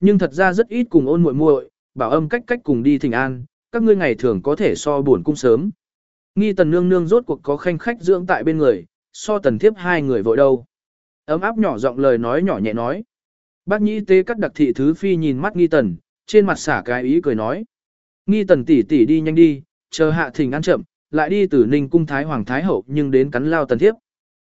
nhưng thật ra rất ít cùng ôn muội muội, bảo âm cách cách cùng đi thỉnh an, các ngươi ngày thường có thể so buồn cung sớm. Nghi tần nương nương rốt cuộc có khanh khách dưỡng tại bên người, so tần thiếp hai người vội đâu. Ấm áp nhỏ giọng lời nói nhỏ nhẹ nói. Bác nhĩ tế cắt đặc thị thứ phi nhìn mắt nghi tần, trên mặt xả cái ý cười nói. Nghi tần tỷ tỷ đi nhanh đi, chờ hạ thỉnh ăn chậm, lại đi từ ninh cung thái hoàng thái hậu nhưng đến cắn lao tần thiếp.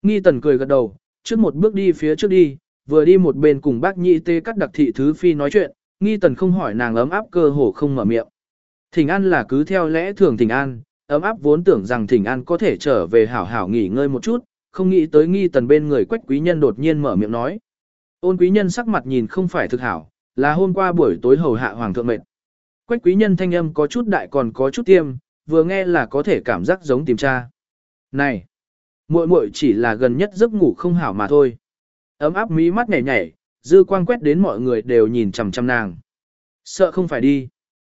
Nghi tần cười gật đầu, trước một bước đi phía trước đi, vừa đi một bên cùng bác nhị tê cắt đặc thị thứ phi nói chuyện, nghi tần không hỏi nàng ấm áp cơ hồ không mở miệng. Thỉnh an là cứ theo lẽ thường thỉnh an, ấm áp vốn tưởng rằng thỉnh an có thể trở về hảo hảo nghỉ ngơi một chút, không nghĩ tới nghi tần bên người quách quý nhân đột nhiên mở miệng nói. Ôn quý nhân sắc mặt nhìn không phải thực hảo, là hôm qua buổi tối hầu hạ hoàng thượng mệt. Quách quý nhân thanh âm có chút đại còn có chút tiêm, vừa nghe là có thể cảm giác giống tìm cha. Này, muội muội chỉ là gần nhất giấc ngủ không hảo mà thôi. Ấm áp mí mắt nhảy nhảy, dư quang quét đến mọi người đều nhìn chằm chằm nàng. Sợ không phải đi.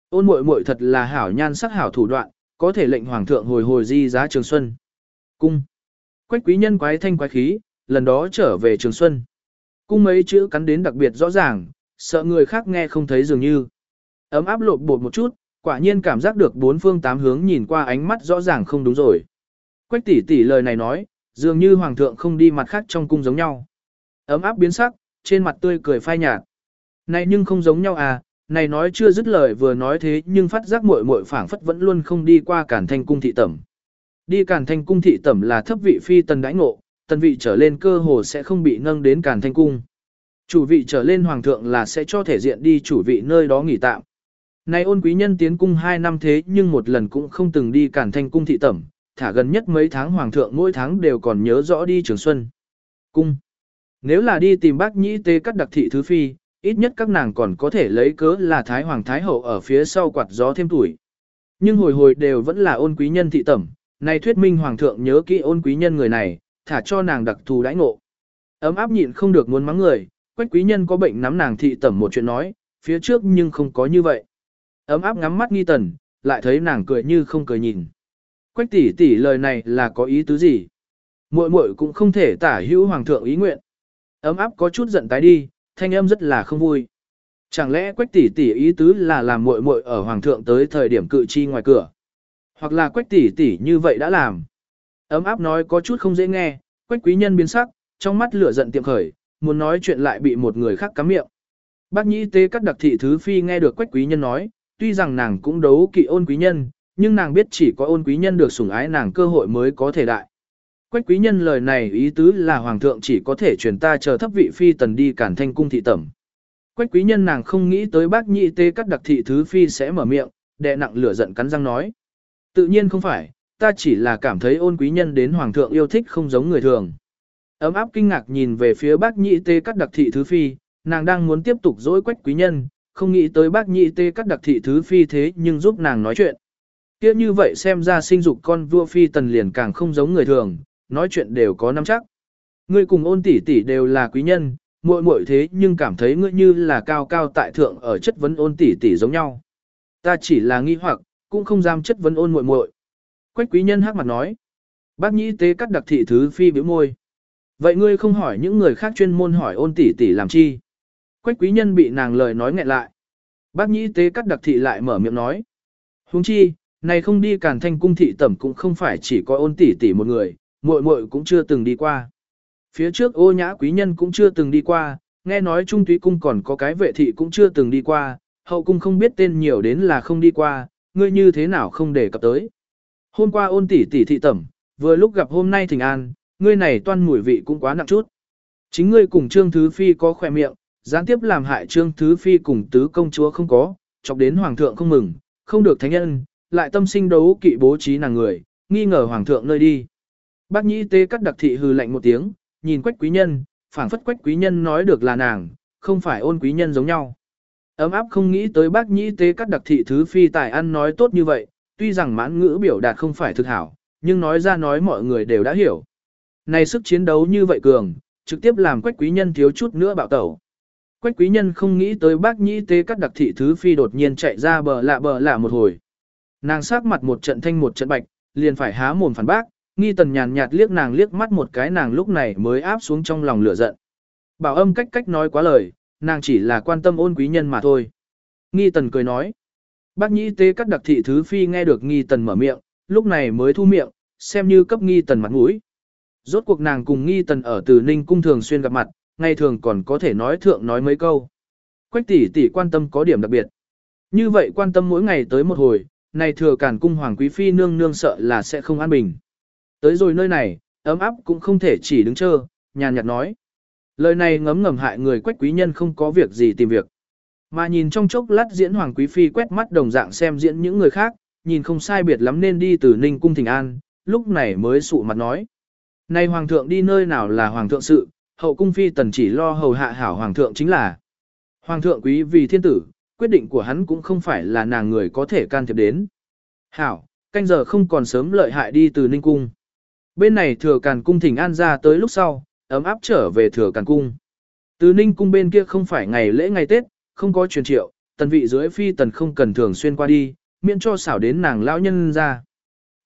Ôn muội muội thật là hảo nhan sắc hảo thủ đoạn, có thể lệnh hoàng thượng hồi hồi di giá Trường Xuân. Cung. Quách quý nhân quái thanh quái khí, lần đó trở về Trường Xuân. Cung mấy chữ cắn đến đặc biệt rõ ràng, sợ người khác nghe không thấy dường như. Ấm áp lột bột một chút, quả nhiên cảm giác được bốn phương tám hướng nhìn qua ánh mắt rõ ràng không đúng rồi. Quách tỷ tỷ lời này nói, dường như hoàng thượng không đi mặt khác trong cung giống nhau. Ấm áp biến sắc, trên mặt tươi cười phai nhạt. Này nhưng không giống nhau à, này nói chưa dứt lời vừa nói thế nhưng phát giác muội muội phảng phất vẫn luôn không đi qua cản thanh cung thị tẩm. Đi cản thanh cung thị tẩm là thấp vị phi tần đãi ngộ, tần vị trở lên cơ hồ sẽ không bị nâng đến cản thanh cung. Chủ vị trở lên hoàng thượng là sẽ cho thể diện đi chủ vị nơi đó nghỉ tạm. Này ôn quý nhân tiến cung 2 năm thế nhưng một lần cũng không từng đi cản thanh cung thị tẩm, thả gần nhất mấy tháng hoàng thượng mỗi tháng đều còn nhớ rõ đi trường xuân. Cung. Nếu là đi tìm bác nhĩ tế cắt đặc thị thứ phi, ít nhất các nàng còn có thể lấy cớ là Thái Hoàng Thái Hậu ở phía sau quạt gió thêm tuổi. Nhưng hồi hồi đều vẫn là ôn quý nhân thị tẩm, này thuyết minh Hoàng thượng nhớ kỹ ôn quý nhân người này, thả cho nàng đặc thù đãi ngộ. Ấm áp nhịn không được muốn mắng người, quách quý nhân có bệnh nắm nàng thị tẩm một chuyện nói, phía trước nhưng không có như vậy. Ấm áp ngắm mắt nghi tần, lại thấy nàng cười như không cười nhìn. Quách tỷ tỷ lời này là có ý tứ gì? Muội muội cũng không thể tả hữu hoàng thượng ý nguyện. Ấm áp có chút giận tái đi, thanh âm rất là không vui. Chẳng lẽ quách tỷ tỷ ý tứ là làm muội muội ở hoàng thượng tới thời điểm cự chi ngoài cửa? Hoặc là quách tỷ tỷ như vậy đã làm? Ấm áp nói có chút không dễ nghe, quách quý nhân biến sắc, trong mắt lửa giận tiệm khởi, muốn nói chuyện lại bị một người khác cắm miệng. Bác nhĩ tế cắt đặc thị thứ phi nghe được quách quý nhân nói, tuy rằng nàng cũng đấu kỵ ôn quý nhân, nhưng nàng biết chỉ có ôn quý nhân được sủng ái nàng cơ hội mới có thể đại. Quách quý nhân lời này ý tứ là hoàng thượng chỉ có thể truyền ta chờ thấp vị phi tần đi cản thanh cung thị tẩm. Quách quý nhân nàng không nghĩ tới bác nhị tê cắt đặc thị thứ phi sẽ mở miệng, đệ nặng lửa giận cắn răng nói. Tự nhiên không phải, ta chỉ là cảm thấy ôn quý nhân đến hoàng thượng yêu thích không giống người thường. Ấm áp kinh ngạc nhìn về phía bác nhị tê cắt đặc thị thứ phi, nàng đang muốn tiếp tục dối quách quý nhân, không nghĩ tới bác nhị tê cắt đặc thị thứ phi thế nhưng giúp nàng nói chuyện. Kia như vậy xem ra sinh dục con vua phi tần liền càng không giống người thường, nói chuyện đều có nắm chắc. Ngươi cùng ôn tỷ tỷ đều là quý nhân, muội muội thế nhưng cảm thấy ngươi như là cao cao tại thượng ở chất vấn ôn tỷ tỷ giống nhau. Ta chỉ là nghi hoặc, cũng không dám chất vấn ôn muội muội. Quách quý nhân hắc mặt nói. Bác nhĩ tế cắt đặc thị thứ phi biểu môi. Vậy ngươi không hỏi những người khác chuyên môn hỏi ôn tỷ tỷ làm chi? Quách quý nhân bị nàng lời nói nghẹn lại. Bác nhĩ tế cắt đặc thị lại mở miệng nói. Huống chi, này không đi càn thanh cung thị tẩm cũng không phải chỉ có ôn tỷ tỷ một người, muội muội cũng chưa từng đi qua. Phía trước ô nhã quý nhân cũng chưa từng đi qua, nghe nói trung túy cung còn có cái vệ thị cũng chưa từng đi qua, hậu cung không biết tên nhiều đến là không đi qua, ngươi như thế nào không để cập tới. Hôm qua ôn tỷ tỷ thị tẩm, vừa lúc gặp hôm nay thỉnh an, ngươi này toan mùi vị cũng quá nặng chút. Chính ngươi cùng Trương Thứ Phi có khỏe miệng, gián tiếp làm hại Trương Thứ Phi cùng tứ công chúa không có, chọc đến hoàng thượng không mừng, không được thánh nhân, lại tâm sinh đấu kỵ bố trí nàng người, nghi ngờ hoàng thượng nơi đi. Bác nhĩ tế cắt đặc thị hừ lạnh một tiếng, nhìn quách quý nhân, phảng phất quách quý nhân nói được là nàng, không phải ôn quý nhân giống nhau. Ấm áp không nghĩ tới bác nhĩ tế cắt đặc thị thứ phi tài ăn nói tốt như vậy, tuy rằng mãn ngữ biểu đạt không phải thực hảo, nhưng nói ra nói mọi người đều đã hiểu. Này sức chiến đấu như vậy cường, trực tiếp làm quách quý nhân thiếu chút nữa bạo tẩu. Quách quý nhân không nghĩ tới bác nhĩ tế cắt đặc thị thứ phi đột nhiên chạy ra bờ lạ bờ lạ một hồi. Nàng sát mặt một trận thanh một trận bạch, liền phải há mồm phản bác, Nghi tần nhàn nhạt liếc nàng liếc mắt một cái nàng lúc này mới áp xuống trong lòng lửa giận. Bảo âm cách cách nói quá lời, nàng chỉ là quan tâm ôn quý nhân mà thôi. Nghi tần cười nói. Bác nhĩ tế các đặc thị thứ phi nghe được nghi tần mở miệng, lúc này mới thu miệng, xem như cấp nghi tần mặt mũi. Rốt cuộc nàng cùng nghi tần ở từ Ninh Cung thường xuyên gặp mặt, ngày thường còn có thể nói thượng nói mấy câu. Quách tỷ tỷ quan tâm có điểm đặc biệt. Như vậy quan tâm mỗi ngày tới một hồi, này thừa cản cung hoàng quý phi nương nương sợ là sẽ không an bình. Tới rồi nơi này, ấm áp cũng không thể chỉ đứng chờ, nhàn nhạt nói. Lời này ngấm ngầm hại người quách quý nhân không có việc gì tìm việc. Mà nhìn trong chốc lát diễn hoàng quý phi quét mắt đồng dạng xem diễn những người khác, nhìn không sai biệt lắm nên đi từ ninh cung thỉnh an, lúc này mới sụ mặt nói. Này hoàng thượng đi nơi nào là hoàng thượng sự, hậu cung phi tần chỉ lo hầu hạ hảo hoàng thượng chính là. Hoàng thượng quý vì thiên tử, quyết định của hắn cũng không phải là nàng người có thể can thiệp đến. Hảo, canh giờ không còn sớm lợi hại đi từ ninh cung. Bên này thừa càn cung thỉnh an ra tới lúc sau, ấm áp trở về thừa càn cung. Từ ninh cung bên kia không phải ngày lễ ngày Tết, không có truyền triệu, tần vị dưới phi tần không cần thường xuyên qua đi, miễn cho xảo đến nàng lão nhân ra.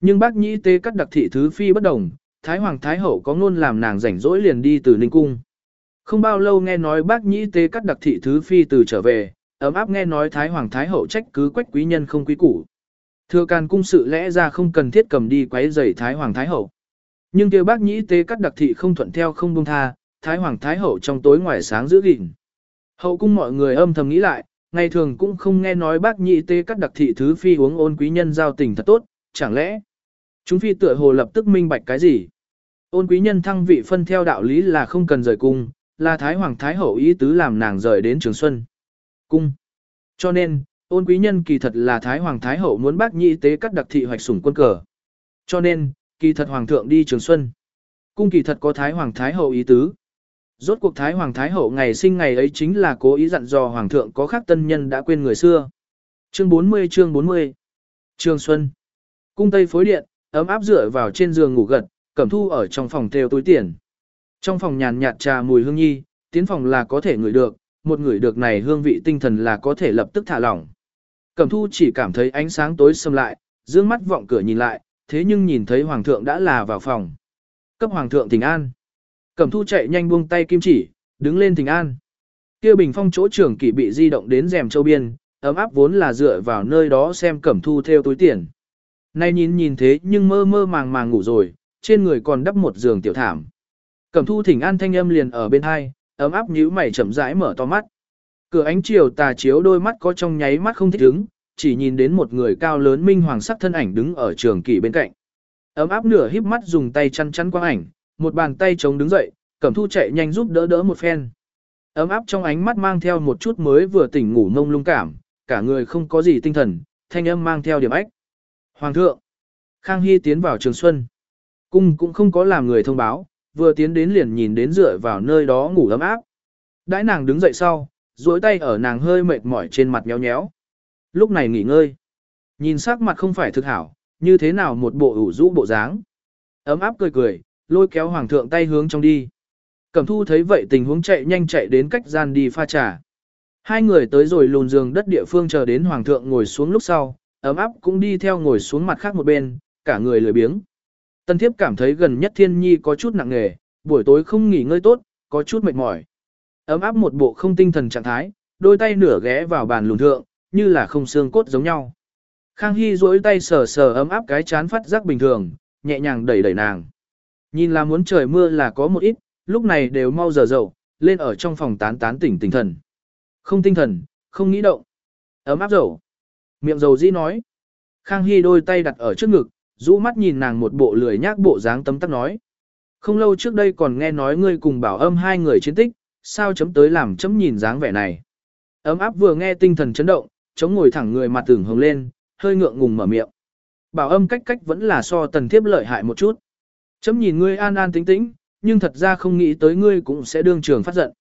Nhưng bác nhĩ tế cắt đặc thị thứ phi bất đồng, Thái Hoàng Thái Hậu có ngôn làm nàng rảnh rỗi liền đi từ Ninh Cung. Không bao lâu nghe nói bác nhĩ tế cắt đặc thị thứ phi từ trở về, ấm áp nghe nói Thái Hoàng Thái Hậu trách cứ quách quý nhân không quý củ. Thừa càn cung sự lẽ ra không cần thiết cầm đi quấy rầy Thái Hoàng Thái Hậu. Nhưng kêu bác nhĩ tế cắt đặc thị không thuận theo không buông tha, Thái Hoàng Thái Hậu trong tối ngoài sáng giữ gìn. Hậu cung mọi người âm thầm nghĩ lại, ngày thường cũng không nghe nói bác nhĩ tế cắt đặc thị thứ phi uống ôn quý nhân giao tình thật tốt, chẳng lẽ chúng phi tựa hồ lập tức minh bạch cái gì? Ôn quý nhân thăng vị phân theo đạo lý là không cần rời cung, là Thái Hoàng Thái Hậu ý tứ làm nàng rời đến Trường Xuân. Cung. Cho nên, ôn quý nhân kỳ thật là Thái Hoàng Thái Hậu muốn bác nhị tế cắt đặc thị hoạch sủng quân cờ. Cho nên, kỳ thật Hoàng thượng đi Trường Xuân. Cung kỳ thật có Thái Hoàng Thái Hậu ý tứ. Rốt cuộc Thái Hoàng Thái Hậu ngày sinh ngày ấy chính là cố ý dặn dò Hoàng thượng có khác tân nhân đã quên người xưa. Chương 40 chương 40 Trường Xuân Cung Tây phối điện, ấm áp dựa vào trên giường ngủ gật, cẩm thu ở trong phòng theo túi tiền. Trong phòng nhàn nhạt trà mùi hương nhi, tiến phòng là có thể ngửi được, một ngửi được này hương vị tinh thần là có thể lập tức thả lỏng. Cẩm thu chỉ cảm thấy ánh sáng tối xâm lại, dương mắt vọng cửa nhìn lại, thế nhưng nhìn thấy hoàng thượng đã là vào phòng. Cấp hoàng thượng thỉnh an. Cẩm thu chạy nhanh buông tay kim chỉ, đứng lên thỉnh an. Kia bình phong chỗ trưởng kỷ bị di động đến rèm châu biên, ấm áp vốn là dựa vào nơi đó xem cẩm thu theo túi tiền. Nay nhìn nhìn thế nhưng mơ mơ màng màng ngủ rồi, trên người còn đắp một giường tiểu thảm. Cẩm thu thỉnh an thanh âm liền ở bên hai, ấm áp nhíu mày chậm rãi mở to mắt. Cửa ánh chiều tà chiếu đôi mắt có trong nháy mắt không thích ứng, chỉ nhìn đến một người cao lớn minh hoàng sắc thân ảnh đứng ở trường kỷ bên cạnh. Ấm áp nửa híp mắt dùng tay chăn chăn quang ảnh, một bàn tay chống đứng dậy, Cẩm Thu chạy nhanh giúp đỡ đỡ một phen. Ấm áp trong ánh mắt mang theo một chút mới vừa tỉnh ngủ ngông lung cảm, cả người không có gì tinh thần, thanh âm mang theo điểm ách. Hoàng thượng, Khang Hy tiến vào Trường Xuân. Cung cũng không có làm người thông báo, vừa tiến đến liền nhìn đến dựa vào nơi đó ngủ ấm áp. Đãi nàng đứng dậy sau, duỗi tay ở nàng hơi mệt mỏi trên mặt nhéo nhéo. Lúc này nghỉ ngơi. Nhìn sắc mặt không phải thực hảo, như thế nào một bộ ủ rũ bộ dáng. Ấm áp cười cười, lôi kéo hoàng thượng tay hướng trong đi. Cẩm thu thấy vậy tình huống chạy nhanh chạy đến cách gian đi pha trà. Hai người tới rồi lùn giường đất địa phương chờ đến hoàng thượng ngồi xuống lúc sau, ấm áp cũng đi theo ngồi xuống mặt khác một bên, cả người lười biếng. Tân thiếp cảm thấy gần nhất thiên nhi có chút nặng nề, buổi tối không nghỉ ngơi tốt, có chút mệt mỏi. Ấm áp một bộ không tinh thần trạng thái, đôi tay nửa ghé vào bàn lùn thượng, như là không xương cốt giống nhau. Khang Hy duỗi tay sờ sờ ấm áp cái chán phát giác bình thường, nhẹ nhàng đẩy đẩy nàng. Nhìn là muốn trời mưa là có một ít, lúc này đều mau giờ dậu, lên ở trong phòng tán tán tỉnh tinh thần. Không tinh thần, không nghĩ động. Ấm áp dầu. Miệng dầu dĩ nói. Khang Hy đôi tay đặt ở trước ngực, rũ mắt nhìn nàng một bộ lười nhác bộ dáng tấm tắc nói. Không lâu trước đây còn nghe nói ngươi cùng bảo âm hai người chiến tích, sao chấm tới làm chấm nhìn dáng vẻ này. Ấm áp vừa nghe tinh thần chấn động, chống ngồi thẳng người mặt tưởng hồng lên, hơi ngượng ngùng mở miệng. Bảo âm cách cách vẫn là so tần thiếp lợi hại một chút. Chấm nhìn ngươi an an tĩnh tĩnh, nhưng thật ra không nghĩ tới ngươi cũng sẽ đương trường phát giận.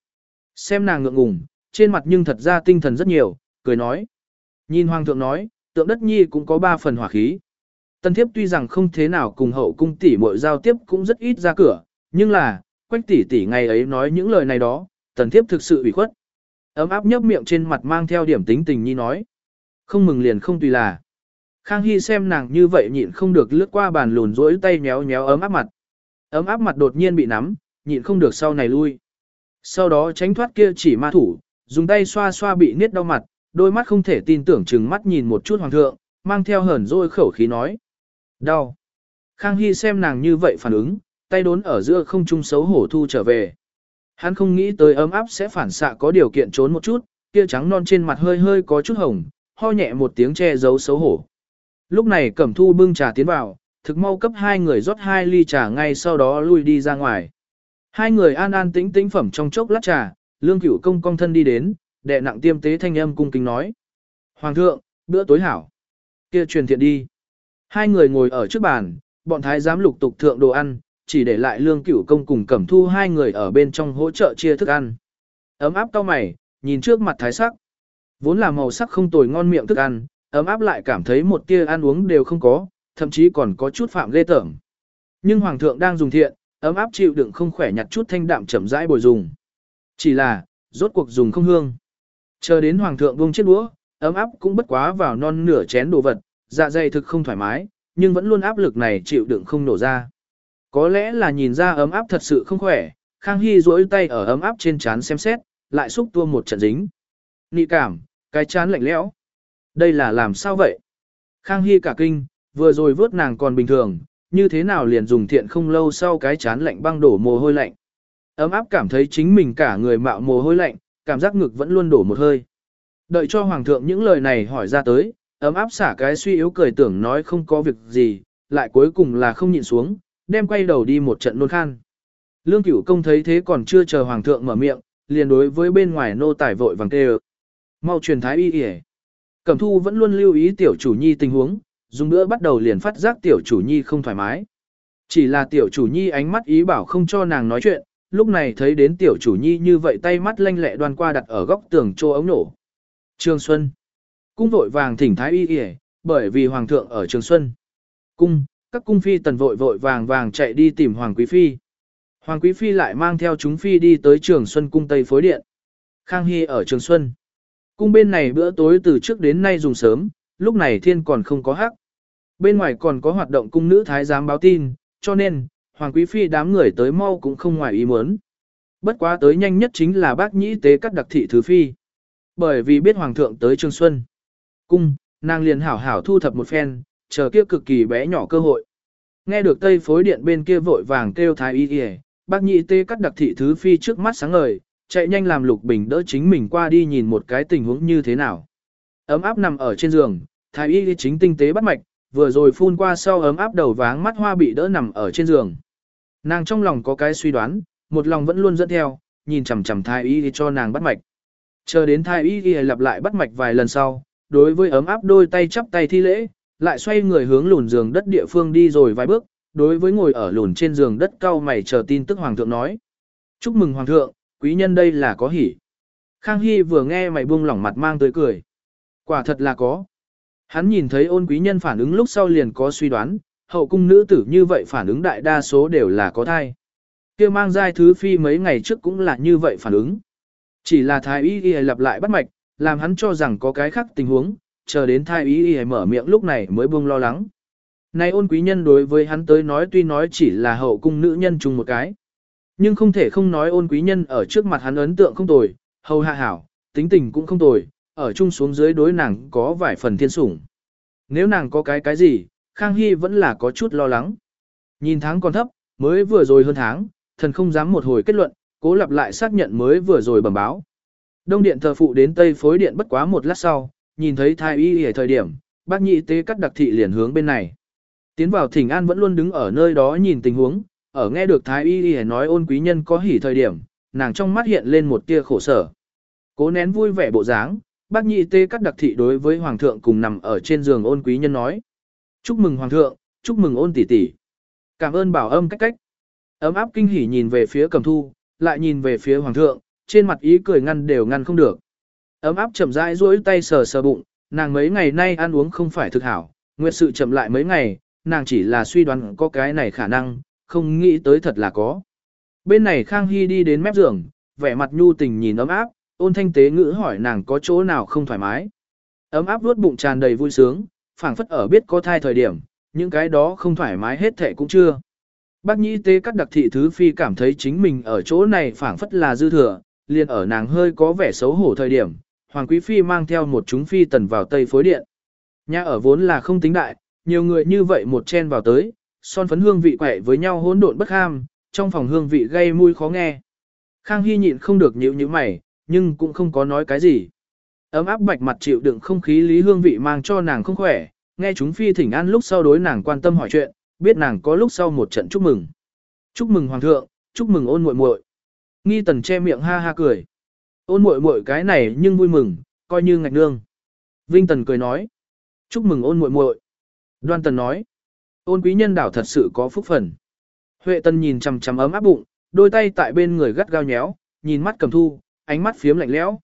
Xem nàng ngượng ngùng, trên mặt nhưng thật ra tinh thần rất nhiều, cười nói. Nhìn hoàng thượng nói, tượng đất nhi cũng có ba phần hỏa khí. Tần thiếp tuy rằng không thế nào cùng hậu cung tỷ muội giao tiếp cũng rất ít ra cửa, nhưng là, quách tỷ tỷ ngày ấy nói những lời này đó, tần thiếp thực sự ủy khuất. Ấm áp nhấp miệng trên mặt mang theo điểm tính tình nhi nói. Không mừng liền không tùy là. Khang Hy xem nàng như vậy nhịn không được lướt qua bàn lùn rỗi tay méo méo ấm áp mặt. Ấm áp mặt đột nhiên bị nắm, nhịn không được sau này lui. Sau đó tránh thoát kia chỉ ma thủ, dùng tay xoa xoa bị niết đau mặt, đôi mắt không thể tin tưởng chừng mắt nhìn một chút hoàng thượng, mang theo hờn dỗi khẩu khí nói. Đau. Khang Hy xem nàng như vậy phản ứng, tay đốn ở giữa không trung xấu hổ thu trở về. Hắn không nghĩ tới ấm áp sẽ phản xạ có điều kiện trốn một chút, kia trắng non trên mặt hơi hơi có chút hồng, ho nhẹ một tiếng che giấu xấu hổ. Lúc này Cẩm Thu bưng trà tiến vào, thực mau cấp hai người rót hai ly trà ngay sau đó lui đi ra ngoài. Hai người an an tĩnh tĩnh phẩm trong chốc lát trà, lương cửu công công thân đi đến, đệ nặng tiêm tế thanh âm cung kính nói. Hoàng thượng, bữa tối hảo. kia truyền thiện đi. Hai người ngồi ở trước bàn, bọn thái giám lục tục thượng đồ ăn, chỉ để lại lương cửu công cùng cẩm thu hai người ở bên trong hỗ trợ chia thức ăn. Ấm áp cao mày, nhìn trước mặt thái sắc. Vốn là màu sắc không tồi ngon miệng thức ăn, ấm áp lại cảm thấy một tia ăn uống đều không có, thậm chí còn có chút phạm ghê tởm. Nhưng hoàng thượng đang dùng thiện, ấm áp chịu đựng không khỏe nhặt chút thanh đạm chậm rãi bồi dùng. Chỉ là, rốt cuộc dùng không hương. Chờ đến hoàng thượng buông chiếc đũa, ấm áp cũng bất quá vào non nửa chén đồ vật, dạ dày thực không thoải mái, nhưng vẫn luôn áp lực này chịu đựng không nổ ra. Có lẽ là nhìn ra ấm áp thật sự không khỏe, Khang Hy duỗi tay ở ấm áp trên chán xem xét, lại xúc tua một trận dính. Nị cảm, cái chán lạnh lẽo. Đây là làm sao vậy? Khang Hy cả kinh, vừa rồi vớt nàng còn bình thường, như thế nào liền dùng thiện không lâu sau cái chán lạnh băng đổ mồ hôi lạnh. Ấm áp cảm thấy chính mình cả người mạo mồ hôi lạnh, cảm giác ngực vẫn luôn đổ một hơi. Đợi cho Hoàng thượng những lời này hỏi ra tới, ấm áp xả cái suy yếu cười tưởng nói không có việc gì, lại cuối cùng là không nhịn xuống, đem quay đầu đi một trận nôn khan. Lương cửu công thấy thế còn chưa chờ Hoàng thượng mở miệng, liền đối với bên ngoài nô tải vội vàng kêu. Mau truyền thái y yể. Cẩm thu vẫn luôn lưu ý tiểu chủ nhi tình huống, dùng nữa bắt đầu liền phát giác tiểu chủ nhi không thoải mái. Chỉ là tiểu chủ nhi ánh mắt ý bảo không cho nàng nói chuyện, lúc này thấy đến tiểu chủ nhi như vậy tay mắt lanh lẹ đoan qua đặt ở góc tường chỗ ống nổ. Trường Xuân. Cung vội vàng thỉnh thái y yể, bởi vì hoàng thượng ở Trường Xuân. Cung, các cung phi tần vội vội vàng vàng chạy đi tìm hoàng quý phi. Hoàng quý phi lại mang theo chúng phi đi tới Trường Xuân cung Tây Phối Điện. Khang Hy ở Trường Xuân. Cung bên này bữa tối từ trước đến nay dùng sớm, lúc này thiên còn không có hắc. Bên ngoài còn có hoạt động cung nữ thái giám báo tin, cho nên, Hoàng Quý Phi đám người tới mau cũng không ngoài ý muốn. Bất quá tới nhanh nhất chính là bác nhĩ tế cắt đặc thị thứ phi. Bởi vì biết Hoàng thượng tới trường Xuân. Cung, nàng liền hảo hảo thu thập một phen, chờ kia cực kỳ bé nhỏ cơ hội. Nghe được tây phối điện bên kia vội vàng kêu thái y y, bác nhị tê cắt đặc thị thứ phi trước mắt sáng ngời, chạy nhanh làm lục bình đỡ chính mình qua đi nhìn một cái tình huống như thế nào. Ấm áp nằm ở trên giường, thái y chính tinh tế bắt mạch, vừa rồi phun qua sau ấm áp đầu váng mắt hoa bị đỡ nằm ở trên giường. Nàng trong lòng có cái suy đoán, một lòng vẫn luôn dẫn theo, nhìn chằm chằm thái y cho nàng bắt mạch. Chờ đến thái y lặp lại bắt mạch vài lần sau, đối với ấm áp đôi tay chắp tay thi lễ, lại xoay người hướng lùn giường đất địa phương đi rồi vài bước, đối với ngồi ở lùn trên giường đất cao mày chờ tin tức hoàng thượng nói. Chúc mừng hoàng thượng, quý nhân đây là có hỉ. Khang Hy vừa nghe mày buông lỏng mặt mang tới cười. Quả thật là có. Hắn nhìn thấy ôn quý nhân phản ứng lúc sau liền có suy đoán, hậu cung nữ tử như vậy phản ứng đại đa số đều là có thai. kia mang giai thứ phi mấy ngày trước cũng là như vậy phản ứng. Chỉ là thái y y lặp lại bắt mạch, làm hắn cho rằng có cái khác tình huống, chờ đến thái y y mở miệng lúc này mới buông lo lắng. Này ôn quý nhân đối với hắn tới nói tuy nói chỉ là hậu cung nữ nhân chung một cái. Nhưng không thể không nói ôn quý nhân ở trước mặt hắn ấn tượng không tồi, hầu hạ hảo, tính tình cũng không tồi, ở chung xuống dưới đối nàng có vài phần thiên sủng. Nếu nàng có cái cái gì, Khang Hy vẫn là có chút lo lắng. Nhìn tháng còn thấp, mới vừa rồi hơn tháng, thần không dám một hồi kết luận, cố lặp lại xác nhận mới vừa rồi bẩm báo. Đông điện thờ phụ đến Tây phối điện bất quá một lát sau, nhìn thấy thái y ở thời điểm, bác nhị tế cắt đặc thị liền hướng bên này. Tiến vào thỉnh an vẫn luôn đứng ở nơi đó nhìn tình huống, ở nghe được thái y nói ôn quý nhân có hỉ thời điểm, nàng trong mắt hiện lên một tia khổ sở. Cố nén vui vẻ bộ dáng, bác nhị Tế cắt đặc thị đối với hoàng thượng cùng nằm ở trên giường ôn quý nhân nói. Chúc mừng hoàng thượng, chúc mừng ôn tỷ tỷ. Cảm ơn bảo âm cách cách. Ấm áp kinh hỉ nhìn về phía cầm thu, lại nhìn về phía hoàng thượng, trên mặt ý cười ngăn đều ngăn không được. Ấm áp chậm rãi duỗi tay sờ sờ bụng, nàng mấy ngày nay ăn uống không phải thực hảo, nguyệt sự chậm lại mấy ngày, nàng chỉ là suy đoán có cái này khả năng, không nghĩ tới thật là có. Bên này Khang Hy đi đến mép giường, vẻ mặt nhu tình nhìn ấm áp, ôn thanh tế ngữ hỏi nàng có chỗ nào không thoải mái. Ấm áp nuốt bụng tràn đầy vui sướng, phảng phất ở biết có thai thời điểm, những cái đó không thoải mái hết thệ cũng chưa. Bác nhĩ tế cắt đặc thị thứ phi cảm thấy chính mình ở chỗ này phảng phất là dư thừa, liền ở nàng hơi có vẻ xấu hổ thời điểm, Hoàng Quý Phi mang theo một chúng phi tần vào tây phối điện. Nhà ở vốn là không tính đại, nhiều người như vậy một chen vào tới, son phấn hương vị quẻ với nhau hỗn độn bất ham, trong phòng hương vị gây mùi khó nghe. Khang Hy nhịn không được nhíu nhíu mày, nhưng cũng không có nói cái gì. Ấm áp bạch mặt chịu đựng không khí lý hương vị mang cho nàng không khỏe, nghe chúng phi thỉnh an lúc sau đối nàng quan tâm hỏi chuyện, biết nàng có lúc sau một trận chúc mừng. Chúc mừng hoàng thượng, chúc mừng ôn muội muội. Nghi tần che miệng ha ha cười. Ôn muội muội cái này nhưng vui mừng, coi như ngạch nương. Vinh tần cười nói. Chúc mừng ôn muội muội. Đoan tần nói. Ôn quý nhân đảo thật sự có phúc phần. Huệ tần nhìn chằm chằm ấm áp bụng, đôi tay tại bên người gắt gao nhéo, nhìn mắt cầm thu, ánh mắt phiếm lạnh lẽo.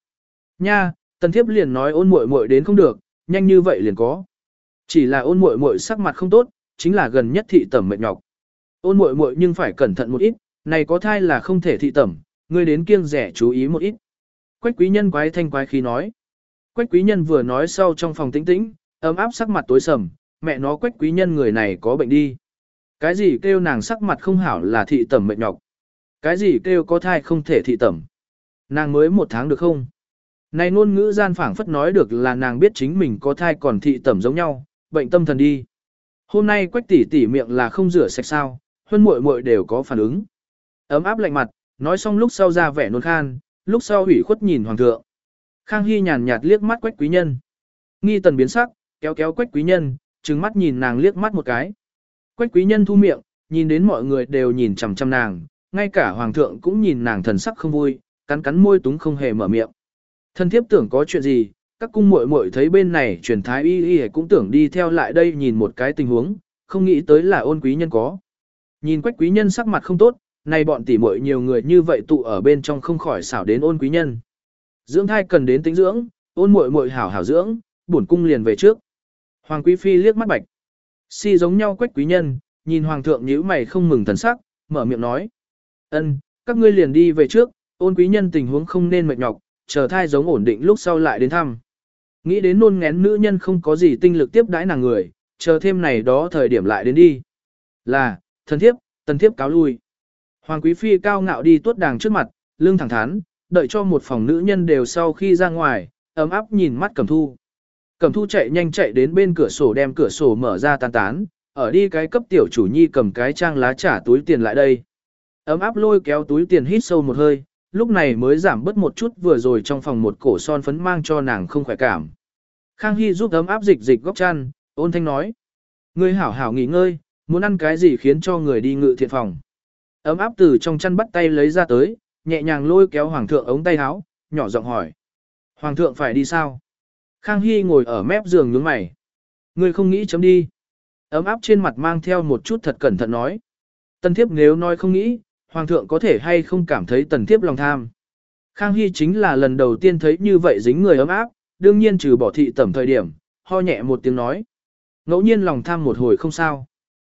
Nha, tần thiếp liền nói ôn muội muội đến không được, nhanh như vậy liền có. Chỉ là ôn muội muội sắc mặt không tốt, chính là gần nhất thị tẩm mệt nhọc. Ôn muội muội nhưng phải cẩn thận một ít, này có thai là không thể thị tẩm, ngươi đến kiêng rẻ chú ý một ít. Quách quý nhân quái thanh quái khí nói. Quách quý nhân vừa nói sau trong phòng tĩnh tĩnh, ấm áp sắc mặt tối sầm, mẹ nó quách quý nhân người này có bệnh đi. Cái gì kêu nàng sắc mặt không hảo là thị tẩm mệt nhọc. Cái gì kêu có thai không thể thị tẩm. Nàng mới một tháng được không? Này ngôn ngữ gian phảng phất nói được là nàng biết chính mình có thai còn thị tẩm giống nhau, bệnh tâm thần đi. Hôm nay quách tỷ tỷ miệng là không rửa sạch sao, huân muội muội đều có phản ứng. Ấm áp lạnh mặt, nói xong lúc sau ra vẻ nôn khan, lúc sau hủy khuất nhìn hoàng thượng. Khang Hy nhàn nhạt liếc mắt quách quý nhân. Nghi tần biến sắc, kéo kéo quách quý nhân, trừng mắt nhìn nàng liếc mắt một cái. Quách quý nhân thu miệng, nhìn đến mọi người đều nhìn chằm chằm nàng, ngay cả hoàng thượng cũng nhìn nàng thần sắc không vui, cắn cắn môi túng không hề mở miệng. Thân thiếp tưởng có chuyện gì, các cung muội muội thấy bên này truyền thái y y cũng tưởng đi theo lại đây nhìn một cái tình huống, không nghĩ tới là ôn quý nhân có. Nhìn quách quý nhân sắc mặt không tốt, nay bọn tỷ muội nhiều người như vậy tụ ở bên trong không khỏi xảo đến ôn quý nhân. Dưỡng thai cần đến tính dưỡng, ôn muội muội hảo hảo dưỡng, bổn cung liền về trước. Hoàng quý phi liếc mắt bạch. Si giống nhau quách quý nhân, nhìn hoàng thượng nhíu mày không mừng thần sắc, mở miệng nói. ân, các ngươi liền đi về trước, ôn quý nhân tình huống không nên mệt nhọc, chờ thai giống ổn định lúc sau lại đến thăm. Nghĩ đến nôn ngén nữ nhân không có gì tinh lực tiếp đãi nàng người, chờ thêm này đó thời điểm lại đến đi. Là, thần thiếp, tần thiếp cáo lui. Hoàng quý phi cao ngạo đi tuốt đàng trước mặt, lưng thẳng thắn, đợi cho một phòng nữ nhân đều sau khi ra ngoài, ấm áp nhìn mắt cẩm thu. Cẩm thu chạy nhanh chạy đến bên cửa sổ đem cửa sổ mở ra tan tán, ở đi cái cấp tiểu chủ nhi cầm cái trang lá trả túi tiền lại đây. Ấm áp lôi kéo túi tiền hít sâu một hơi, lúc này mới giảm bớt một chút vừa rồi trong phòng một cổ son phấn mang cho nàng không khỏe cảm. Khang Hy giúp ấm áp dịch dịch góc chăn, ôn thanh nói. Ngươi hảo hảo nghỉ ngơi, muốn ăn cái gì khiến cho người đi ngự thiện phòng. Ấm áp từ trong chăn bắt tay lấy ra tới, nhẹ nhàng lôi kéo hoàng thượng ống tay áo, nhỏ giọng hỏi. Hoàng thượng phải đi sao? Khang Hy ngồi ở mép giường nhướng mày. Ngươi không nghĩ chấm đi. Ấm áp trên mặt mang theo một chút thật cẩn thận nói. Tần thiếp nếu nói không nghĩ, hoàng thượng có thể hay không cảm thấy tần thiếp lòng tham. Khang Hy chính là lần đầu tiên thấy như vậy dính người ấm áp, đương nhiên trừ bỏ thị tẩm thời điểm, ho nhẹ một tiếng nói. Ngẫu nhiên lòng tham một hồi không sao.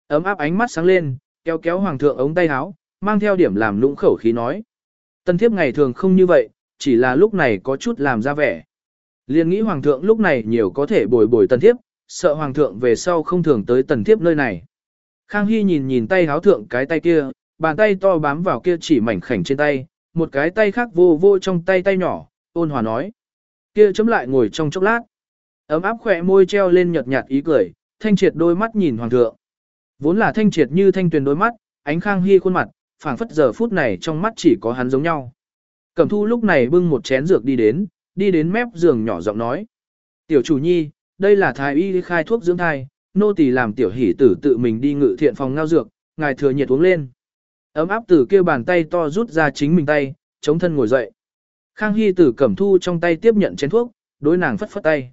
Ấm áp ánh mắt sáng lên, kéo kéo hoàng thượng ống tay áo, mang theo điểm làm lũng khẩu khí nói. Tần thiếp ngày thường không như vậy, chỉ là lúc này có chút làm ra vẻ. Liên nghĩ hoàng thượng lúc này nhiều có thể bồi bồi tần thiếp, sợ hoàng thượng về sau không thường tới tần thiếp nơi này. Khang Hy nhìn nhìn tay háo thượng cái tay kia, bàn tay to bám vào kia chỉ mảnh khảnh trên tay, một cái tay khác vô vô trong tay tay nhỏ, ôn hòa nói. Kia chấm lại ngồi trong chốc lát. Ấm áp khỏe môi treo lên nhợt nhạt ý cười, thanh triệt đôi mắt nhìn hoàng thượng. Vốn là thanh triệt như thanh tuyền đôi mắt, ánh khang hy khuôn mặt, phảng phất giờ phút này trong mắt chỉ có hắn giống nhau. Cẩm thu lúc này bưng một chén dược đi đến, đi đến mép giường nhỏ giọng nói. Tiểu chủ nhi, đây là thái y khai thuốc dưỡng thai, nô tỳ làm tiểu hỷ tử tự mình đi ngự thiện phòng ngao dược, ngài thừa nhiệt uống lên. Ấm áp từ kia bàn tay to rút ra chính mình tay, chống thân ngồi dậy. Khang Hy Tử cẩm thu trong tay tiếp nhận chén thuốc, đối nàng phất phất tay.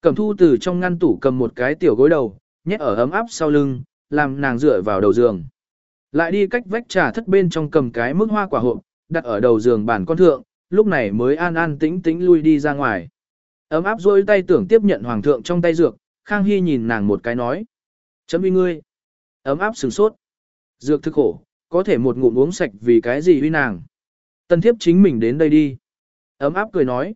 Cẩm thu từ trong ngăn tủ cầm một cái tiểu gối đầu, nhét ở ấm áp sau lưng, làm nàng dựa vào đầu giường. Lại đi cách vách trà thất bên trong cầm cái mức hoa quả hộp, đặt ở đầu giường bàn con thượng, lúc này mới an an tĩnh tĩnh lui đi ra ngoài. Ấm áp rôi tay tưởng tiếp nhận hoàng thượng trong tay dược, Khang Hy nhìn nàng một cái nói. Chấm uy ngươi. Ấm áp sừng sốt. Dược thức khổ, có thể một ngụm uống sạch vì cái gì uy nàng. Tân thiếp chính mình đến đây đi. Ấm áp cười nói.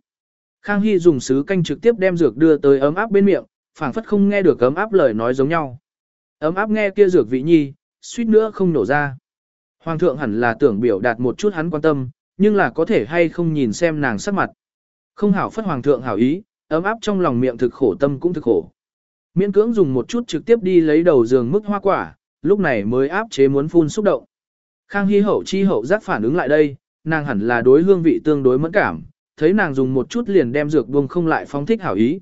Khang Hy dùng sứ canh trực tiếp đem dược đưa tới ấm áp bên miệng, phảng phất không nghe được ấm áp lời nói giống nhau. Ấm áp nghe kia dược vị nhi, suýt nữa không nổ ra. Hoàng thượng hẳn là tưởng biểu đạt một chút hắn quan tâm, nhưng là có thể hay không nhìn xem nàng sắc mặt. Không hảo phất hoàng thượng hảo ý, ấm áp trong lòng miệng thực khổ tâm cũng thực khổ. Miễn cưỡng dùng một chút trực tiếp đi lấy đầu giường mức hoa quả, lúc này mới áp chế muốn phun xúc động. Khang Hy hậu chi hậu giác phản ứng lại đây, nàng hẳn là đối hương vị tương đối mẫn cảm, thấy nàng dùng một chút liền đem dược buông không lại phóng thích hảo ý.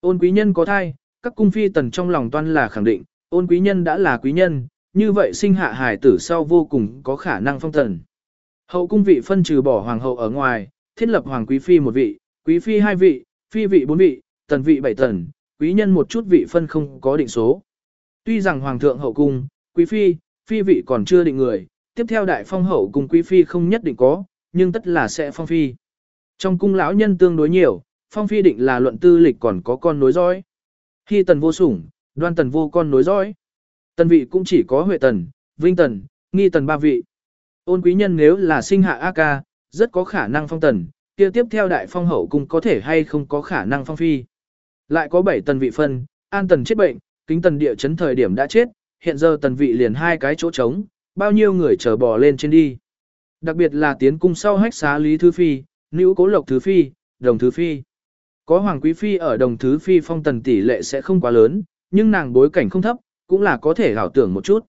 Ôn quý nhân có thai, các cung phi tần trong lòng toan là khẳng định, ôn quý nhân đã là quý nhân, như vậy sinh hạ hài tử sau vô cùng có khả năng phong thần. Hậu cung vị phân trừ bỏ hoàng hậu ở ngoài, thiết lập hoàng quý phi một vị, quý phi hai vị, phi vị bốn vị, tần vị bảy tần, quý nhân một chút vị phân không có định số. Tuy rằng hoàng thượng hậu cung, quý phi, phi vị còn chưa định người, tiếp theo đại phong hậu cung quý phi không nhất định có, nhưng tất là sẽ phong phi. Trong cung lão nhân tương đối nhiều, phong phi định là luận tư lịch còn có con nối dõi. Khi tần vô sủng, đoan tần vô con nối dõi. Tần vị cũng chỉ có huệ tần, vinh tần, nghi tần ba vị. Ôn quý nhân nếu là sinh hạ A ca, rất có khả năng phong tần, kia tiếp theo đại phong hậu cung có thể hay không có khả năng phong phi. Lại có bảy tần vị phân, an tần chết bệnh, kính tần địa chấn thời điểm đã chết, hiện giờ tần vị liền hai cái chỗ trống, bao nhiêu người chờ bò lên trên đi. Đặc biệt là tiến cung sau hách xá lý thứ phi, nữ cố lộc thứ phi, đồng thứ phi. Có hoàng quý phi ở đồng thứ phi phong tần tỷ lệ sẽ không quá lớn, nhưng nàng bối cảnh không thấp, cũng là có thể ảo tưởng một chút.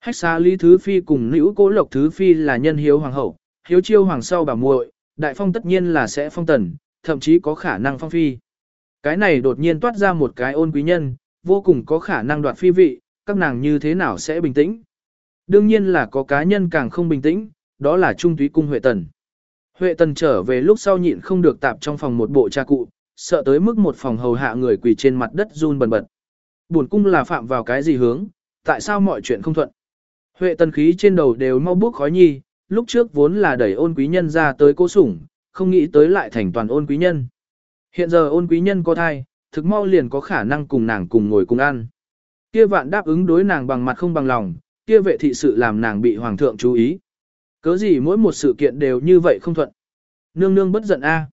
Hách xá lý thứ phi cùng nữ cố lộc thứ phi là nhân hiếu hoàng hậu, hiếu chiêu hoàng sau bà muội, đại phong tất nhiên là sẽ phong tần, thậm chí có khả năng phong phi. Cái này đột nhiên toát ra một cái ôn quý nhân, vô cùng có khả năng đoạt phi vị, các nàng như thế nào sẽ bình tĩnh. Đương nhiên là có cá nhân càng không bình tĩnh, đó là Trung Túy Cung Huệ Tần. Huệ Tần trở về lúc sau nhịn không được tạp trong phòng một bộ cha cụ, sợ tới mức một phòng hầu hạ người quỳ trên mặt đất run bần bật. Buồn cung là phạm vào cái gì hướng, tại sao mọi chuyện không thuận. Huệ Tần khí trên đầu đều mau bước khói nhi, lúc trước vốn là đẩy ôn quý nhân ra tới cố sủng, không nghĩ tới lại thành toàn ôn quý nhân. Hiện giờ ôn quý nhân có thai, thực mau liền có khả năng cùng nàng cùng ngồi cùng ăn. Kia vạn đáp ứng đối nàng bằng mặt không bằng lòng, kia vệ thị sự làm nàng bị hoàng thượng chú ý. Cớ gì mỗi một sự kiện đều như vậy không thuận. Nương nương bất giận a.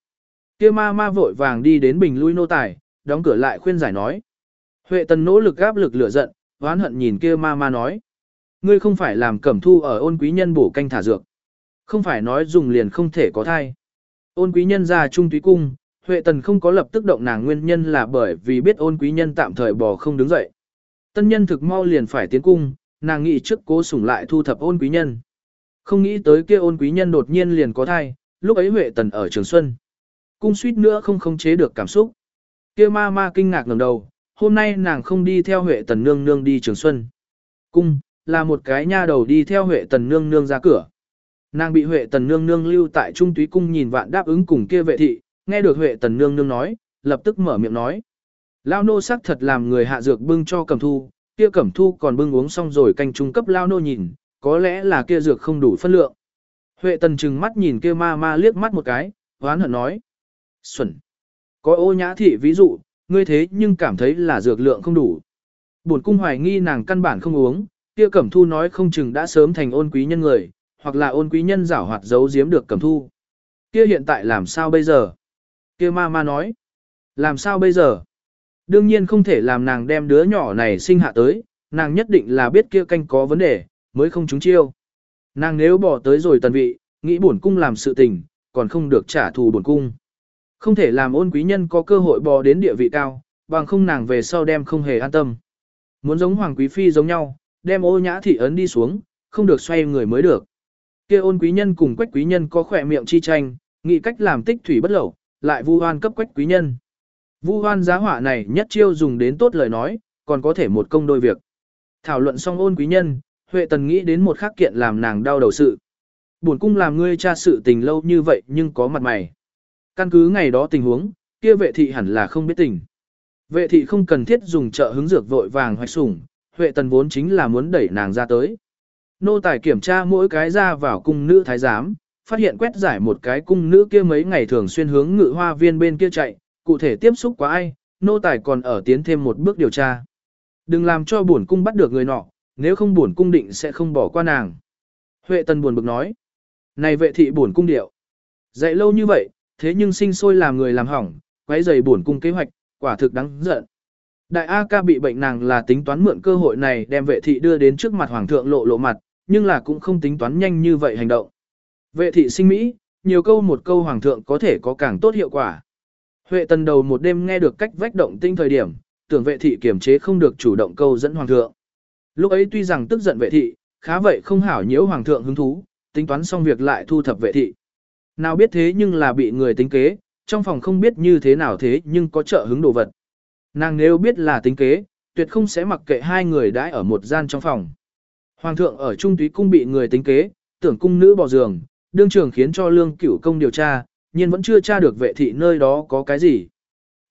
Kia ma ma vội vàng đi đến bình lui nô tài, đóng cửa lại khuyên giải nói. Huệ tần nỗ lực áp lực lửa giận, oán hận nhìn kia ma ma nói. Ngươi không phải làm cẩm thu ở ôn quý nhân bổ canh thả dược. Không phải nói dùng liền không thể có thai. Ôn quý nhân ra trung túy cung, Huệ tần không có lập tức động nàng nguyên nhân là bởi vì biết ôn quý nhân tạm thời bò không đứng dậy. Tân nhân thực mau liền phải tiến cung, nàng nghĩ trước cố sủng lại thu thập ôn quý nhân. Không nghĩ tới kia ôn quý nhân đột nhiên liền có thai, lúc ấy Huệ Tần ở Trường Xuân. Cung suýt nữa không khống chế được cảm xúc. Kia ma ma kinh ngạc ngẩng đầu, hôm nay nàng không đi theo Huệ Tần nương nương đi Trường Xuân. Cung, là một cái nha đầu đi theo Huệ Tần nương nương ra cửa. Nàng bị Huệ Tần nương nương lưu tại Trung Túy cung nhìn vạn đáp ứng cùng kia vệ thị, nghe được Huệ Tần nương nương nói, lập tức mở miệng nói: "Lao nô sắc thật làm người hạ dược bưng cho Cẩm Thu, kia Cẩm Thu còn bưng uống xong rồi canh trung cấp lao nô nhìn, có lẽ là kia dược không đủ phân lượng. Huệ tần trừng mắt nhìn kia ma ma liếc mắt một cái, hoán hận nói. Xuẩn. Có ô nhã thị ví dụ, ngươi thế nhưng cảm thấy là dược lượng không đủ. Bổn cung hoài nghi nàng căn bản không uống, kia cẩm thu nói không chừng đã sớm thành ôn quý nhân người, hoặc là ôn quý nhân giảo hoạt giấu giếm được cẩm thu. Kia hiện tại làm sao bây giờ? Kia ma ma nói. Làm sao bây giờ? Đương nhiên không thể làm nàng đem đứa nhỏ này sinh hạ tới, nàng nhất định là biết kia canh có vấn đề, mới không trúng chiêu. Nàng nếu bỏ tới rồi tần vị, nghĩ bổn cung làm sự tình, còn không được trả thù bổn cung. Không thể làm ôn quý nhân có cơ hội bò đến địa vị cao, bằng không nàng về sau đem không hề an tâm. Muốn giống hoàng quý phi giống nhau, đem ô nhã thị ấn đi xuống, không được xoay người mới được. kia ôn quý nhân cùng quách quý nhân có khỏe miệng chi tranh, nghĩ cách làm tích thủy bất lậu, lại vu hoan cấp quách quý nhân. Vu hoan giá hỏa này nhất chiêu dùng đến tốt lời nói, còn có thể một công đôi việc. Thảo luận xong ôn quý nhân, Huệ Tần nghĩ đến một khắc kiện làm nàng đau đầu sự. Buồn cung làm ngươi tra sự tình lâu như vậy nhưng có mặt mày. Căn cứ ngày đó tình huống, kia vệ thị hẳn là không biết tình. Vệ thị không cần thiết dùng trợ hứng dược vội vàng hoạch sủng, Huệ Tần vốn chính là muốn đẩy nàng ra tới. Nô tài kiểm tra mỗi cái ra vào cung nữ thái giám, phát hiện quét giải một cái cung nữ kia mấy ngày thường xuyên hướng ngự hoa viên bên kia chạy, cụ thể tiếp xúc quá ai, nô tài còn ở tiến thêm một bước điều tra. Đừng làm cho bổn cung bắt được người nọ, nếu không buồn cung định sẽ không bỏ qua nàng. Huệ tần buồn bực nói, này vệ thị buồn cung điệu. Dạy lâu như vậy, thế nhưng sinh sôi làm người làm hỏng, quấy rầy buồn cung kế hoạch, quả thực đáng giận. Đại A ca bị bệnh nàng là tính toán mượn cơ hội này đem vệ thị đưa đến trước mặt hoàng thượng lộ lộ mặt, nhưng là cũng không tính toán nhanh như vậy hành động. Vệ thị sinh Mỹ, nhiều câu một câu hoàng thượng có thể có càng tốt hiệu quả. Huệ tần đầu một đêm nghe được cách vách động tinh thời điểm, tưởng vệ thị kiềm chế không được chủ động câu dẫn hoàng thượng. Lúc ấy tuy rằng tức giận vệ thị, khá vậy không hảo nhiễu hoàng thượng hứng thú, tính toán xong việc lại thu thập vệ thị. Nào biết thế nhưng là bị người tính kế, trong phòng không biết như thế nào thế nhưng có trợ hứng đồ vật. Nàng nếu biết là tính kế, tuyệt không sẽ mặc kệ hai người đãi ở một gian trong phòng. Hoàng thượng ở trung túy cung bị người tính kế, tưởng cung nữ bỏ giường, đương trường khiến cho lương cửu công điều tra, nhưng vẫn chưa tra được vệ thị nơi đó có cái gì.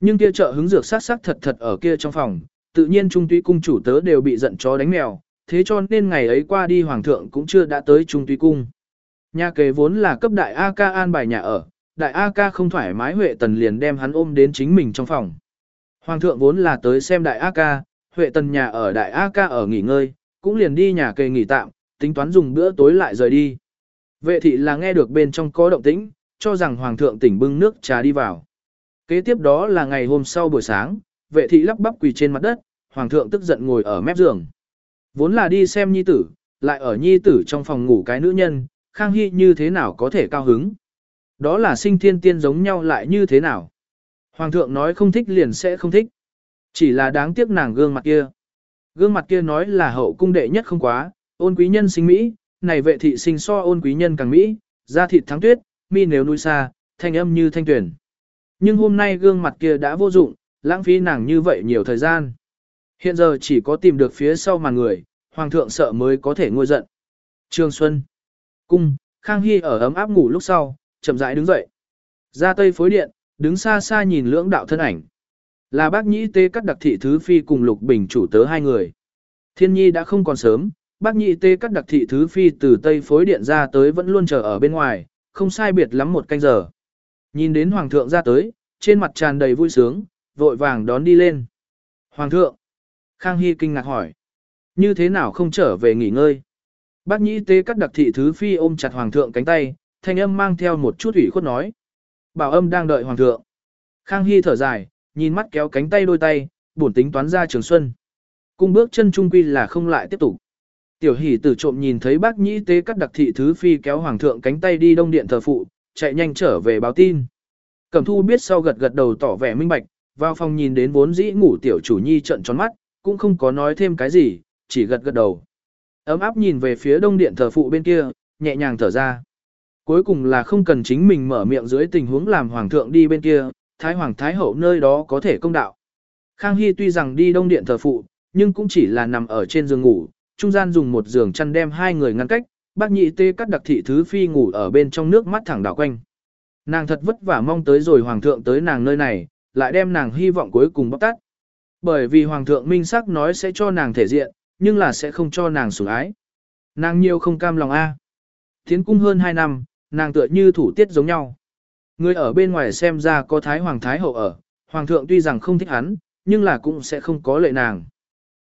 Nhưng kia trợ hứng dược sát sát thật thật ở kia trong phòng, tự nhiên trung túy cung chủ tớ đều bị giận chó đánh mèo, thế cho nên ngày ấy qua đi hoàng thượng cũng chưa đã tới trung túy cung. Nhà kế vốn là cấp đại A ca an bài nhà ở, đại A ca không thoải mái Huệ Tần liền đem hắn ôm đến chính mình trong phòng. Hoàng thượng vốn là tới xem đại A ca, Huệ Tần nhà ở đại A ca ở nghỉ ngơi, cũng liền đi nhà kề nghỉ tạm, tính toán dùng bữa tối lại rời đi. Vệ thị là nghe được bên trong có động tĩnh, cho rằng Hoàng thượng tỉnh bưng nước trà đi vào. Kế tiếp đó là ngày hôm sau buổi sáng, vệ thị lắp bắp quỳ trên mặt đất, Hoàng thượng tức giận ngồi ở mép giường. Vốn là đi xem nhi tử, lại ở nhi tử trong phòng ngủ cái nữ nhân, Khang Hy như thế nào có thể cao hứng. Đó là sinh thiên tiên giống nhau lại như thế nào. Hoàng thượng nói không thích liền sẽ không thích. Chỉ là đáng tiếc nàng gương mặt kia. Gương mặt kia nói là hậu cung đệ nhất không quá, ôn quý nhân sinh Mỹ, này vệ thị sinh so ôn quý nhân càng Mỹ, da thịt thắng tuyết, mi nếu núi xa, thanh âm như thanh tuyển. Nhưng hôm nay gương mặt kia đã vô dụng, lãng phí nàng như vậy nhiều thời gian. Hiện giờ chỉ có tìm được phía sau màn người, hoàng thượng sợ mới có thể ngôi giận. Trương Xuân. Cung, Khang Hy ở ấm áp ngủ lúc sau, chậm rãi đứng dậy. Ra tây phối điện, đứng xa xa nhìn lưỡng đạo thân ảnh. Là bác nhĩ tê cắt đặc thị thứ phi cùng lục bình chủ tớ hai người. Thiên nhi đã không còn sớm, bác nhĩ tê cắt đặc thị thứ phi từ tây phối điện ra tới vẫn luôn chờ ở bên ngoài, không sai biệt lắm một canh giờ. Nhìn đến hoàng thượng ra tới, trên mặt tràn đầy vui sướng, vội vàng đón đi lên. Hoàng thượng! Khang Hy kinh ngạc hỏi. Như thế nào không trở về nghỉ ngơi? Bác nhĩ tế cắt đặc thị thứ phi ôm chặt hoàng thượng cánh tay, thanh âm mang theo một chút ủy khuất nói. Bảo âm đang đợi hoàng thượng. Khang Hy thở dài, nhìn mắt kéo cánh tay đôi tay, buồn tính toán ra trường xuân. Cung bước chân trung quy là không lại tiếp tục. Tiểu hỷ tử trộm nhìn thấy bác nhĩ tế cắt đặc thị thứ phi kéo hoàng thượng cánh tay đi đông điện thờ phụ, chạy nhanh trở về báo tin. Cẩm thu biết sau gật gật đầu tỏ vẻ minh bạch, vào phòng nhìn đến vốn dĩ ngủ tiểu chủ nhi trận tròn mắt, cũng không có nói thêm cái gì, chỉ gật gật đầu. Ấm áp nhìn về phía đông điện thờ phụ bên kia, nhẹ nhàng thở ra. Cuối cùng là không cần chính mình mở miệng dưới tình huống làm hoàng thượng đi bên kia, thái hoàng thái hậu nơi đó có thể công đạo. Khang Hy tuy rằng đi đông điện thờ phụ, nhưng cũng chỉ là nằm ở trên giường ngủ, trung gian dùng một giường chăn đem hai người ngăn cách, bác nhị tê cắt đặc thị thứ phi ngủ ở bên trong nước mắt thẳng đảo quanh. Nàng thật vất vả mong tới rồi hoàng thượng tới nàng nơi này, lại đem nàng hy vọng cuối cùng bóc tắt. Bởi vì hoàng thượng minh sắc nói sẽ cho nàng thể diện, nhưng là sẽ không cho nàng sủng ái. Nàng nhiều không cam lòng a. Tiến cung hơn 2 năm, nàng tựa như thủ tiết giống nhau. Người ở bên ngoài xem ra có thái hoàng thái hậu ở, hoàng thượng tuy rằng không thích hắn, nhưng là cũng sẽ không có lệ nàng.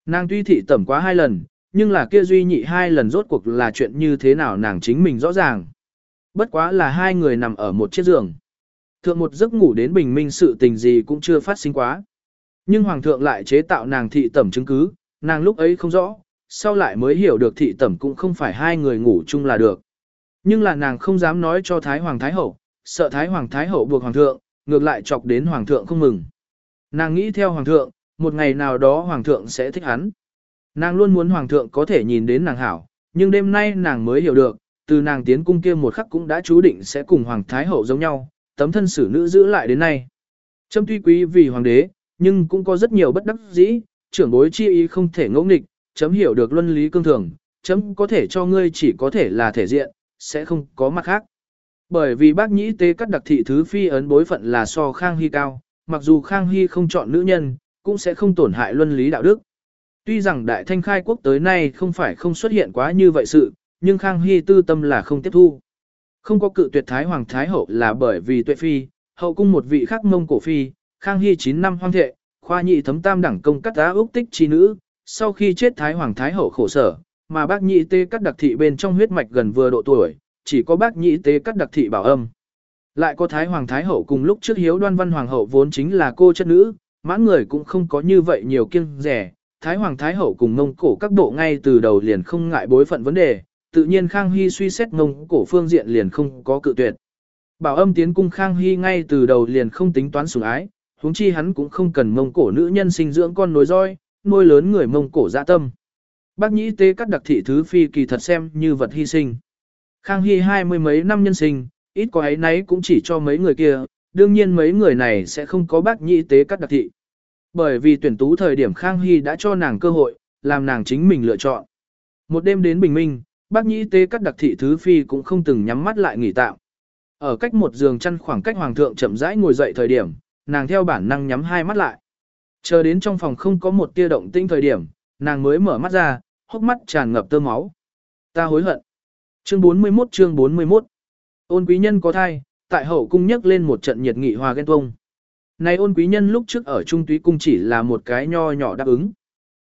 Nàng tuy thị tẩm quá hai lần, nhưng là kia duy nhị hai lần rốt cuộc là chuyện như thế nào nàng chính mình rõ ràng. Bất quá là hai người nằm ở một chiếc giường. Thượng một giấc ngủ đến bình minh sự tình gì cũng chưa phát sinh quá. Nhưng hoàng thượng lại chế tạo nàng thị tẩm chứng cứ, nàng lúc ấy không rõ, sau lại mới hiểu được thị tẩm cũng không phải hai người ngủ chung là được. Nhưng là nàng không dám nói cho Thái Hoàng Thái Hậu, sợ Thái Hoàng Thái Hậu buộc Hoàng thượng, ngược lại chọc đến Hoàng thượng không mừng. Nàng nghĩ theo Hoàng thượng, một ngày nào đó Hoàng thượng sẽ thích hắn. Nàng luôn muốn Hoàng thượng có thể nhìn đến nàng hảo, nhưng đêm nay nàng mới hiểu được, từ nàng tiến cung kia một khắc cũng đã chú định sẽ cùng Hoàng Thái Hậu giống nhau, tấm thân xử nữ giữ lại đến nay. Trâm tuy quý vì Hoàng đế, nhưng cũng có rất nhiều bất đắc dĩ, trưởng bối chi ý không thể ngẫu nghịch, chấm hiểu được luân lý cương thường, chấm có thể cho ngươi chỉ có thể là thể diện, sẽ không có mặt khác. Bởi vì bác nhĩ tế cắt đặc thị thứ phi ấn bối phận là so Khang Hy cao, mặc dù Khang Hy không chọn nữ nhân, cũng sẽ không tổn hại luân lý đạo đức. Tuy rằng đại thanh khai quốc tới nay không phải không xuất hiện quá như vậy sự, nhưng Khang Hy tư tâm là không tiếp thu. Không có cự tuyệt Thái Hoàng Thái Hậu là bởi vì tuệ phi, hậu cung một vị khác mông cổ phi, Khang Hy 9 năm hoang thệ, khoa nhị thấm tam đẳng công cắt đá úc tích chi nữ, sau khi chết Thái Hoàng Thái Hậu khổ sở, mà bác nhị tê cắt đặc thị bên trong huyết mạch gần vừa độ tuổi, chỉ có bác nhị tê cắt đặc thị bảo âm. Lại có Thái Hoàng Thái Hậu cùng lúc trước hiếu đoan văn Hoàng Hậu vốn chính là cô chất nữ, mãn người cũng không có như vậy nhiều kiêng rẻ. Thái Hoàng Thái Hậu cùng mông cổ các bộ ngay từ đầu liền không ngại bối phận vấn đề, tự nhiên Khang Hy suy xét mông cổ phương diện liền không có cự tuyệt. Bảo âm tiến cung Khang Hy ngay từ đầu liền không tính toán sủng ái, huống chi hắn cũng không cần mông cổ nữ nhân sinh dưỡng con nối roi, nuôi lớn người mông cổ dạ tâm. Bác nhĩ tế cắt đặc thị thứ phi kỳ thật xem như vật hy sinh. Khang Hy hai mươi mấy năm nhân sinh, ít có ấy nấy cũng chỉ cho mấy người kia, đương nhiên mấy người này sẽ không có bác nhĩ tế cắt đặc thị. Bởi vì tuyển tú thời điểm Khang Hy đã cho nàng cơ hội, làm nàng chính mình lựa chọn. Một đêm đến bình minh, bác nhĩ tế cắt đặc thị thứ phi cũng không từng nhắm mắt lại nghỉ tạm. Ở cách một giường chăn khoảng cách hoàng thượng chậm rãi ngồi dậy thời điểm, nàng theo bản năng nhắm hai mắt lại. Chờ đến trong phòng không có một tia động tĩnh thời điểm, nàng mới mở mắt ra, hốc mắt tràn ngập tơ máu. Ta hối hận. Chương 41 chương 41 Ôn quý nhân có thai, tại hậu cung nhắc lên một trận nhiệt nghị hòa ghen tuông. Này ôn quý nhân lúc trước ở trung túy cung chỉ là một cái nho nhỏ đáp ứng.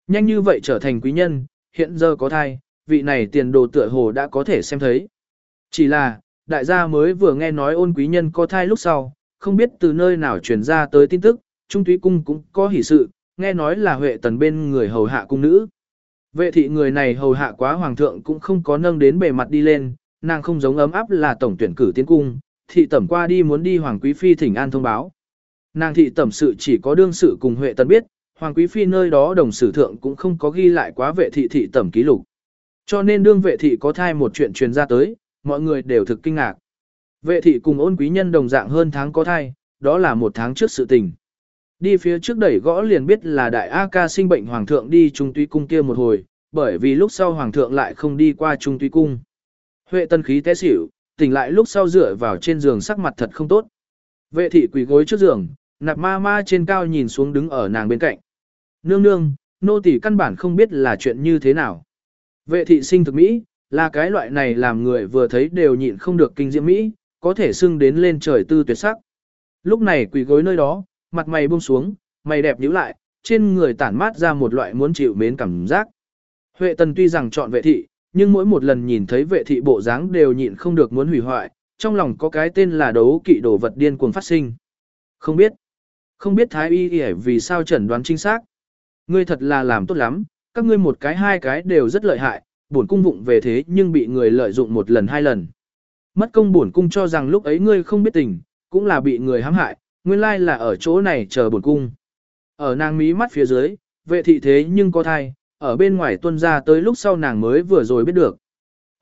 Nhanh như vậy trở thành quý nhân, hiện giờ có thai, vị này tiền đồ tựa hồ đã có thể xem thấy. Chỉ là, đại gia mới vừa nghe nói ôn quý nhân có thai lúc sau, không biết từ nơi nào truyền ra tới tin tức, trung Thúy cung cũng có hỷ sự, nghe nói là huệ tần bên người hầu hạ cung nữ. Vệ thị người này hầu hạ quá hoàng thượng cũng không có nâng đến bề mặt đi lên, nàng không giống ấm áp là tổng tuyển cử tiến cung, thị tẩm qua đi muốn đi hoàng quý phi thỉnh an thông báo. Nàng thị tẩm sự chỉ có đương sự cùng Huệ Tần biết, Hoàng Quý Phi nơi đó đồng sử thượng cũng không có ghi lại quá vệ thị thị tẩm ký lục. Cho nên đương vệ thị có thai một chuyện truyền ra tới, mọi người đều thực kinh ngạc. Vệ thị cùng ôn quý nhân đồng dạng hơn tháng có thai, đó là một tháng trước sự tình. Đi phía trước đẩy gõ liền biết là đại A ca sinh bệnh hoàng thượng đi trung tuy cung kia một hồi, bởi vì lúc sau hoàng thượng lại không đi qua trung tuy cung. Huệ tân khí té xỉu, tỉnh lại lúc sau dựa vào trên giường sắc mặt thật không tốt. Vệ thị quỳ gối trước giường, nạp ma ma trên cao nhìn xuống đứng ở nàng bên cạnh. Nương nương, nô tỳ căn bản không biết là chuyện như thế nào. Vệ thị sinh thực Mỹ, là cái loại này làm người vừa thấy đều nhịn không được kinh diễm Mỹ, có thể xưng đến lên trời tư tuyệt sắc. Lúc này quỳ gối nơi đó, mặt mày buông xuống, mày đẹp nhíu lại, trên người tản mát ra một loại muốn chịu mến cảm giác. Huệ tần tuy rằng chọn vệ thị, nhưng mỗi một lần nhìn thấy vệ thị bộ dáng đều nhịn không được muốn hủy hoại, trong lòng có cái tên là đấu kỵ đồ vật điên cuồng phát sinh. Không biết. Không biết thái y y vì sao chẩn đoán chính xác. Ngươi thật là làm tốt lắm, các ngươi một cái hai cái đều rất lợi hại, bổn cung vụng về thế nhưng bị người lợi dụng một lần hai lần. Mất công bổn cung cho rằng lúc ấy ngươi không biết tình, cũng là bị người hãm hại, nguyên lai là ở chỗ này chờ bổn cung. Ở nàng mí mắt phía dưới, vệ thị thế nhưng có thai, ở bên ngoài tuân ra tới lúc sau nàng mới vừa rồi biết được.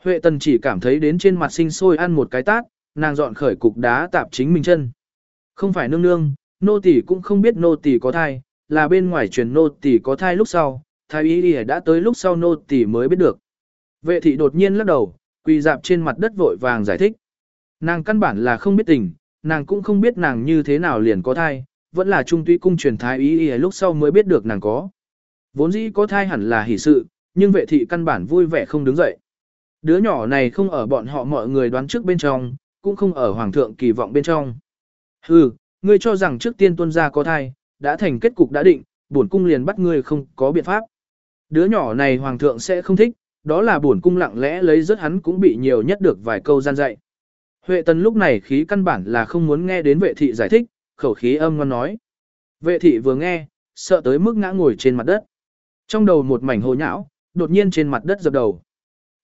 Huệ tần chỉ cảm thấy đến trên mặt sinh sôi ăn một cái tát, nàng dọn khởi cục đá tạp chính mình chân. Không phải nương nương, nô tỳ cũng không biết nô tỳ có thai, là bên ngoài truyền nô tỳ có thai lúc sau, thái y y đã tới lúc sau nô tỳ mới biết được. Vệ thị đột nhiên lắc đầu, quỳ dạp trên mặt đất vội vàng giải thích. Nàng căn bản là không biết tình, nàng cũng không biết nàng như thế nào liền có thai, vẫn là trung tuy cung truyền thái ý ý lúc sau mới biết được nàng có. Vốn dĩ có thai hẳn là hỷ sự, nhưng vệ thị căn bản vui vẻ không đứng dậy. Đứa nhỏ này không ở bọn họ mọi người đoán trước bên trong, cũng không ở hoàng thượng kỳ vọng bên trong. Hừ, ngươi cho rằng trước tiên tuân gia có thai, đã thành kết cục đã định, bổn cung liền bắt ngươi không có biện pháp. Đứa nhỏ này hoàng thượng sẽ không thích, đó là buồn cung lặng lẽ lấy rất hắn cũng bị nhiều nhất được vài câu gian dạy. Huệ tần lúc này khí căn bản là không muốn nghe đến vệ thị giải thích, khẩu khí âm ngon nói. Vệ thị vừa nghe, sợ tới mức ngã ngồi trên mặt đất. Trong đầu một mảnh hồ nhão, đột nhiên trên mặt đất dập đầu.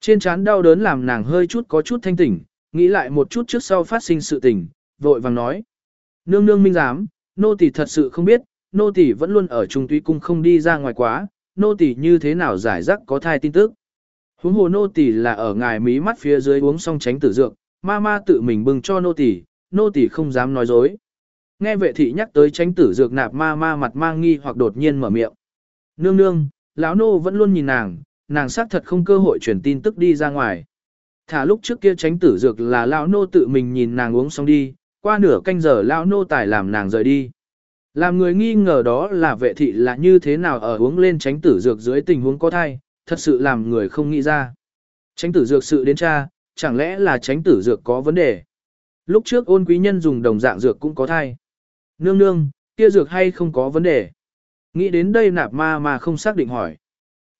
Trên trán đau đớn làm nàng hơi chút có chút thanh tỉnh, nghĩ lại một chút trước sau phát sinh sự tình, vội vàng nói. Nương nương minh giám, nô tỳ thật sự không biết, nô tỳ vẫn luôn ở trung túy cung không đi ra ngoài quá, nô tỳ như thế nào giải rắc có thai tin tức. Huống hồ nô tỳ là ở ngài mí mắt phía dưới uống xong tránh tử dược, ma ma tự mình bưng cho nô tỳ, nô tỳ không dám nói dối. Nghe vệ thị nhắc tới tránh tử dược nạp ma ma mặt mang nghi hoặc đột nhiên mở miệng. Nương nương, lão nô vẫn luôn nhìn nàng, nàng xác thật không cơ hội truyền tin tức đi ra ngoài. Thả lúc trước kia tránh tử dược là lão nô tự mình nhìn nàng uống xong đi, qua nửa canh giờ lão nô tài làm nàng rời đi. Làm người nghi ngờ đó là vệ thị là như thế nào ở uống lên tránh tử dược dưới tình huống có thai, thật sự làm người không nghĩ ra. Tránh tử dược sự đến cha, chẳng lẽ là tránh tử dược có vấn đề. Lúc trước ôn quý nhân dùng đồng dạng dược cũng có thai. Nương nương, kia dược hay không có vấn đề. Nghĩ đến đây nạp ma mà không xác định hỏi.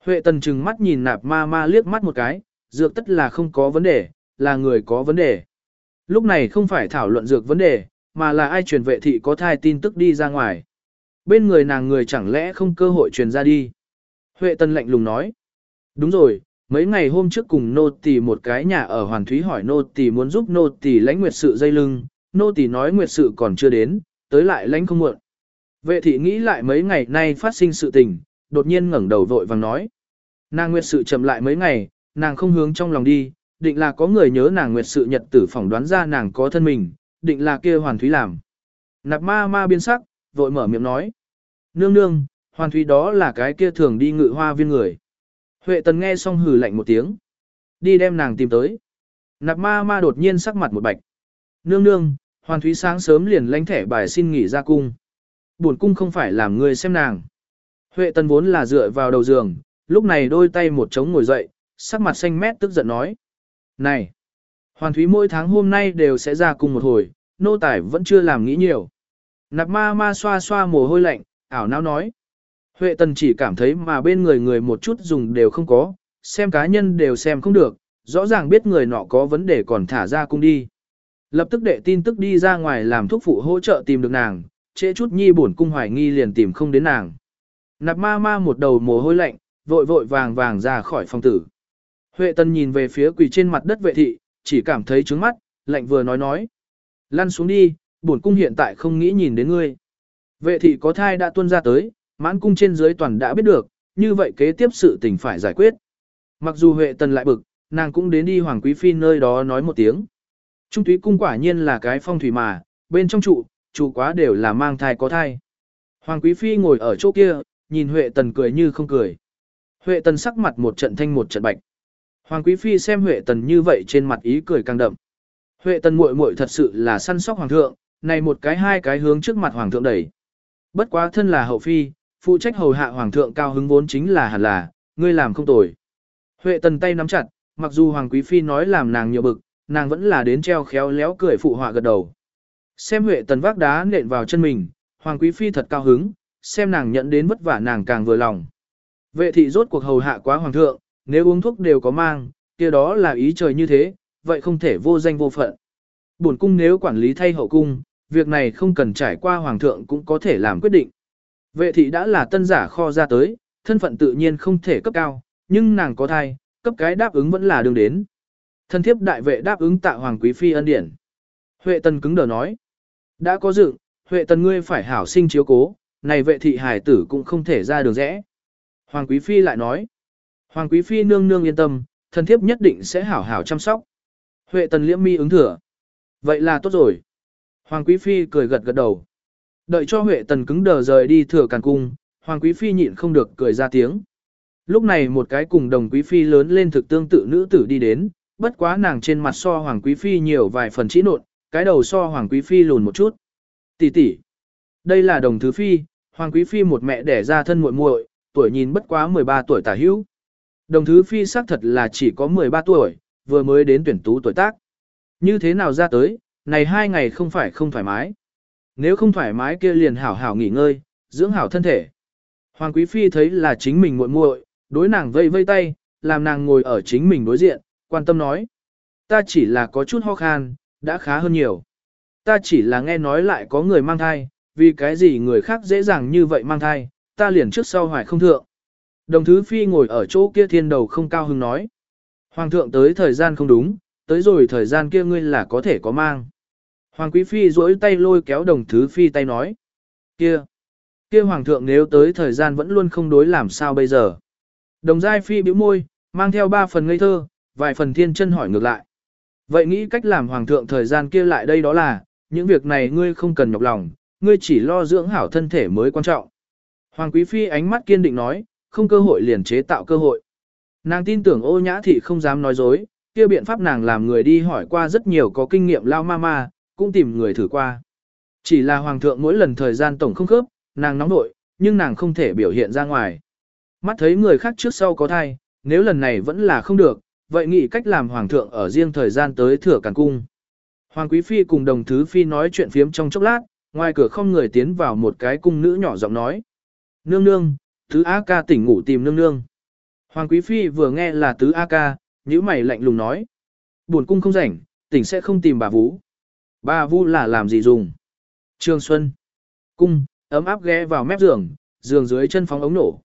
Huệ tần trừng mắt nhìn nạp ma ma liếc mắt một cái, dược tất là không có vấn đề, là người có vấn đề. Lúc này không phải thảo luận dược vấn đề, mà là ai truyền vệ thị có thai tin tức đi ra ngoài. Bên người nàng người chẳng lẽ không cơ hội truyền ra đi. Huệ tần lạnh lùng nói. Đúng rồi, Mấy ngày hôm trước cùng nô tỳ một cái nhà ở Hoàn Thúy hỏi nô tỳ muốn giúp nô tỳ lãnh nguyệt sự dây lưng, nô tỳ nói nguyệt sự còn chưa đến, tới lại lãnh không muộn. Vệ thị nghĩ lại mấy ngày nay phát sinh sự tình, đột nhiên ngẩng đầu vội vàng nói. Nàng nguyệt sự chậm lại mấy ngày, nàng không hướng trong lòng đi, định là có người nhớ nàng nguyệt sự nhật tử phỏng đoán ra nàng có thân mình, định là kia Hoàn Thúy làm. Nạp ma ma biên sắc, vội mở miệng nói. Nương nương, Hoàn Thúy đó là cái kia thường đi ngự hoa viên người. Huệ tần nghe xong hừ lạnh một tiếng. Đi đem nàng tìm tới. Nạp ma ma đột nhiên sắc mặt một bạch. Nương nương, Hoàn Thúy sáng sớm liền lánh thẻ bài xin nghỉ ra cung. Buồn cung không phải làm người xem nàng. Huệ tần vốn là dựa vào đầu giường, lúc này đôi tay một trống ngồi dậy, sắc mặt xanh mét tức giận nói. Này! Hoàn Thúy mỗi tháng hôm nay đều sẽ ra cung một hồi, nô tài vẫn chưa làm nghĩ nhiều. Nạp ma ma xoa xoa mồ hôi lạnh, ảo não nói. Huệ tần chỉ cảm thấy mà bên người người một chút dùng đều không có, xem cá nhân đều xem không được, rõ ràng biết người nọ có vấn đề còn thả ra cung đi. Lập tức đệ tin tức đi ra ngoài làm thuốc phụ hỗ trợ tìm được nàng, trễ chút nhi bổn cung hoài nghi liền tìm không đến nàng. Nạp ma ma một đầu mồ hôi lạnh, vội vội vàng vàng ra khỏi phòng tử. Huệ tần nhìn về phía quỳ trên mặt đất vệ thị, chỉ cảm thấy trướng mắt, lạnh vừa nói nói. Lăn xuống đi, bổn cung hiện tại không nghĩ nhìn đến ngươi. Vệ thị có thai đã tuân ra tới, mãn cung trên dưới toàn đã biết được, như vậy kế tiếp sự tình phải giải quyết. Mặc dù Huệ Tần lại bực, nàng cũng đến đi Hoàng Quý Phi nơi đó nói một tiếng. Trung túy cung quả nhiên là cái phong thủy mà, bên trong trụ, trụ quá đều là mang thai có thai. Hoàng Quý Phi ngồi ở chỗ kia, nhìn Huệ Tần cười như không cười. Huệ Tần sắc mặt một trận thanh một trận bạch. Hoàng Quý Phi xem Huệ Tần như vậy trên mặt ý cười càng đậm. Huệ Tần muội muội thật sự là săn sóc hoàng thượng, này một cái hai cái hướng trước mặt hoàng thượng đẩy. Bất quá thân là hậu phi, phụ trách hầu hạ hoàng thượng cao hứng vốn chính là hẳn là, ngươi làm không tồi. Huệ Tần tay nắm chặt, mặc dù hoàng quý phi nói làm nàng nhiều bực, nàng vẫn là đến treo khéo léo cười phụ họa gật đầu. Xem Huệ Tần vác đá nện vào chân mình, hoàng quý phi thật cao hứng, xem nàng nhận đến vất vả nàng càng vừa lòng. Vệ thị rốt cuộc hầu hạ quá hoàng thượng, nếu uống thuốc đều có mang, kia đó là ý trời như thế, vậy không thể vô danh vô phận. Bổn cung nếu quản lý thay hậu cung, việc này không cần trải qua hoàng thượng cũng có thể làm quyết định. Vệ thị đã là tân giả kho ra tới, thân phận tự nhiên không thể cấp cao, nhưng nàng có thai, cấp cái đáp ứng vẫn là đường đến. Thân thiếp đại vệ đáp ứng tạ hoàng quý phi ân điển. Huệ tần cứng đờ nói. Đã có dự, Huệ tần ngươi phải hảo sinh chiếu cố, này vệ thị hải tử cũng không thể ra đường rẽ. Hoàng quý phi lại nói. Hoàng quý phi nương nương yên tâm, thân thiếp nhất định sẽ hảo hảo chăm sóc. Huệ tần liễm mi ứng thừa. Vậy là tốt rồi. Hoàng quý phi cười gật gật đầu. Đợi cho Huệ tần cứng đờ rời đi thừa càn cung, Hoàng quý phi nhịn không được cười ra tiếng. Lúc này một cái cùng đồng quý phi lớn lên thực tương tự nữ tử đi đến, bất quá nàng trên mặt so Hoàng quý phi nhiều vài phần chỉ nộn, cái đầu so Hoàng quý phi lùn một chút. Tỷ tỷ, đây là đồng thứ phi, Hoàng quý phi một mẹ đẻ ra thân muội muội, tuổi nhìn bất quá 13 tuổi tả hữu. Đồng thứ phi xác thật là chỉ có 13 tuổi, vừa mới đến tuyển tú tuổi tác. Như thế nào ra tới, này hai ngày không phải không thoải mái. Nếu không thoải mái kia liền hảo hảo nghỉ ngơi, dưỡng hảo thân thể. Hoàng Quý Phi thấy là chính mình muội muội, đối nàng vây vây tay, làm nàng ngồi ở chính mình đối diện, quan tâm nói. Ta chỉ là có chút ho khan, đã khá hơn nhiều. Ta chỉ là nghe nói lại có người mang thai, vì cái gì người khác dễ dàng như vậy mang thai, ta liền trước sau hoài không thượng. Đồng thứ phi ngồi ở chỗ kia thiên đầu không cao hứng nói. Hoàng thượng tới thời gian không đúng, tới rồi thời gian kia ngươi là có thể có mang. Hoàng quý phi duỗi tay lôi kéo đồng thứ phi tay nói. Kia, kia hoàng thượng nếu tới thời gian vẫn luôn không đối làm sao bây giờ. Đồng giai phi bĩu môi, mang theo ba phần ngây thơ, vài phần thiên chân hỏi ngược lại. Vậy nghĩ cách làm hoàng thượng thời gian kia lại đây đó là, những việc này ngươi không cần nhọc lòng, ngươi chỉ lo dưỡng hảo thân thể mới quan trọng. Hoàng quý phi ánh mắt kiên định nói, không cơ hội liền chế tạo cơ hội. Nàng tin tưởng ô nhã thị không dám nói dối, kia biện pháp nàng làm người đi hỏi qua rất nhiều có kinh nghiệm lao ma ma, cũng tìm người thử qua. Chỉ là hoàng thượng mỗi lần thời gian tổng không khớp, nàng nóng nội, nhưng nàng không thể biểu hiện ra ngoài. Mắt thấy người khác trước sau có thai, nếu lần này vẫn là không được, vậy nghĩ cách làm hoàng thượng ở riêng thời gian tới thừa càn cung. Hoàng quý phi cùng đồng thứ phi nói chuyện phiếm trong chốc lát, ngoài cửa không người tiến vào một cái cung nữ nhỏ giọng nói. Nương nương, tứ A ca tỉnh ngủ tìm nương nương. Hoàng quý phi vừa nghe là tứ A ca, nhíu mày lạnh lùng nói. Buồn cung không rảnh, tỉnh sẽ không tìm bà vũ. Ba vu là làm gì dùng? Trương Xuân. Cung, ấm áp ghé vào mép giường, giường dưới chân phóng ống nổ.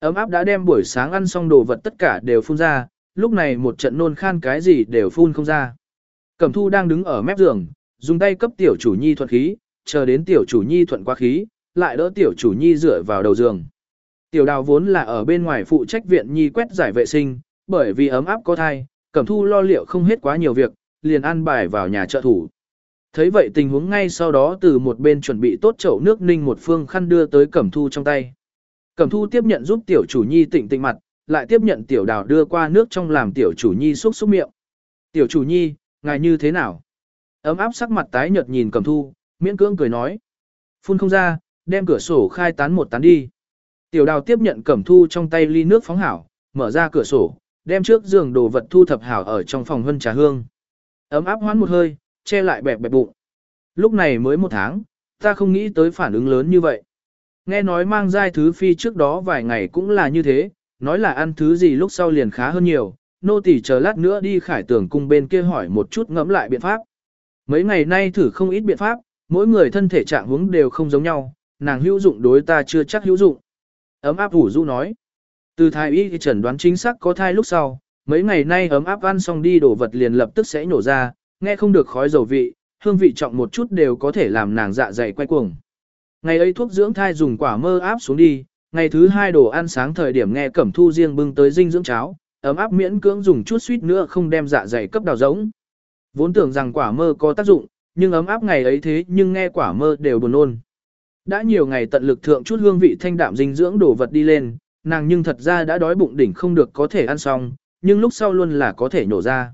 Ấm áp đã đem buổi sáng ăn xong đồ vật tất cả đều phun ra, lúc này một trận nôn khan cái gì đều phun không ra. Cẩm thu đang đứng ở mép giường, dùng tay cấp tiểu chủ nhi thuận khí, chờ đến tiểu chủ nhi thuận qua khí, lại đỡ tiểu chủ nhi dựa vào đầu giường. Tiểu đào vốn là ở bên ngoài phụ trách viện nhi quét giải vệ sinh, bởi vì ấm áp có thai, cẩm thu lo liệu không hết quá nhiều việc, liền ăn bài vào nhà trợ thủ. Thấy vậy tình huống ngay sau đó từ một bên chuẩn bị tốt chậu nước ninh một phương khăn đưa tới cẩm thu trong tay. Cẩm thu tiếp nhận giúp tiểu chủ nhi tịnh tịnh mặt, lại tiếp nhận tiểu đào đưa qua nước trong làm tiểu chủ nhi xúc xúc miệng. Tiểu chủ nhi, ngài như thế nào? Ấm áp sắc mặt tái nhợt nhìn cẩm thu, miễn cưỡng cười nói. Phun không ra, đem cửa sổ khai tán một tán đi. Tiểu đào tiếp nhận cẩm thu trong tay ly nước phóng hảo, mở ra cửa sổ, đem trước giường đồ vật thu thập hảo ở trong phòng hân trà hương. Ấm áp hoán một hơi, che lại bẹp bẹp bụng. Lúc này mới một tháng, ta không nghĩ tới phản ứng lớn như vậy. Nghe nói mang giai thứ phi trước đó vài ngày cũng là như thế, nói là ăn thứ gì lúc sau liền khá hơn nhiều, nô tỳ chờ lát nữa đi khải tưởng cung bên kia hỏi một chút ngẫm lại biện pháp. Mấy ngày nay thử không ít biện pháp, mỗi người thân thể trạng hướng đều không giống nhau, nàng hữu dụng đối ta chưa chắc hữu dụng. Ấm áp ủ du nói. Từ thái y chẩn đoán chính xác có thai lúc sau, mấy ngày nay ấm áp ăn xong đi đổ vật liền lập tức sẽ nổ ra, nghe không được khói dầu vị, hương vị trọng một chút đều có thể làm nàng dạ dày quay cuồng. Ngày ấy thuốc dưỡng thai dùng quả mơ áp xuống đi, ngày thứ hai đồ ăn sáng thời điểm nghe cẩm thu riêng bưng tới dinh dưỡng cháo, ấm áp miễn cưỡng dùng chút suýt nữa không đem dạ dày cấp đào giống. Vốn tưởng rằng quả mơ có tác dụng, nhưng ấm áp ngày ấy thế nhưng nghe quả mơ đều buồn nôn. Đã nhiều ngày tận lực thượng chút hương vị thanh đạm dinh dưỡng đồ vật đi lên, nàng nhưng thật ra đã đói bụng đỉnh không được có thể ăn xong, nhưng lúc sau luôn là có thể nhổ ra.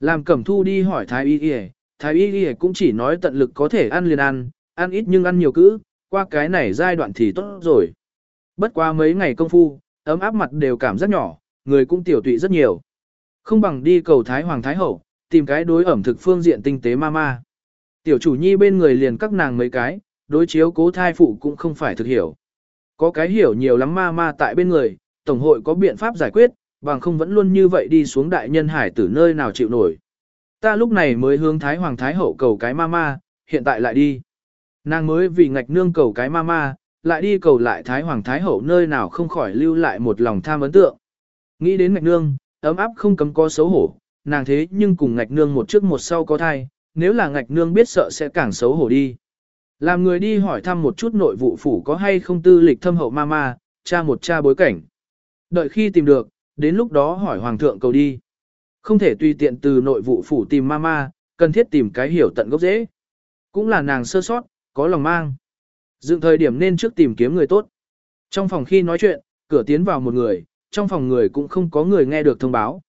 Làm cẩm thu đi hỏi thái y y, thái y y cũng chỉ nói tận lực có thể ăn liền ăn, ăn ít nhưng ăn nhiều cữ, qua cái này giai đoạn thì tốt rồi. Bất qua mấy ngày công phu, ấm áp mặt đều cảm giác nhỏ, người cũng tiểu tụy rất nhiều. Không bằng đi cầu Thái Hoàng Thái Hậu, tìm cái đối ẩm thực phương diện tinh tế ma ma. Tiểu chủ nhi bên người liền các nàng mấy cái, đối chiếu cố thai phụ cũng không phải thực hiểu. Có cái hiểu nhiều lắm ma ma tại bên người, Tổng hội có biện pháp giải quyết, bằng không vẫn luôn như vậy đi xuống đại nhân hải từ nơi nào chịu nổi. Ta lúc này mới hướng Thái Hoàng Thái Hậu cầu cái ma ma, hiện tại lại đi. Nàng mới vì ngạch nương cầu cái ma ma, lại đi cầu lại Thái Hoàng Thái Hậu nơi nào không khỏi lưu lại một lòng tham ấn tượng. Nghĩ đến ngạch nương, ấm áp không cấm có xấu hổ, nàng thế nhưng cùng ngạch nương một trước một sau có thai, nếu là ngạch nương biết sợ sẽ càng xấu hổ đi. Làm người đi hỏi thăm một chút nội vụ phủ có hay không tư lịch thâm hậu ma ma, cha một cha bối cảnh. Đợi khi tìm được, đến lúc đó hỏi hoàng thượng cầu đi. Không thể tùy tiện từ nội vụ phủ tìm mama, cần thiết tìm cái hiểu tận gốc dễ. Cũng là nàng sơ sót, có lòng mang. Dựng thời điểm nên trước tìm kiếm người tốt. Trong phòng khi nói chuyện, cửa tiến vào một người, trong phòng người cũng không có người nghe được thông báo.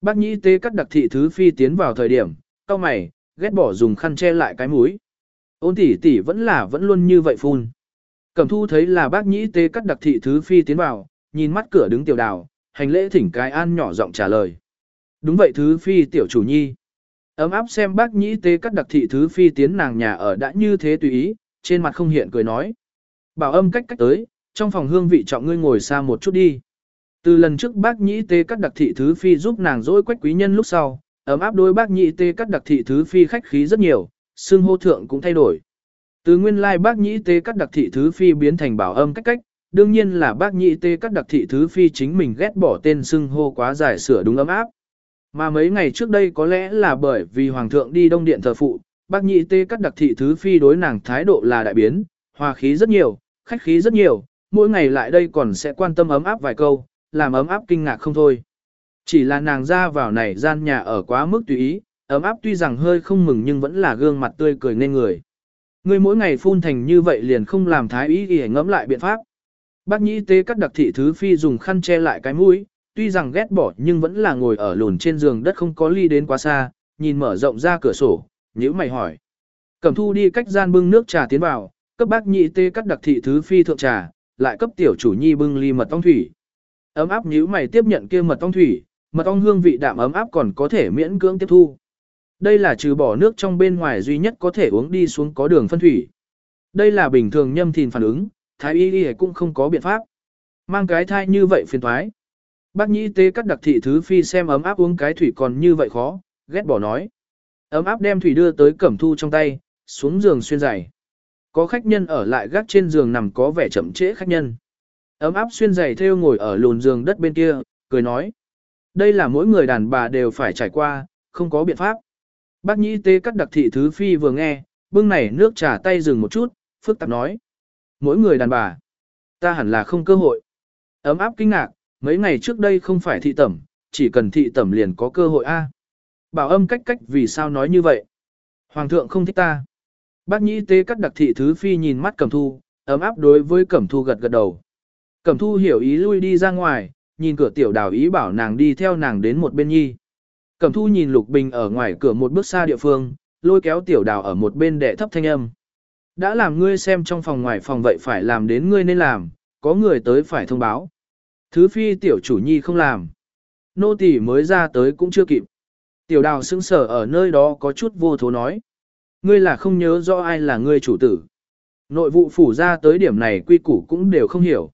Bác nhĩ tế cắt đặc thị thứ phi tiến vào thời điểm, cao mày, ghét bỏ dùng khăn che lại cái mũi. Ôn tỷ tỷ vẫn là vẫn luôn như vậy phun. Cẩm thu thấy là bác nhĩ tế cắt đặc thị thứ phi tiến vào, nhìn mắt cửa đứng tiểu đào, hành lễ thỉnh cái an nhỏ giọng trả lời. Đúng vậy thứ phi tiểu chủ nhi. Ấm áp xem bác nhĩ tế cắt đặc thị thứ phi tiến nàng nhà ở đã như thế tùy ý, trên mặt không hiện cười nói. Bảo âm cách cách tới, trong phòng hương vị trọng ngươi ngồi xa một chút đi. Từ lần trước bác nhĩ tế cắt đặc thị thứ phi giúp nàng dỗi quách quý nhân lúc sau, ấm áp đối bác nhĩ tế cắt đặc thị thứ phi khách khí rất nhiều, xương hô thượng cũng thay đổi. Từ nguyên lai bác nhĩ tế cắt đặc thị thứ phi biến thành bảo âm cách cách, đương nhiên là bác nhị tê cắt đặc thị thứ phi chính mình ghét bỏ tên xưng hô quá dài sửa đúng ấm áp. Mà mấy ngày trước đây có lẽ là bởi vì hoàng thượng đi đông điện thờ phụ, bác nhị tê cắt đặc thị thứ phi đối nàng thái độ là đại biến, hòa khí rất nhiều, khách khí rất nhiều, mỗi ngày lại đây còn sẽ quan tâm ấm áp vài câu, làm ấm áp kinh ngạc không thôi. Chỉ là nàng ra vào này gian nhà ở quá mức tùy ý, ấm áp tuy rằng hơi không mừng nhưng vẫn là gương mặt tươi cười nên người. Người mỗi ngày phun thành như vậy liền không làm thái ý để ngẫm lại biện pháp. Bác nhĩ tế cắt đặc thị thứ phi dùng khăn che lại cái mũi, tuy rằng ghét bỏ nhưng vẫn là ngồi ở lùn trên giường đất không có ly đến quá xa, nhìn mở rộng ra cửa sổ, nhữ mày hỏi. Cẩm thu đi cách gian bưng nước trà tiến vào, cấp bác nhị tê cắt đặc thị thứ phi thượng trà, lại cấp tiểu chủ nhi bưng ly mật ong thủy. Ấm áp nhữ mày tiếp nhận kia mật ong thủy, mật ong hương vị đạm ấm áp còn có thể miễn cưỡng tiếp thu. Đây là trừ bỏ nước trong bên ngoài duy nhất có thể uống đi xuống có đường phân thủy. Đây là bình thường nhâm thìn phản ứng, thái y y cũng không có biện pháp. Mang cái thai như vậy phiền thoái. Bác nhĩ tế cắt đặc thị thứ phi xem ấm áp uống cái thủy còn như vậy khó, ghét bỏ nói. Ấm áp đem thủy đưa tới cẩm thu trong tay, xuống giường xuyên giày. Có khách nhân ở lại gác trên giường nằm có vẻ chậm trễ khách nhân. Ấm áp xuyên giày theo ngồi ở lùn giường đất bên kia, cười nói. Đây là mỗi người đàn bà đều phải trải qua, không có biện pháp. Bác nhĩ tế cắt đặc thị thứ phi vừa nghe, bưng này nước trà tay dừng một chút, phức tạp nói. Mỗi người đàn bà, ta hẳn là không cơ hội. Ấm áp kinh ngạc, mấy ngày trước đây không phải thị tẩm, chỉ cần thị tẩm liền có cơ hội a. Bảo âm cách cách vì sao nói như vậy? Hoàng thượng không thích ta. Bác nhĩ tế cắt đặc thị thứ phi nhìn mắt cẩm thu, ấm áp đối với cẩm thu gật gật đầu. Cẩm thu hiểu ý lui đi ra ngoài, nhìn cửa tiểu đào ý bảo nàng đi theo nàng đến một bên nhi. Cẩm thu nhìn lục bình ở ngoài cửa một bước xa địa phương, lôi kéo tiểu đào ở một bên đệ thấp thanh âm. Đã làm ngươi xem trong phòng ngoài phòng vậy phải làm đến ngươi nên làm, có người tới phải thông báo. Thứ phi tiểu chủ nhi không làm. Nô tỳ mới ra tới cũng chưa kịp. Tiểu đào sững sở ở nơi đó có chút vô thố nói. Ngươi là không nhớ rõ ai là ngươi chủ tử. Nội vụ phủ ra tới điểm này quy củ cũng đều không hiểu.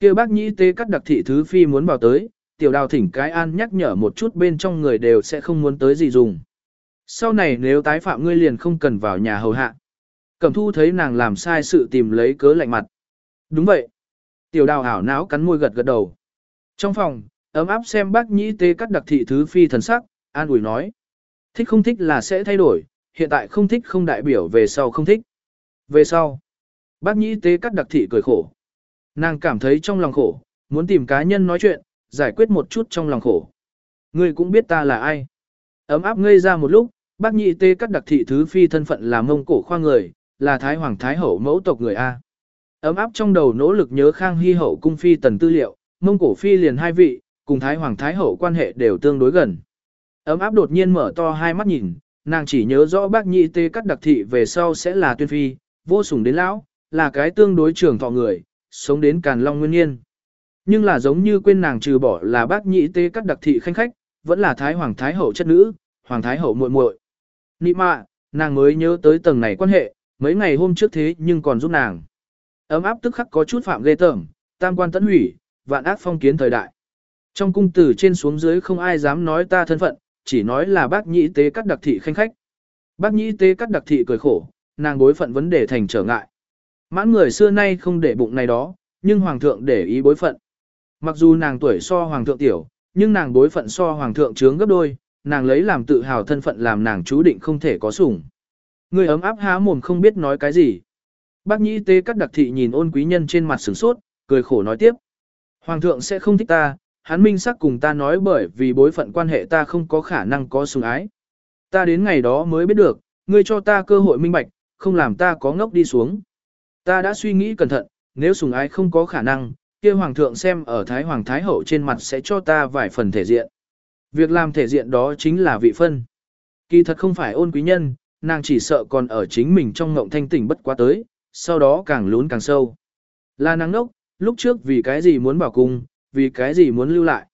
kia bác nhĩ tế cắt đặc thị thứ phi muốn vào tới, tiểu đào thỉnh cái an nhắc nhở một chút bên trong người đều sẽ không muốn tới gì dùng. Sau này nếu tái phạm ngươi liền không cần vào nhà hầu hạ. Cẩm thu thấy nàng làm sai sự tìm lấy cớ lạnh mặt. Đúng vậy. Tiểu đào ảo não cắn môi gật gật đầu. Trong phòng, ấm áp xem bác nhĩ tê cắt đặc thị thứ phi thần sắc, an ủi nói. Thích không thích là sẽ thay đổi, hiện tại không thích không đại biểu về sau không thích. Về sau, bác nhĩ tế cắt đặc thị cười khổ. Nàng cảm thấy trong lòng khổ, muốn tìm cá nhân nói chuyện, giải quyết một chút trong lòng khổ. Ngươi cũng biết ta là ai. Ấm áp ngây ra một lúc, bác nhị tê cắt đặc thị thứ phi thân phận là mông cổ khoa người, là thái hoàng thái hậu mẫu tộc người A. Ấm áp trong đầu nỗ lực nhớ khang hy hậu cung phi tần tư liệu, mông cổ phi liền hai vị, cùng thái hoàng thái hậu quan hệ đều tương đối gần. Ấm áp đột nhiên mở to hai mắt nhìn, nàng chỉ nhớ rõ bác nhị tê cắt đặc thị về sau sẽ là tuyên phi, vô sủng đến lão, là cái tương đối trưởng thọ người, sống đến càn long nguyên nhiên. Nhưng là giống như quên nàng trừ bỏ là bác nhị tê cắt đặc thị khanh khách, vẫn là thái hoàng thái hậu chất nữ, hoàng thái hậu muội muội. Nị mạ, nàng mới nhớ tới tầng này quan hệ, mấy ngày hôm trước thế nhưng còn giúp nàng. Ấm áp tức khắc có chút phạm ghê tởm, tam quan tẫn hủy, vạn ác phong kiến thời đại. Trong cung tử trên xuống dưới không ai dám nói ta thân phận, chỉ nói là bác nhị tế cắt đặc thị khanh khách. Bác nhị tế cắt đặc thị cười khổ, nàng bối phận vấn đề thành trở ngại. Mãn người xưa nay không để bụng này đó, nhưng hoàng thượng để ý bối phận. Mặc dù nàng tuổi so hoàng thượng tiểu, nhưng nàng bối phận so hoàng thượng trướng gấp đôi, nàng lấy làm tự hào thân phận làm nàng chú định không thể có sủng. Người ấm áp há mồm không biết nói cái gì. Bác nhĩ tế cắt đặc thị nhìn ôn quý nhân trên mặt sửng sốt, cười khổ nói tiếp. Hoàng thượng sẽ không thích ta, hắn minh sắc cùng ta nói bởi vì bối phận quan hệ ta không có khả năng có sủng ái. Ta đến ngày đó mới biết được, ngươi cho ta cơ hội minh bạch, không làm ta có ngốc đi xuống. Ta đã suy nghĩ cẩn thận, nếu sủng ái không có khả năng, kia hoàng thượng xem ở Thái Hoàng Thái Hậu trên mặt sẽ cho ta vài phần thể diện. Việc làm thể diện đó chính là vị phân. Kỳ thật không phải ôn quý nhân, nàng chỉ sợ còn ở chính mình trong ngộng thanh tỉnh bất quá tới, sau đó càng lún càng sâu. Là nàng nốc, lúc trước vì cái gì muốn bảo cung, vì cái gì muốn lưu lại.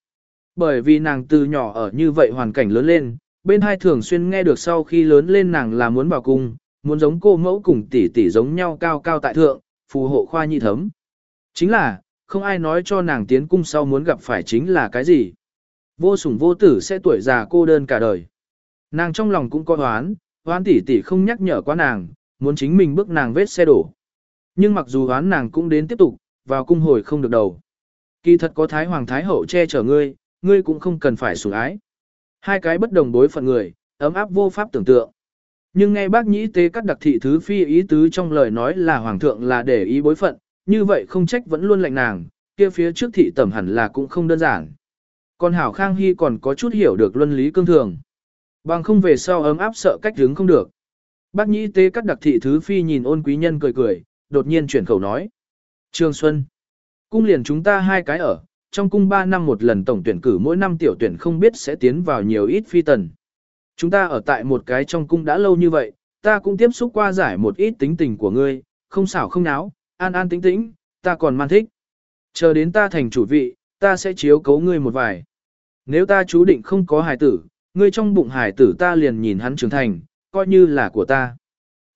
Bởi vì nàng từ nhỏ ở như vậy hoàn cảnh lớn lên, bên hai thường xuyên nghe được sau khi lớn lên nàng là muốn bảo cung, muốn giống cô mẫu cùng tỷ tỷ giống nhau cao cao tại thượng, phù hộ khoa nhi thấm. Chính là, không ai nói cho nàng tiến cung sau muốn gặp phải chính là cái gì. Vô sủng vô tử sẽ tuổi già cô đơn cả đời. Nàng trong lòng cũng có hoán, hoán tỷ tỷ không nhắc nhở quá nàng, muốn chính mình bước nàng vết xe đổ. Nhưng mặc dù hoán nàng cũng đến tiếp tục, vào cung hồi không được đầu. Kỳ thật có Thái Hoàng Thái Hậu che chở ngươi, ngươi cũng không cần phải sủng ái. Hai cái bất đồng đối phận người, ấm áp vô pháp tưởng tượng. Nhưng nghe bác nhĩ tế cắt đặc thị thứ phi ý tứ trong lời nói là Hoàng thượng là để ý bối phận, như vậy không trách vẫn luôn lạnh nàng, kia phía trước thị tẩm hẳn là cũng không đơn giản. Còn Hảo Khang Hy còn có chút hiểu được luân lý cương thường. Bằng không về sau ấm áp sợ cách đứng không được. Bác nhĩ tế cắt đặc thị thứ phi nhìn ôn quý nhân cười cười, đột nhiên chuyển khẩu nói. Trương Xuân. Cung liền chúng ta hai cái ở, trong cung ba năm một lần tổng tuyển cử mỗi năm tiểu tuyển không biết sẽ tiến vào nhiều ít phi tần. Chúng ta ở tại một cái trong cung đã lâu như vậy, ta cũng tiếp xúc qua giải một ít tính tình của ngươi, không xảo không náo, an an tĩnh tĩnh, ta còn man thích. Chờ đến ta thành chủ vị, ta sẽ chiếu cấu ngươi một vài. Nếu ta chú định không có hài tử, ngươi trong bụng hài tử ta liền nhìn hắn trưởng thành, coi như là của ta.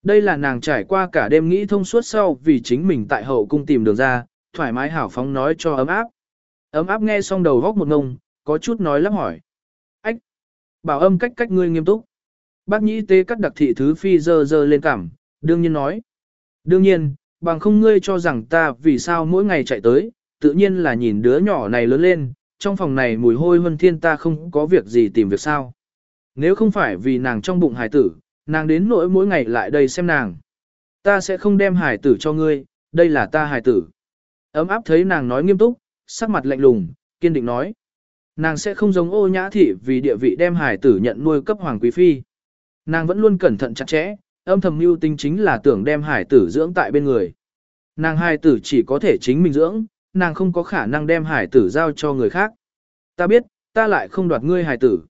Đây là nàng trải qua cả đêm nghĩ thông suốt sau vì chính mình tại hậu cung tìm đường ra, thoải mái hảo phóng nói cho ấm áp. Ấm áp nghe xong đầu góc một ngông, có chút nói lắp hỏi. Ách! Bảo âm cách cách ngươi nghiêm túc. Bác nhĩ tế cắt đặc thị thứ phi dơ dơ lên cảm, đương nhiên nói. Đương nhiên, bằng không ngươi cho rằng ta vì sao mỗi ngày chạy tới, tự nhiên là nhìn đứa nhỏ này lớn lên, trong phòng này mùi hôi hơn thiên ta không có việc gì tìm việc sao. Nếu không phải vì nàng trong bụng hải tử, nàng đến nỗi mỗi ngày lại đây xem nàng. Ta sẽ không đem hải tử cho ngươi, đây là ta hải tử. Ấm áp thấy nàng nói nghiêm túc, sắc mặt lạnh lùng, kiên định nói. Nàng sẽ không giống ô nhã thị vì địa vị đem hải tử nhận nuôi cấp hoàng quý phi. Nàng vẫn luôn cẩn thận chặt chẽ, âm thầm mưu tính chính là tưởng đem hải tử dưỡng tại bên người. Nàng hải tử chỉ có thể chính mình dưỡng, nàng không có khả năng đem hải tử giao cho người khác. Ta biết, ta lại không đoạt ngươi hải tử.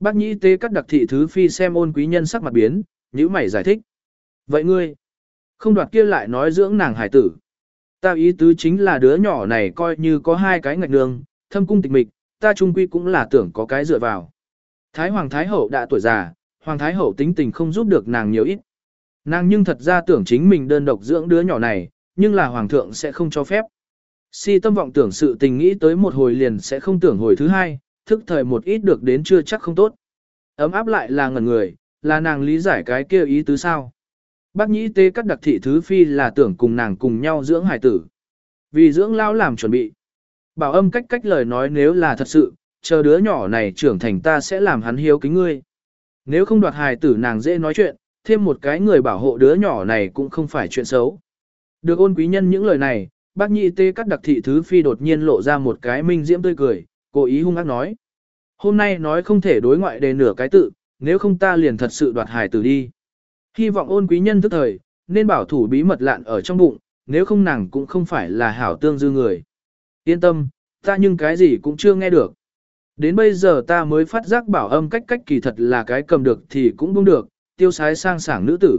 Bác nhĩ tế cắt đặc thị thứ phi xem ôn quý nhân sắc mặt biến, nhữ mày giải thích. Vậy ngươi, không đoạt kia lại nói dưỡng nàng hải tử. Ta ý tứ chính là đứa nhỏ này coi như có hai cái ngạch đường, thâm cung tịch mịch, ta trung quy cũng là tưởng có cái dựa vào. Thái Hoàng Thái Hậu đã tuổi già, Hoàng Thái Hậu tính tình không giúp được nàng nhiều ít. Nàng nhưng thật ra tưởng chính mình đơn độc dưỡng đứa nhỏ này, nhưng là Hoàng thượng sẽ không cho phép. Si tâm vọng tưởng sự tình nghĩ tới một hồi liền sẽ không tưởng hồi thứ hai, thức thời một ít được đến chưa chắc không tốt. Ấm áp lại là ngẩn người, là nàng lý giải cái kia ý tứ sao. Bác nhĩ tê cắt đặc thị thứ phi là tưởng cùng nàng cùng nhau dưỡng hải tử. Vì dưỡng lao làm chuẩn bị. Bảo âm cách cách lời nói nếu là thật sự, chờ đứa nhỏ này trưởng thành ta sẽ làm hắn hiếu kính ngươi. Nếu không đoạt hài tử nàng dễ nói chuyện, thêm một cái người bảo hộ đứa nhỏ này cũng không phải chuyện xấu. Được ôn quý nhân những lời này, bác nhị tê cắt đặc thị thứ phi đột nhiên lộ ra một cái minh diễm tươi cười, cố ý hung ác nói. Hôm nay nói không thể đối ngoại đề nửa cái tự, nếu không ta liền thật sự đoạt hài tử đi. Hy vọng ôn quý nhân thức thời, nên bảo thủ bí mật lạn ở trong bụng, nếu không nàng cũng không phải là hảo tương dư người. Yên tâm, ta nhưng cái gì cũng chưa nghe được. Đến bây giờ ta mới phát giác bảo âm cách cách kỳ thật là cái cầm được thì cũng buông được, tiêu sái sang sảng nữ tử.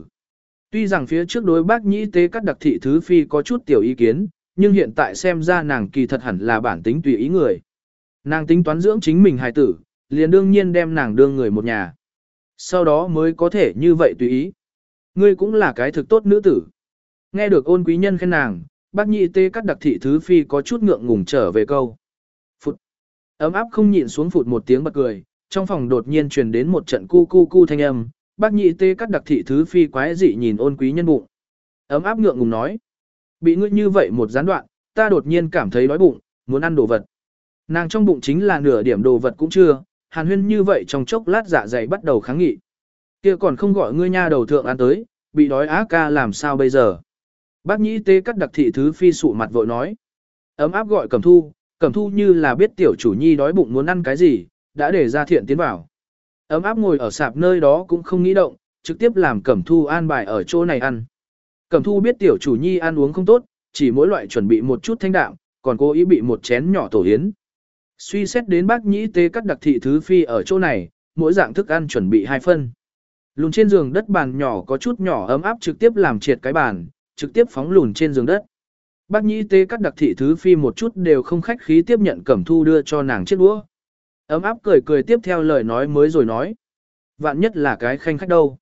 Tuy rằng phía trước đối bác nhĩ tế các đặc thị thứ phi có chút tiểu ý kiến, nhưng hiện tại xem ra nàng kỳ thật hẳn là bản tính tùy ý người. Nàng tính toán dưỡng chính mình hài tử, liền đương nhiên đem nàng đương người một nhà. Sau đó mới có thể như vậy tùy ý. Ngươi cũng là cái thực tốt nữ tử. Nghe được ôn quý nhân khen nàng, bác nhị tê cắt đặc thị thứ phi có chút ngượng ngùng trở về câu. Phụt. Ấm áp không nhịn xuống phụt một tiếng bật cười, trong phòng đột nhiên truyền đến một trận cu cu cu thanh âm, bác nhị tê cắt đặc thị thứ phi quái dị nhìn ôn quý nhân bụng. Ấm áp ngượng ngùng nói. Bị ngươi như vậy một gián đoạn, ta đột nhiên cảm thấy đói bụng, muốn ăn đồ vật. Nàng trong bụng chính là nửa điểm đồ vật cũng chưa, hàn huyên như vậy trong chốc lát dạ dày bắt đầu kháng nghị. kia còn không gọi ngươi nha đầu thượng ăn tới, bị đói á ca làm sao bây giờ. Bác nhĩ tê cắt đặc thị thứ phi sụ mặt vội nói. Ấm áp gọi cẩm thu, cẩm thu như là biết tiểu chủ nhi đói bụng muốn ăn cái gì, đã để ra thiện tiến vào. Ấm áp ngồi ở sạp nơi đó cũng không nghĩ động, trực tiếp làm cẩm thu an bài ở chỗ này ăn. Cẩm thu biết tiểu chủ nhi ăn uống không tốt, chỉ mỗi loại chuẩn bị một chút thanh đạm, còn cố ý bị một chén nhỏ tổ yến. Suy xét đến bác nhĩ tê cắt đặc thị thứ phi ở chỗ này, mỗi dạng thức ăn chuẩn bị hai phân. Lùn trên giường đất bàn nhỏ có chút nhỏ ấm áp trực tiếp làm triệt cái bàn, trực tiếp phóng lùn trên giường đất. Bác nhĩ tê cắt đặc thị thứ phi một chút đều không khách khí tiếp nhận cẩm thu đưa cho nàng chiếc đũa. Ấm áp cười cười tiếp theo lời nói mới rồi nói. Vạn nhất là cái khanh khách đâu.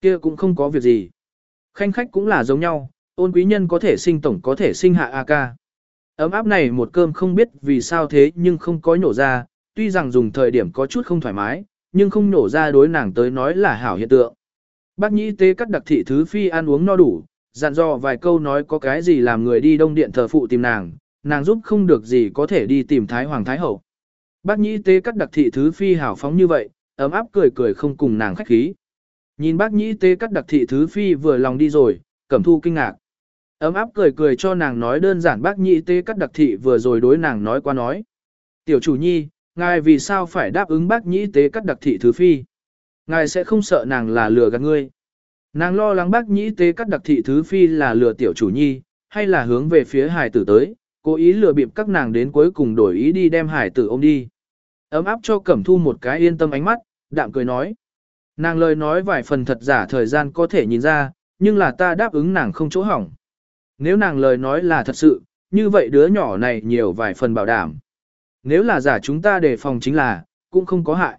kia cũng không có việc gì. Khanh khách cũng là giống nhau, ôn quý nhân có thể sinh tổng có thể sinh hạ A ca. Ấm áp này một cơm không biết vì sao thế nhưng không có nhổ ra, tuy rằng dùng thời điểm có chút không thoải mái, nhưng không nhổ ra đối nàng tới nói là hảo hiện tượng. Bác nhĩ tê cắt đặc thị thứ phi ăn uống no đủ, dặn dò vài câu nói có cái gì làm người đi đông điện thờ phụ tìm nàng, nàng giúp không được gì có thể đi tìm Thái Hoàng Thái Hậu. Bác nhĩ tế cắt đặc thị thứ phi hảo phóng như vậy, ấm áp cười cười không cùng nàng khách khí. Nhìn bác nhĩ tế cắt đặc thị thứ phi vừa lòng đi rồi, cẩm thu kinh ngạc. Ấm áp cười cười cho nàng nói đơn giản bác nhĩ tế cắt đặc thị vừa rồi đối nàng nói qua nói. Tiểu chủ nhi, ngài vì sao phải đáp ứng bác nhĩ tế cắt đặc thị thứ phi? Ngài sẽ không sợ nàng là lừa gạt ngươi. Nàng lo lắng bác nhĩ tế cắt đặc thị thứ phi là lừa tiểu chủ nhi, hay là hướng về phía hải tử tới, cố ý lừa bịp các nàng đến cuối cùng đổi ý đi đem hải tử ôm đi. Ấm áp cho Cẩm Thu một cái yên tâm ánh mắt, đạm cười nói. Nàng lời nói vài phần thật giả thời gian có thể nhìn ra, nhưng là ta đáp ứng nàng không chỗ hỏng. Nếu nàng lời nói là thật sự, như vậy đứa nhỏ này nhiều vài phần bảo đảm. Nếu là giả chúng ta đề phòng chính là, cũng không có hại.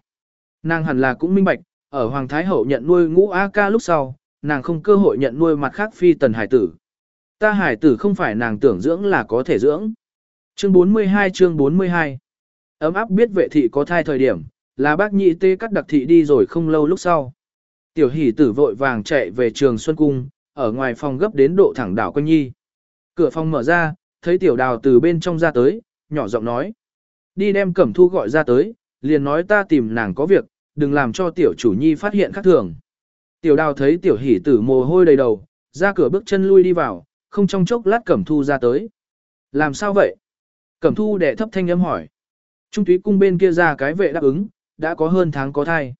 Nàng hẳn là cũng minh bạch, ở Hoàng Thái Hậu nhận nuôi ngũ A ca lúc sau, nàng không cơ hội nhận nuôi mặt khác phi tần hải tử. Ta hải tử không phải nàng tưởng dưỡng là có thể dưỡng. Chương 42 chương 42 Ấm áp biết vệ thị có thai thời điểm, là bác nhị tê cắt đặc thị đi rồi không lâu lúc sau. Tiểu hỷ tử vội vàng chạy về trường Xuân Cung, ở ngoài phòng gấp đến độ thẳng đảo quanh nhi. Cửa phòng mở ra, thấy tiểu đào từ bên trong ra tới, nhỏ giọng nói. Đi đem Cẩm Thu gọi ra tới, liền nói ta tìm nàng có việc, đừng làm cho tiểu chủ nhi phát hiện khác thường. Tiểu đào thấy tiểu hỷ tử mồ hôi đầy đầu, ra cửa bước chân lui đi vào, không trong chốc lát Cẩm Thu ra tới. Làm sao vậy? Cẩm Thu đệ thấp thanh âm hỏi. Trung túy cung bên kia ra cái vệ đáp ứng, đã có hơn tháng có thai.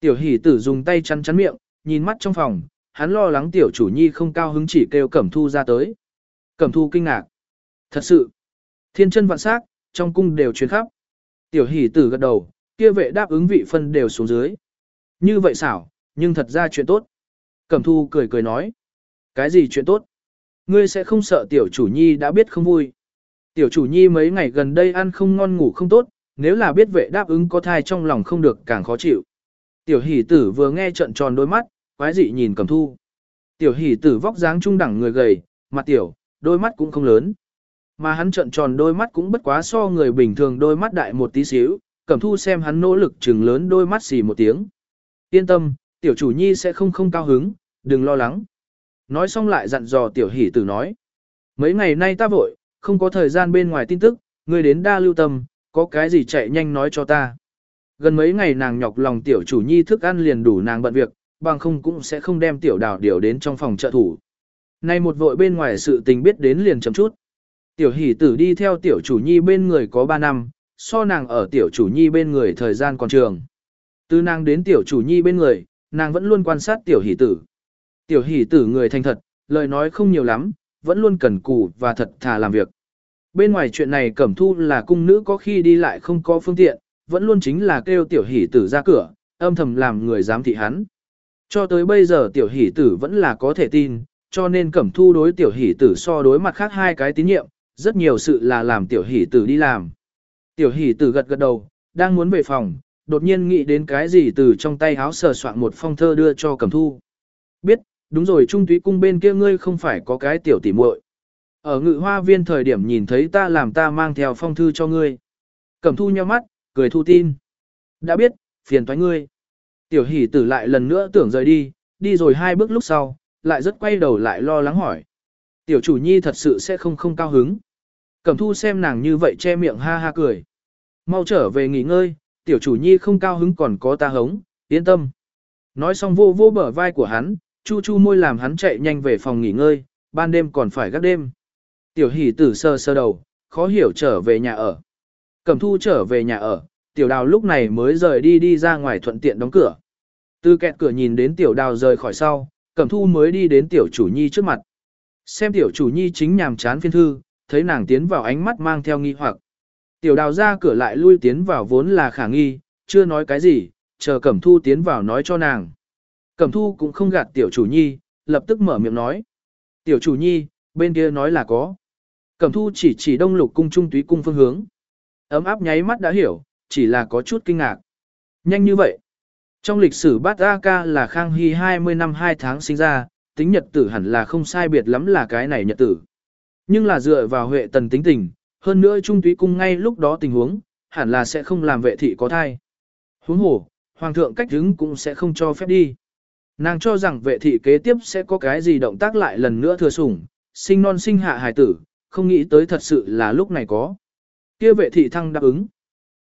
Tiểu hỷ tử dùng tay chắn chắn miệng, nhìn mắt trong phòng, hắn lo lắng tiểu chủ nhi không cao hứng chỉ kêu Cẩm Thu ra tới. Cẩm Thu kinh ngạc. Thật sự, thiên chân vạn sắc, trong cung đều truyền khắp. Tiểu hỷ tử gật đầu, kia vệ đáp ứng vị phân đều xuống dưới. Như vậy xảo, nhưng thật ra chuyện tốt. Cẩm Thu cười cười nói. Cái gì chuyện tốt? Ngươi sẽ không sợ tiểu chủ nhi đã biết không vui. Tiểu chủ nhi mấy ngày gần đây ăn không ngon ngủ không tốt, nếu là biết vệ đáp ứng có thai trong lòng không được càng khó chịu. Tiểu hỷ tử vừa nghe trận tròn đôi mắt, quái dị nhìn cầm thu. Tiểu hỷ tử vóc dáng trung đẳng người gầy, mặt tiểu, đôi mắt cũng không lớn. Mà hắn trận tròn đôi mắt cũng bất quá so người bình thường đôi mắt đại một tí xíu, cẩm thu xem hắn nỗ lực chừng lớn đôi mắt xì một tiếng. Yên tâm, tiểu chủ nhi sẽ không không cao hứng, đừng lo lắng. Nói xong lại dặn dò tiểu hỷ tử nói. Mấy ngày nay ta vội, không có thời gian bên ngoài tin tức, ngươi đến đa lưu tâm, có cái gì chạy nhanh nói cho ta. Gần mấy ngày nàng nhọc lòng tiểu chủ nhi thức ăn liền đủ nàng bận việc, bằng không cũng sẽ không đem tiểu đào điều đến trong phòng trợ thủ. Nay một vội bên ngoài sự tình biết đến liền chấm chút. Tiểu hỷ tử đi theo tiểu chủ nhi bên người có 3 năm, so nàng ở tiểu chủ nhi bên người thời gian còn trường. Từ nàng đến tiểu chủ nhi bên người, nàng vẫn luôn quan sát tiểu hỷ tử. Tiểu hỷ tử người thành thật, lời nói không nhiều lắm, vẫn luôn cần cù và thật thà làm việc. Bên ngoài chuyện này cẩm thu là cung nữ có khi đi lại không có phương tiện, vẫn luôn chính là kêu tiểu hỷ tử ra cửa, âm thầm làm người giám thị hắn. Cho tới bây giờ tiểu hỷ tử vẫn là có thể tin, cho nên cẩm thu đối tiểu hỷ tử so đối mặt khác hai cái tín nhiệm, rất nhiều sự là làm tiểu hỷ tử đi làm. Tiểu hỷ tử gật gật đầu, đang muốn về phòng, đột nhiên nghĩ đến cái gì từ trong tay háo sờ soạn một phong thơ đưa cho cẩm thu. Biết, đúng rồi trung túy cung bên kia ngươi không phải có cái tiểu tỉ muội. Ở ngự hoa viên thời điểm nhìn thấy ta làm ta mang theo phong thư cho ngươi. Cẩm thu nhau mắt, cười thu tin. Đã biết, phiền toái ngươi. Tiểu hỷ tử lại lần nữa tưởng rời đi, đi rồi hai bước lúc sau, lại rất quay đầu lại lo lắng hỏi. Tiểu chủ nhi thật sự sẽ không không cao hứng. Cẩm thu xem nàng như vậy che miệng ha ha cười. Mau trở về nghỉ ngơi, tiểu chủ nhi không cao hứng còn có ta hống, yên tâm. Nói xong vô vô bờ vai của hắn, chu chu môi làm hắn chạy nhanh về phòng nghỉ ngơi, ban đêm còn phải gác đêm. Tiểu hỷ tử sơ sơ đầu, khó hiểu trở về nhà ở. Cẩm thu trở về nhà ở, tiểu đào lúc này mới rời đi đi ra ngoài thuận tiện đóng cửa. Từ kẹt cửa nhìn đến tiểu đào rời khỏi sau, cẩm thu mới đi đến tiểu chủ nhi trước mặt. Xem tiểu chủ nhi chính nhàm chán phiên thư, thấy nàng tiến vào ánh mắt mang theo nghi hoặc. Tiểu đào ra cửa lại lui tiến vào vốn là khả nghi, chưa nói cái gì, chờ cẩm thu tiến vào nói cho nàng. Cẩm thu cũng không gạt tiểu chủ nhi, lập tức mở miệng nói. Tiểu chủ nhi, bên kia nói là có. Cẩm thu chỉ chỉ đông lục cung trung túy cung phương hướng. Ấm áp nháy mắt đã hiểu, chỉ là có chút kinh ngạc. Nhanh như vậy. Trong lịch sử bát A ca là Khang Hy 20 năm 2 tháng sinh ra, tính nhật tử hẳn là không sai biệt lắm là cái này nhật tử. Nhưng là dựa vào huệ tần tính tình, hơn nữa trung túy cung ngay lúc đó tình huống, hẳn là sẽ không làm vệ thị có thai. Huống hồ, hoàng thượng cách đứng cũng sẽ không cho phép đi. Nàng cho rằng vệ thị kế tiếp sẽ có cái gì động tác lại lần nữa thừa sủng, sinh non sinh hạ hài tử, không nghĩ tới thật sự là lúc này có. Kia vệ thị thăng đáp ứng.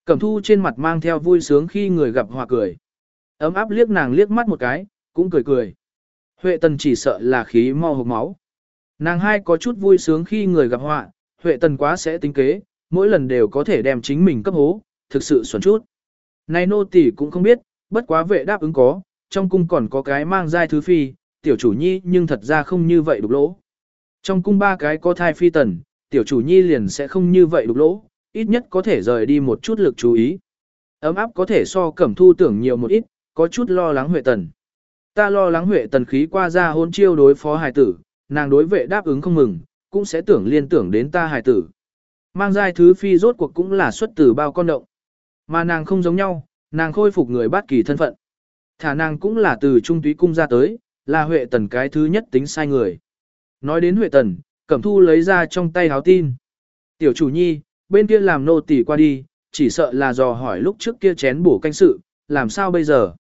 Cẩm thu trên mặt mang theo vui sướng khi người gặp hòa cười. Ấm áp liếc nàng liếc mắt một cái, cũng cười cười. Huệ tần chỉ sợ là khí mo hộp máu. Nàng hai có chút vui sướng khi người gặp họa, Huệ tần quá sẽ tính kế, mỗi lần đều có thể đem chính mình cấp hố, thực sự xuẩn chút. Này nô tỷ cũng không biết, bất quá vệ đáp ứng có, trong cung còn có cái mang giai thứ phi, tiểu chủ nhi nhưng thật ra không như vậy đục lỗ. Trong cung ba cái có thai phi tần, tiểu chủ nhi liền sẽ không như vậy đục lỗ, ít nhất có thể rời đi một chút lực chú ý. Ấm áp có thể so cẩm thu tưởng nhiều một ít, có chút lo lắng Huệ tần. Ta lo lắng Huệ tần khí qua ra hôn chiêu đối phó hài tử, nàng đối vệ đáp ứng không mừng, cũng sẽ tưởng liên tưởng đến ta hài tử. Mang giai thứ phi rốt cuộc cũng là xuất từ bao con động. Mà nàng không giống nhau, nàng khôi phục người bát kỳ thân phận. Thả nàng cũng là từ trung túy cung ra tới, là Huệ tần cái thứ nhất tính sai người. Nói đến Huệ tần, Cẩm Thu lấy ra trong tay háo tin. Tiểu chủ nhi, bên kia làm nô tỳ qua đi, chỉ sợ là dò hỏi lúc trước kia chén bổ canh sự, làm sao bây giờ?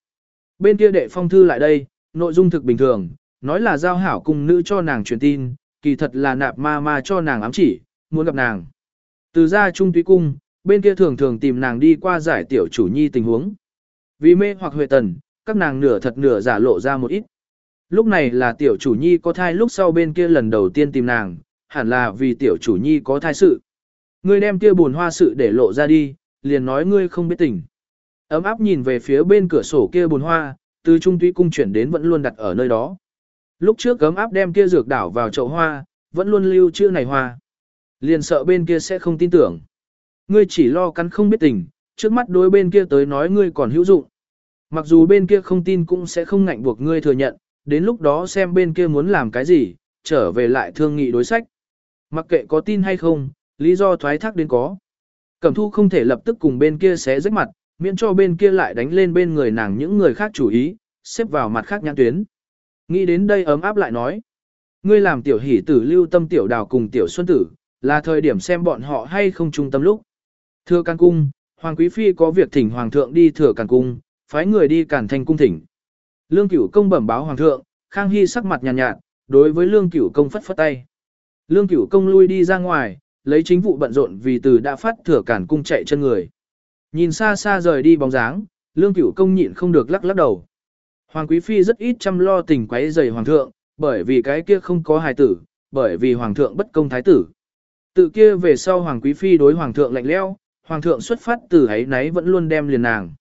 Bên kia đệ phong thư lại đây, nội dung thực bình thường, nói là giao hảo cùng nữ cho nàng truyền tin, kỳ thật là nạp ma ma cho nàng ám chỉ, muốn gặp nàng. Từ ra trung túy cung, bên kia thường thường tìm nàng đi qua giải tiểu chủ nhi tình huống. Vì mê hoặc huệ tần, các nàng nửa thật nửa giả lộ ra một ít. Lúc này là tiểu chủ nhi có thai lúc sau bên kia lần đầu tiên tìm nàng, hẳn là vì tiểu chủ nhi có thai sự. Ngươi đem kia buồn hoa sự để lộ ra đi, liền nói ngươi không biết tình. Ấm áp nhìn về phía bên cửa sổ kia buồn hoa, từ trung tuy cung chuyển đến vẫn luôn đặt ở nơi đó. Lúc trước ấm áp đem kia dược đảo vào chậu hoa, vẫn luôn lưu chữ này hoa. Liền sợ bên kia sẽ không tin tưởng. Ngươi chỉ lo cắn không biết tình, trước mắt đối bên kia tới nói ngươi còn hữu dụng. Mặc dù bên kia không tin cũng sẽ không ngạnh buộc ngươi thừa nhận, đến lúc đó xem bên kia muốn làm cái gì, trở về lại thương nghị đối sách. Mặc kệ có tin hay không, lý do thoái thác đến có. Cẩm thu không thể lập tức cùng bên kia xé rách mặt, miễn cho bên kia lại đánh lên bên người nàng những người khác chủ ý, xếp vào mặt khác nhãn tuyến. Nghĩ đến đây ấm áp lại nói. Ngươi làm tiểu hỷ tử lưu tâm tiểu đào cùng tiểu xuân tử, là thời điểm xem bọn họ hay không trung tâm lúc. Thưa càn cung, Hoàng Quý Phi có việc thỉnh Hoàng thượng đi thừa càn cung, phái người đi càn thanh cung thỉnh. Lương cửu công bẩm báo Hoàng thượng, Khang Hy sắc mặt nhàn nhạt, nhạt, đối với lương cửu công phất phất tay. Lương cửu công lui đi ra ngoài, lấy chính vụ bận rộn vì từ đã phát thừa cản cung chạy chân người. Nhìn xa xa rời đi bóng dáng, lương cửu công nhịn không được lắc lắc đầu. Hoàng quý phi rất ít chăm lo tình quấy rầy hoàng thượng, bởi vì cái kia không có hài tử, bởi vì hoàng thượng bất công thái tử. Tự kia về sau hoàng quý phi đối hoàng thượng lạnh lẽo, hoàng thượng xuất phát từ ấy nấy vẫn luôn đem liền nàng.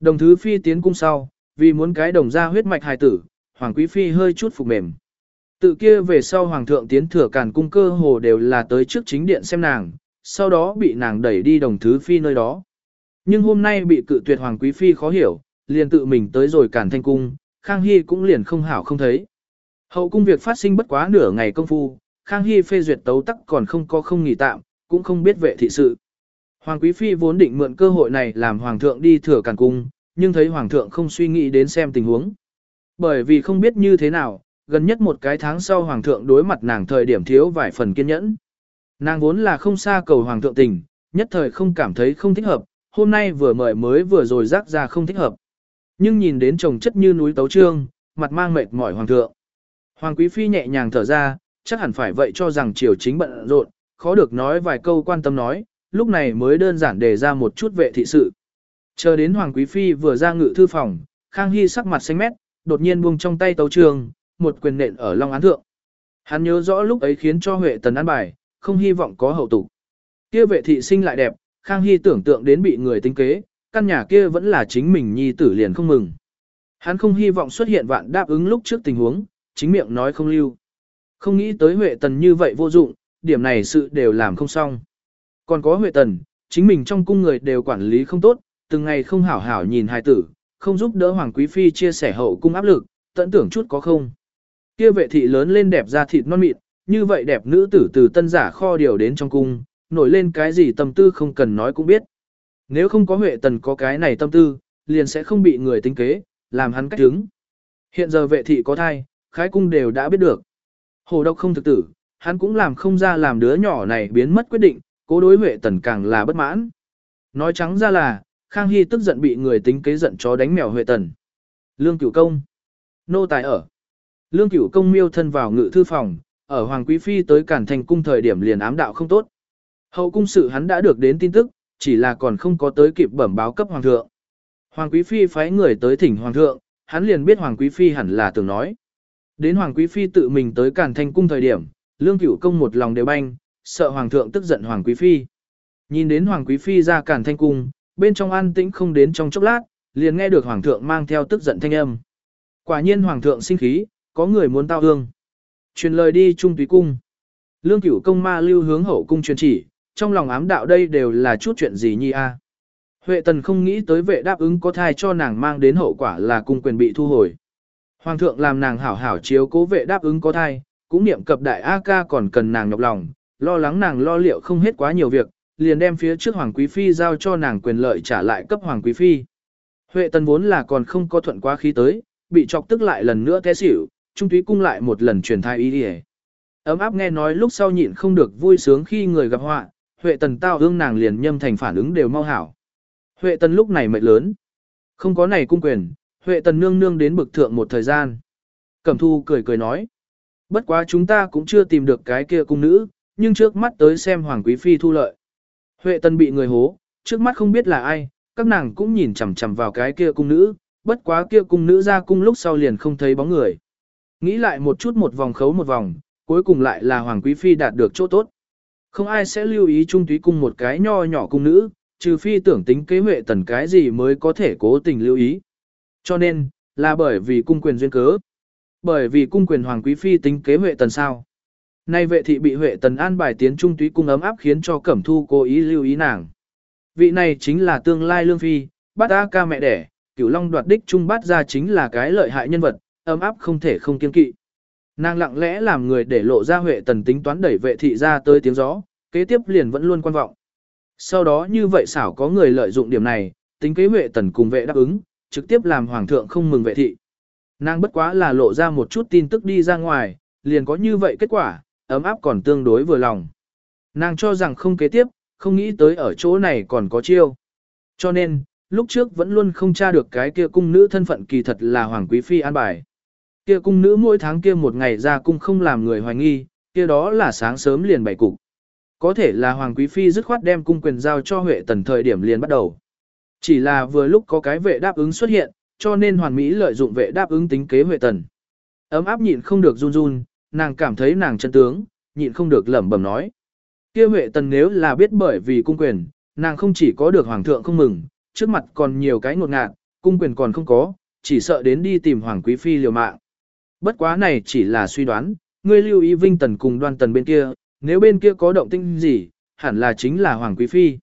Đồng thứ phi tiến cung sau, vì muốn cái đồng ra huyết mạch hài tử, hoàng quý phi hơi chút phục mềm. Tự kia về sau hoàng thượng tiến thừa càn cung cơ hồ đều là tới trước chính điện xem nàng, sau đó bị nàng đẩy đi đồng thứ phi nơi đó. Nhưng hôm nay bị cự tuyệt hoàng quý phi khó hiểu, liền tự mình tới rồi càn thanh cung, Khang Hy cũng liền không hảo không thấy. Hậu cung việc phát sinh bất quá nửa ngày công phu, Khang Hy phê duyệt tấu tắc còn không có không nghỉ tạm, cũng không biết vệ thị sự. Hoàng quý phi vốn định mượn cơ hội này làm hoàng thượng đi thừa càn cung, nhưng thấy hoàng thượng không suy nghĩ đến xem tình huống. Bởi vì không biết như thế nào, gần nhất một cái tháng sau hoàng thượng đối mặt nàng thời điểm thiếu vài phần kiên nhẫn. Nàng vốn là không xa cầu hoàng thượng tình, nhất thời không cảm thấy không thích hợp, hôm nay vừa mời mới vừa rồi rác ra không thích hợp. Nhưng nhìn đến chồng chất như núi tấu trương, mặt mang mệt mỏi hoàng thượng. Hoàng quý phi nhẹ nhàng thở ra, chắc hẳn phải vậy cho rằng triều chính bận rộn, khó được nói vài câu quan tâm nói, lúc này mới đơn giản đề ra một chút vệ thị sự. Chờ đến hoàng quý phi vừa ra ngự thư phòng, Khang Hy sắc mặt xanh mét, đột nhiên buông trong tay tấu trường một quyền nện ở Long Án Thượng. Hắn nhớ rõ lúc ấy khiến cho Huệ Tần ăn bài, không hy vọng có hậu tục. Kia vệ thị sinh lại đẹp, Khang Hy tưởng tượng đến bị người tính kế, căn nhà kia vẫn là chính mình nhi tử liền không mừng. Hắn không hy vọng xuất hiện vạn đáp ứng lúc trước tình huống, chính miệng nói không lưu. Không nghĩ tới Huệ Tần như vậy vô dụng, điểm này sự đều làm không xong. Còn có Huệ Tần, chính mình trong cung người đều quản lý không tốt, từng ngày không hảo hảo nhìn hài tử, không giúp đỡ Hoàng Quý Phi chia sẻ hậu cung áp lực, tận tưởng chút có không. Kia vệ thị lớn lên đẹp da thịt non mịn, như vậy đẹp nữ tử từ tân giả kho điều đến trong cung, nổi lên cái gì tâm tư không cần nói cũng biết. Nếu không có Huệ Tần có cái này tâm tư, liền sẽ không bị người tính kế, làm hắn cách đứng. Hiện giờ vệ thị có thai, khái cung đều đã biết được. Hồ độc không thực tử, hắn cũng làm không ra làm đứa nhỏ này biến mất quyết định, cố đối Huệ Tần càng là bất mãn. Nói trắng ra là, Khang Hy tức giận bị người tính kế giận chó đánh mèo Huệ Tần. Lương cửu công. Nô tài ở. Lương cửu công miêu thân vào ngự thư phòng, ở Hoàng Quý Phi tới Cản Thành cung thời điểm liền ám đạo không tốt. Hậu cung sự hắn đã được đến tin tức, chỉ là còn không có tới kịp bẩm báo cấp Hoàng thượng. Hoàng Quý Phi phái người tới thỉnh Hoàng thượng, hắn liền biết Hoàng Quý Phi hẳn là tưởng nói. Đến Hoàng Quý Phi tự mình tới Cản Thành cung thời điểm, Lương cửu công một lòng đều banh, sợ Hoàng thượng tức giận Hoàng Quý Phi. Nhìn đến Hoàng Quý Phi ra Cản Thanh cung, bên trong an tĩnh không đến trong chốc lát, liền nghe được Hoàng thượng mang theo tức giận thanh âm. Quả nhiên Hoàng thượng sinh khí, có người muốn tao hương. Truyền lời đi trung túy cung. Lương cửu công ma lưu hướng hậu cung truyền chỉ, trong lòng ám đạo đây đều là chút chuyện gì nhi a. Huệ tần không nghĩ tới vệ đáp ứng có thai cho nàng mang đến hậu quả là cung quyền bị thu hồi. Hoàng thượng làm nàng hảo hảo chiếu cố vệ đáp ứng có thai, cũng niệm cập đại A ca còn cần nàng nhọc lòng, lo lắng nàng lo liệu không hết quá nhiều việc, liền đem phía trước Hoàng Quý Phi giao cho nàng quyền lợi trả lại cấp Hoàng Quý Phi. Huệ tần vốn là còn không có thuận quá khí tới, bị chọc tức lại lần nữa té xỉu, trung túy cung lại một lần truyền thai ý đi Ấm áp nghe nói lúc sau nhịn không được vui sướng khi người gặp họa, Huệ tần tao hương nàng liền nhâm thành phản ứng đều mau hảo. Huệ tần lúc này mệt lớn. Không có này cung quyền, Huệ tần nương nương đến bực thượng một thời gian. Cẩm thu cười cười nói. Bất quá chúng ta cũng chưa tìm được cái kia cung nữ, nhưng trước mắt tới xem Hoàng Quý Phi thu lợi. Huệ tần bị người hố, trước mắt không biết là ai, các nàng cũng nhìn chằm chằm vào cái kia cung nữ, bất quá kia cung nữ ra cung lúc sau liền không thấy bóng người. Nghĩ lại một chút một vòng khấu một vòng, cuối cùng lại là Hoàng Quý Phi đạt được chỗ tốt. Không ai sẽ lưu ý trung túy cung một cái nho nhỏ cung nữ, trừ phi tưởng tính kế huệ tần cái gì mới có thể cố tình lưu ý. Cho nên, là bởi vì cung quyền duyên cớ. Bởi vì cung quyền Hoàng Quý Phi tính kế huệ tần sao. Nay vệ thị bị huệ tần an bài tiến trung túy cung ấm áp khiến cho cẩm thu cố ý lưu ý nàng. Vị này chính là tương lai lương phi, bát A ca mẹ đẻ, cửu long đoạt đích trung bát ra chính là cái lợi hại nhân vật, ấm áp không thể không kiên kỵ. Nàng lặng lẽ làm người để lộ ra huệ tần tính toán đẩy vệ thị ra tới tiếng gió, kế tiếp liền vẫn luôn quan vọng. Sau đó như vậy xảo có người lợi dụng điểm này, tính kế huệ tần cùng vệ đáp ứng, trực tiếp làm hoàng thượng không mừng vệ thị. Nàng bất quá là lộ ra một chút tin tức đi ra ngoài, liền có như vậy kết quả, ấm áp còn tương đối vừa lòng. Nàng cho rằng không kế tiếp, không nghĩ tới ở chỗ này còn có chiêu. Cho nên, lúc trước vẫn luôn không tra được cái kia cung nữ thân phận kỳ thật là Hoàng Quý Phi an bài. Kia cung nữ mỗi tháng kia một ngày ra cung không làm người hoài nghi, kia đó là sáng sớm liền bày cục. Có thể là Hoàng Quý Phi dứt khoát đem cung quyền giao cho Huệ Tần thời điểm liền bắt đầu. Chỉ là vừa lúc có cái vệ đáp ứng xuất hiện, cho nên Hoàn Mỹ lợi dụng vệ đáp ứng tính kế Huệ Tần. Ấm áp nhịn không được run run, nàng cảm thấy nàng chân tướng, nhịn không được lẩm bẩm nói. Kia Huệ Tần nếu là biết bởi vì cung quyền, nàng không chỉ có được Hoàng thượng không mừng, trước mặt còn nhiều cái ngột ngạt, cung quyền còn không có, chỉ sợ đến đi tìm Hoàng Quý Phi liều mạng. Bất quá này chỉ là suy đoán, ngươi lưu ý Vinh Tần cùng đoan tần bên kia, nếu bên kia có động tĩnh gì, hẳn là chính là Hoàng Quý Phi.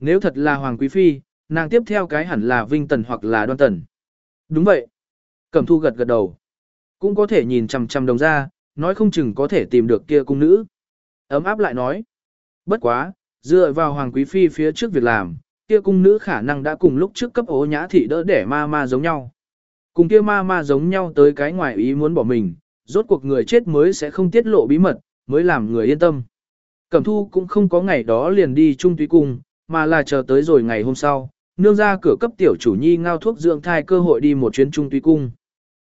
Nếu thật là Hoàng Quý Phi, nàng tiếp theo cái hẳn là Vinh Tần hoặc là đoan tần. Đúng vậy. Cẩm thu gật gật đầu. Cũng có thể nhìn chằm chằm đồng ra, nói không chừng có thể tìm được kia cung nữ. Ấm áp lại nói. Bất quá, dựa vào Hoàng Quý Phi phía trước việc làm, kia cung nữ khả năng đã cùng lúc trước cấp ố nhã thị đỡ để ma ma giống nhau. Cùng kia ma ma giống nhau tới cái ngoài ý muốn bỏ mình, rốt cuộc người chết mới sẽ không tiết lộ bí mật, mới làm người yên tâm. Cẩm thu cũng không có ngày đó liền đi trung túy cung, mà là chờ tới rồi ngày hôm sau, nương ra cửa cấp tiểu chủ nhi ngao thuốc dưỡng thai cơ hội đi một chuyến trung túy cung.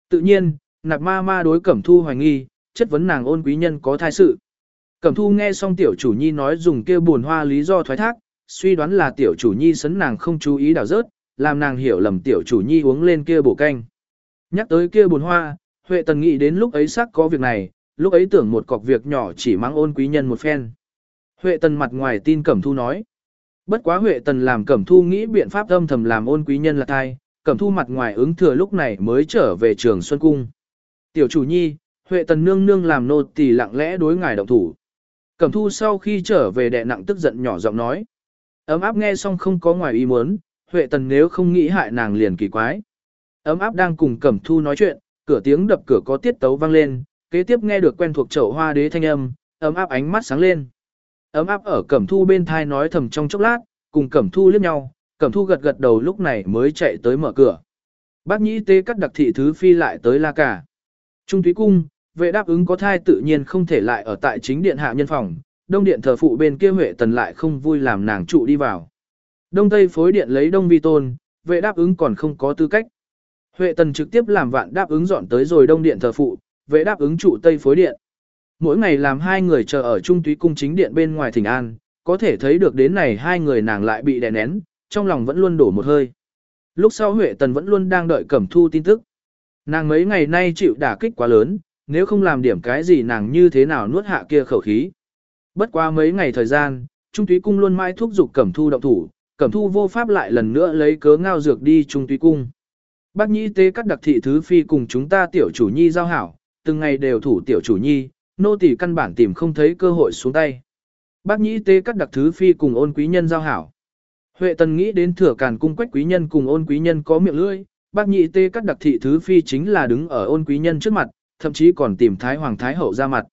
Tự nhiên, nạp ma ma đối cẩm thu hoài nghi, chất vấn nàng ôn quý nhân có thai sự. Cẩm thu nghe xong tiểu chủ nhi nói dùng kia buồn hoa lý do thoái thác, suy đoán là tiểu chủ nhi sấn nàng không chú ý đảo rớt, làm nàng hiểu lầm tiểu chủ nhi uống lên kia bổ canh. Nhắc tới kia buồn hoa, Huệ Tần nghĩ đến lúc ấy xác có việc này, lúc ấy tưởng một cọc việc nhỏ chỉ mang ôn quý nhân một phen. Huệ Tần mặt ngoài tin Cẩm Thu nói. Bất quá Huệ Tần làm Cẩm Thu nghĩ biện pháp âm thầm làm ôn quý nhân là thai, Cẩm Thu mặt ngoài ứng thừa lúc này mới trở về trường Xuân Cung. Tiểu chủ nhi, Huệ Tần nương nương làm nô tỳ lặng lẽ đối ngài động thủ. Cẩm Thu sau khi trở về đệ nặng tức giận nhỏ giọng nói. Ấm áp nghe xong không có ngoài ý muốn, Huệ Tần nếu không nghĩ hại nàng liền kỳ quái. Ấm áp đang cùng Cẩm Thu nói chuyện, cửa tiếng đập cửa có tiết tấu vang lên, kế tiếp nghe được quen thuộc chậu hoa đế thanh âm, ấm áp ánh mắt sáng lên. Ấm áp ở Cẩm Thu bên thai nói thầm trong chốc lát, cùng Cẩm Thu liếc nhau, Cẩm Thu gật gật đầu lúc này mới chạy tới mở cửa. Bác nhĩ tê cắt đặc thị thứ phi lại tới la cả. Trung túy cung, vệ đáp ứng có thai tự nhiên không thể lại ở tại chính điện hạ nhân phòng, đông điện thờ phụ bên kia huệ tần lại không vui làm nàng trụ đi vào. Đông tây phối điện lấy đông vi tôn, vệ đáp ứng còn không có tư cách. Huệ tần trực tiếp làm vạn đáp ứng dọn tới rồi đông điện thờ phụ, vệ đáp ứng trụ tây phối điện. Mỗi ngày làm hai người chờ ở trung túy cung chính điện bên ngoài thỉnh an, có thể thấy được đến này hai người nàng lại bị đè nén, trong lòng vẫn luôn đổ một hơi. Lúc sau Huệ Tần vẫn luôn đang đợi Cẩm Thu tin tức. Nàng mấy ngày nay chịu đả kích quá lớn, nếu không làm điểm cái gì nàng như thế nào nuốt hạ kia khẩu khí. Bất qua mấy ngày thời gian, Trung Túy Cung luôn mãi thúc giục Cẩm Thu động thủ, Cẩm Thu vô pháp lại lần nữa lấy cớ ngao dược đi Trung Túy Cung. Bác Nhĩ Tế các đặc thị thứ phi cùng chúng ta tiểu chủ nhi giao hảo, từng ngày đều thủ tiểu chủ nhi, nô tỳ căn bản tìm không thấy cơ hội xuống tay. Bác Nhĩ Tế các đặc thứ phi cùng ôn quý nhân giao hảo. Huệ Tần nghĩ đến thừa càn cung quách quý nhân cùng ôn quý nhân có miệng lưỡi, bác nhị tê các đặc thị thứ phi chính là đứng ở ôn quý nhân trước mặt, thậm chí còn tìm thái hoàng thái hậu ra mặt.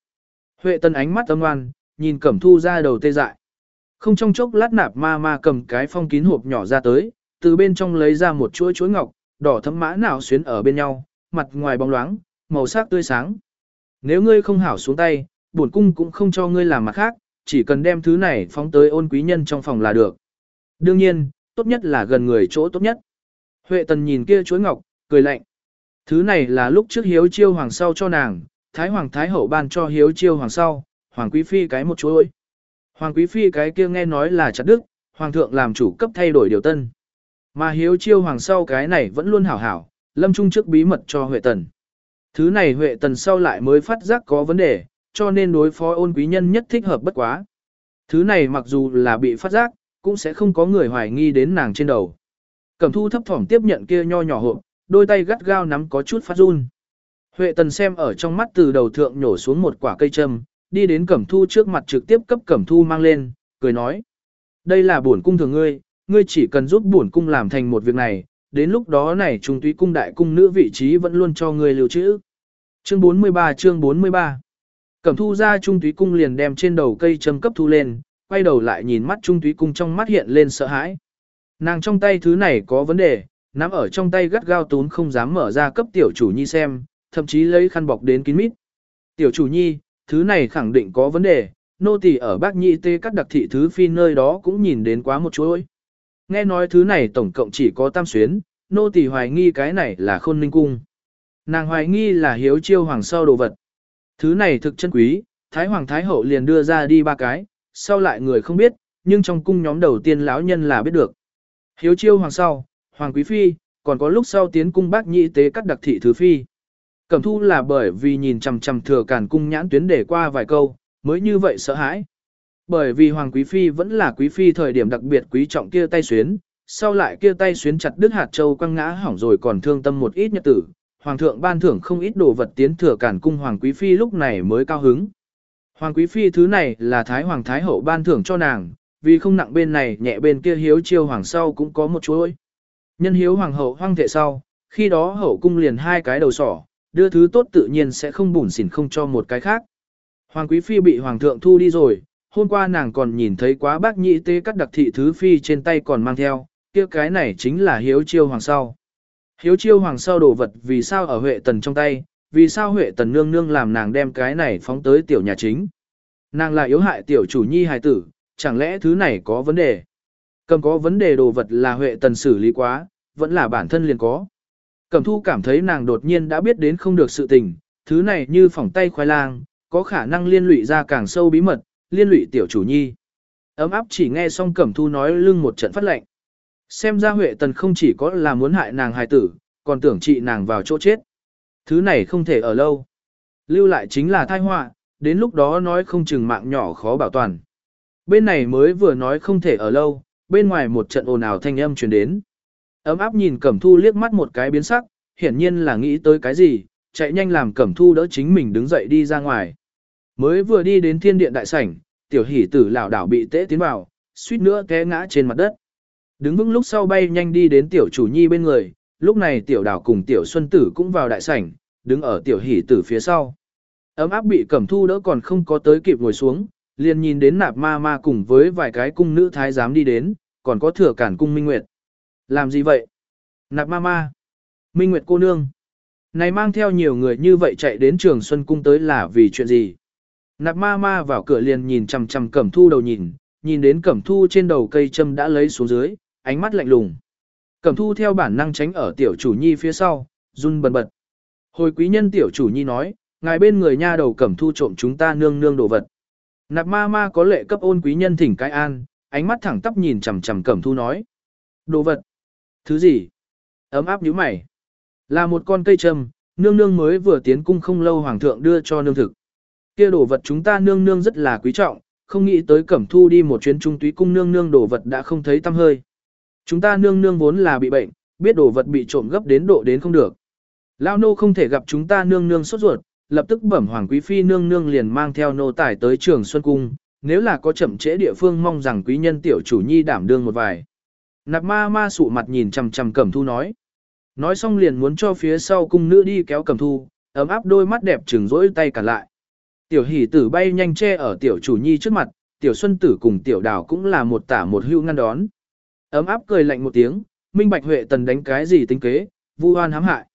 Huệ Tần ánh mắt âm ngoan, nhìn Cẩm Thu ra đầu tê dại. Không trong chốc lát nạp ma ma cầm cái phong kín hộp nhỏ ra tới, từ bên trong lấy ra một chuỗi chuỗi ngọc, đỏ thấm mã nào xuyến ở bên nhau, mặt ngoài bóng loáng, màu sắc tươi sáng. Nếu ngươi không hảo xuống tay, bổn cung cũng không cho ngươi làm mặt khác, chỉ cần đem thứ này phóng tới ôn quý nhân trong phòng là được. Đương nhiên, tốt nhất là gần người chỗ tốt nhất. Huệ tần nhìn kia chuỗi ngọc, cười lạnh. Thứ này là lúc trước hiếu chiêu hoàng sau cho nàng, thái hoàng thái hậu ban cho hiếu chiêu hoàng sau, hoàng quý phi cái một chuỗi. Hoàng quý phi cái kia nghe nói là chặt đức, hoàng thượng làm chủ cấp thay đổi điều tân. Mà hiếu chiêu hoàng sau cái này vẫn luôn hảo hảo, lâm trung trước bí mật cho Huệ Tần. Thứ này Huệ Tần sau lại mới phát giác có vấn đề, cho nên đối phó ôn quý nhân nhất thích hợp bất quá. Thứ này mặc dù là bị phát giác, cũng sẽ không có người hoài nghi đến nàng trên đầu. Cẩm thu thấp thỏm tiếp nhận kia nho nhỏ hộp, đôi tay gắt gao nắm có chút phát run. Huệ tần xem ở trong mắt từ đầu thượng nhổ xuống một quả cây châm, đi đến cẩm thu trước mặt trực tiếp cấp cẩm thu mang lên, cười nói. Đây là bổn cung thường ngươi, ngươi chỉ cần giúp bổn cung làm thành một việc này, đến lúc đó này trung túy cung đại cung nữ vị trí vẫn luôn cho ngươi lưu trữ. Chương 43 chương 43 Cẩm thu ra trung túy cung liền đem trên đầu cây châm cấp thu lên, quay đầu lại nhìn mắt trung túy cung trong mắt hiện lên sợ hãi. Nàng trong tay thứ này có vấn đề, nắm ở trong tay gắt gao tún không dám mở ra cấp tiểu chủ nhi xem, thậm chí lấy khăn bọc đến kín mít. Tiểu chủ nhi, thứ này khẳng định có vấn đề, nô tỳ ở bác nhị tê các đặc thị thứ phi nơi đó cũng nhìn đến quá một chuỗi. Nghe nói thứ này tổng cộng chỉ có tam xuyến, nô tỳ hoài nghi cái này là khôn ninh cung. Nàng hoài nghi là hiếu chiêu hoàng sau đồ vật. Thứ này thực chân quý, Thái Hoàng Thái Hậu liền đưa ra đi ba cái, sau lại người không biết, nhưng trong cung nhóm đầu tiên lão nhân là biết được. Hiếu chiêu hoàng sau, hoàng quý phi, còn có lúc sau tiến cung bác nhị tế cắt đặc thị thứ phi. Cẩm thu là bởi vì nhìn chằm chằm thừa cản cung nhãn tuyến để qua vài câu, mới như vậy sợ hãi. Bởi vì hoàng quý phi vẫn là quý phi thời điểm đặc biệt quý trọng kia tay xuyến, sau lại kia tay xuyến chặt đứt hạt châu quăng ngã hỏng rồi còn thương tâm một ít nhật tử. Hoàng thượng ban thưởng không ít đồ vật tiến thừa cản cung hoàng quý phi lúc này mới cao hứng. Hoàng quý phi thứ này là thái hoàng thái hậu ban thưởng cho nàng, vì không nặng bên này nhẹ bên kia hiếu chiêu hoàng sau cũng có một chuỗi. Nhân hiếu hoàng hậu hoang thệ sau, khi đó hậu cung liền hai cái đầu sỏ, đưa thứ tốt tự nhiên sẽ không bùn xỉn không cho một cái khác. Hoàng quý phi bị hoàng thượng thu đi rồi, hôm qua nàng còn nhìn thấy quá bác nhị tê cắt đặc thị thứ phi trên tay còn mang theo, kia cái này chính là hiếu chiêu hoàng sau. Hiếu chiêu hoàng sau đồ vật vì sao ở Huệ Tần trong tay, vì sao Huệ Tần nương nương làm nàng đem cái này phóng tới tiểu nhà chính. Nàng là yếu hại tiểu chủ nhi hài tử, chẳng lẽ thứ này có vấn đề? Cầm có vấn đề đồ vật là Huệ Tần xử lý quá, vẫn là bản thân liền có. Cẩm thu cảm thấy nàng đột nhiên đã biết đến không được sự tình, thứ này như phỏng tay khoai lang, có khả năng liên lụy ra càng sâu bí mật, liên lụy tiểu chủ nhi. Ấm áp chỉ nghe xong Cẩm thu nói lưng một trận phát lệnh. Xem ra Huệ Tần không chỉ có là muốn hại nàng hài tử, còn tưởng trị nàng vào chỗ chết. Thứ này không thể ở lâu. Lưu lại chính là thai họa, đến lúc đó nói không chừng mạng nhỏ khó bảo toàn. Bên này mới vừa nói không thể ở lâu, bên ngoài một trận ồn ào thanh âm truyền đến. Ấm áp nhìn Cẩm Thu liếc mắt một cái biến sắc, hiển nhiên là nghĩ tới cái gì, chạy nhanh làm Cẩm Thu đỡ chính mình đứng dậy đi ra ngoài. Mới vừa đi đến thiên điện đại sảnh, tiểu hỷ tử lảo đảo bị tễ tiến vào, suýt nữa té ngã trên mặt đất. Đứng vững lúc sau bay nhanh đi đến tiểu chủ nhi bên người, lúc này tiểu đảo cùng tiểu xuân tử cũng vào đại sảnh, đứng ở tiểu hỷ tử phía sau. Ấm áp bị Cẩm Thu đỡ còn không có tới kịp ngồi xuống, liền nhìn đến nạp ma ma cùng với vài cái cung nữ thái giám đi đến, còn có thừa cản cung minh nguyệt. Làm gì vậy? Nạp ma ma. Minh nguyệt cô nương. Này mang theo nhiều người như vậy chạy đến trường Xuân Cung tới là vì chuyện gì? Nạp ma ma vào cửa liền nhìn chằm chằm cẩm thu đầu nhìn, nhìn đến cẩm thu trên đầu cây châm đã lấy xuống dưới, ánh mắt lạnh lùng. Cẩm thu theo bản năng tránh ở tiểu chủ nhi phía sau, run bần bật. Hồi quý nhân tiểu chủ nhi nói, ngài bên người nha đầu cẩm thu trộm chúng ta nương nương đồ vật. Nạp ma ma có lệ cấp ôn quý nhân thỉnh cái an, ánh mắt thẳng tắp nhìn chằm chằm cẩm thu nói. Đồ vật. Thứ gì? Ấm áp như mày. Là một con cây trầm, nương nương mới vừa tiến cung không lâu hoàng thượng đưa cho nương thực. Kia đồ vật chúng ta nương nương rất là quý trọng, không nghĩ tới cẩm thu đi một chuyến trung túy cung nương nương đồ vật đã không thấy tâm hơi. Chúng ta nương nương vốn là bị bệnh, biết đồ vật bị trộm gấp đến độ đến không được. Lao nô không thể gặp chúng ta nương nương sốt ruột, lập tức bẩm hoàng quý phi nương nương liền mang theo nô tải tới trường Xuân Cung, nếu là có chậm trễ địa phương mong rằng quý nhân tiểu chủ nhi đảm đương một vài. Nạp ma ma sụ mặt nhìn chằm chằm cẩm thu nói. Nói xong liền muốn cho phía sau cung nữ đi kéo cẩm thu, ấm áp đôi mắt đẹp trừng rỗi tay cả lại. Tiểu hỷ tử bay nhanh che ở tiểu chủ nhi trước mặt, tiểu xuân tử cùng tiểu đào cũng là một tả một hưu ngăn đón. Ấm áp cười lạnh một tiếng, minh bạch huệ tần đánh cái gì tính kế, vu oan hãm hại.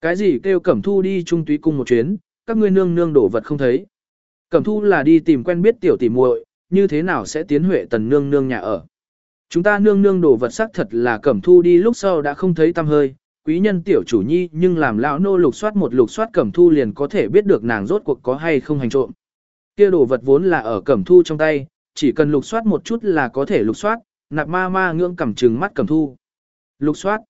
Cái gì kêu cẩm thu đi trung túy cung một chuyến, các ngươi nương nương đổ vật không thấy. Cẩm thu là đi tìm quen biết tiểu tỷ muội, như thế nào sẽ tiến huệ tần nương nương nhà ở. Chúng ta nương nương đồ vật sắc thật là cẩm thu đi lúc sau đã không thấy tăm hơi, quý nhân tiểu chủ nhi nhưng làm lão nô lục soát một lục soát cẩm thu liền có thể biết được nàng rốt cuộc có hay không hành trộm. Kia đồ vật vốn là ở cẩm thu trong tay, chỉ cần lục soát một chút là có thể lục soát, Nạp ma ma ngưỡng cẩm trừng mắt cẩm thu. Lục soát.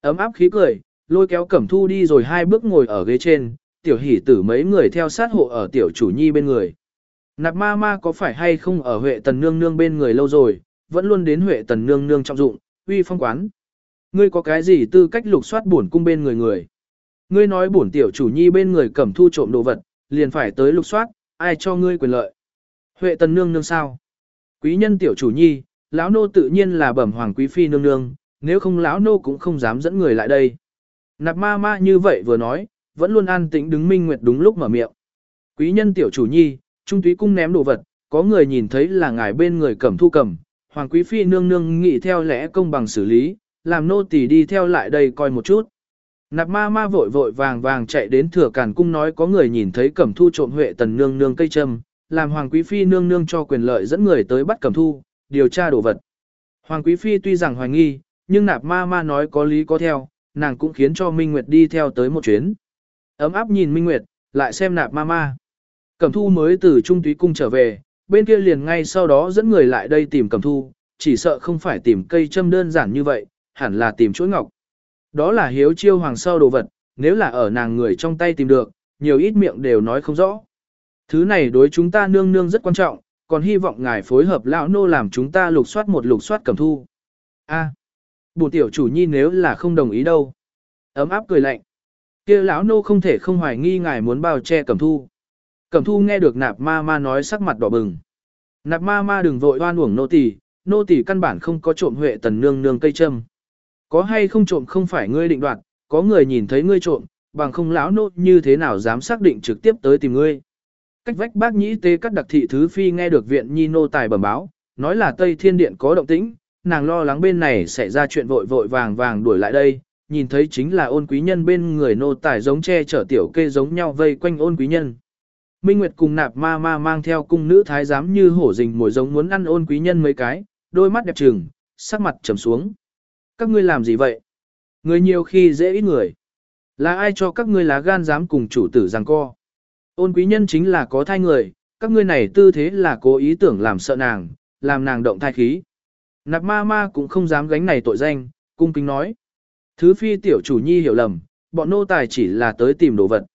Ấm áp khí cười, lôi kéo cẩm thu đi rồi hai bước ngồi ở ghế trên, tiểu hỷ tử mấy người theo sát hộ ở tiểu chủ nhi bên người. Nạp ma ma có phải hay không ở Huệ Tần Nương Nương bên người lâu rồi, vẫn luôn đến Huệ Tần Nương Nương trọng dụng, uy phong quán. Ngươi có cái gì tư cách lục soát bổn cung bên người người? Ngươi nói bổn tiểu chủ nhi bên người cẩm thu trộm đồ vật, liền phải tới lục soát, ai cho ngươi quyền lợi? Huệ Tần Nương Nương sao? Quý nhân tiểu chủ nhi, lão nô tự nhiên là bẩm hoàng quý phi nương nương, nếu không lão nô cũng không dám dẫn người lại đây. Nạp ma ma như vậy vừa nói, vẫn luôn an tĩnh đứng minh nguyệt đúng lúc mở miệng. Quý nhân tiểu chủ nhi, trung túy cung ném đồ vật, có người nhìn thấy là ngài bên người cầm thu cầm, hoàng quý phi nương nương nghĩ theo lẽ công bằng xử lý, làm nô tỳ đi theo lại đây coi một chút. Nạp ma ma vội vội vàng vàng chạy đến thừa cản cung nói có người nhìn thấy cẩm thu trộm huệ tần nương nương cây châm, làm hoàng quý phi nương nương cho quyền lợi dẫn người tới bắt cẩm thu, điều tra đồ vật. Hoàng quý phi tuy rằng hoài nghi, nhưng nạp ma ma nói có lý có theo, nàng cũng khiến cho Minh Nguyệt đi theo tới một chuyến. Ấm áp nhìn Minh Nguyệt, lại xem nạp ma ma. Cẩm thu mới từ Trung Túy Cung trở về, bên kia liền ngay sau đó dẫn người lại đây tìm cầm thu, chỉ sợ không phải tìm cây châm đơn giản như vậy, hẳn là tìm chuỗi ngọc. Đó là hiếu chiêu hoàng sau đồ vật, nếu là ở nàng người trong tay tìm được, nhiều ít miệng đều nói không rõ. Thứ này đối chúng ta nương nương rất quan trọng, còn hy vọng ngài phối hợp lão nô làm chúng ta lục soát một lục soát cầm thu. A, bù tiểu chủ nhi nếu là không đồng ý đâu. Ấm áp cười lạnh. kia lão nô không thể không hoài nghi ngài muốn bao che cầm thu. Cẩm thu nghe được nạp ma ma nói sắc mặt đỏ bừng. Nạp ma ma đừng vội oan uổng nô tỳ, nô tỳ căn bản không có trộm huệ tần nương nương cây châm. Có hay không trộm không phải ngươi định đoạt, có người nhìn thấy ngươi trộm, bằng không lão nô như thế nào dám xác định trực tiếp tới tìm ngươi. Cách vách bác nhĩ tế cắt đặc thị thứ phi nghe được viện nhi nô tài bẩm báo, nói là Tây Thiên Điện có động tĩnh, nàng lo lắng bên này sẽ ra chuyện vội vội vàng vàng đuổi lại đây, nhìn thấy chính là ôn quý nhân bên người nô tài giống che chở tiểu kê giống nhau vây quanh ôn quý nhân. Minh Nguyệt cùng nạp ma ma mang theo cung nữ thái giám như hổ rình mồi giống muốn ăn ôn quý nhân mấy cái, đôi mắt đẹp trừng, sắc mặt trầm xuống. Các ngươi làm gì vậy? Người nhiều khi dễ ít người. Là ai cho các ngươi lá gan dám cùng chủ tử giằng co? Ôn quý nhân chính là có thai người, các ngươi này tư thế là cố ý tưởng làm sợ nàng, làm nàng động thai khí. Nạp ma ma cũng không dám gánh này tội danh, cung kính nói. Thứ phi tiểu chủ nhi hiểu lầm, bọn nô tài chỉ là tới tìm đồ vật.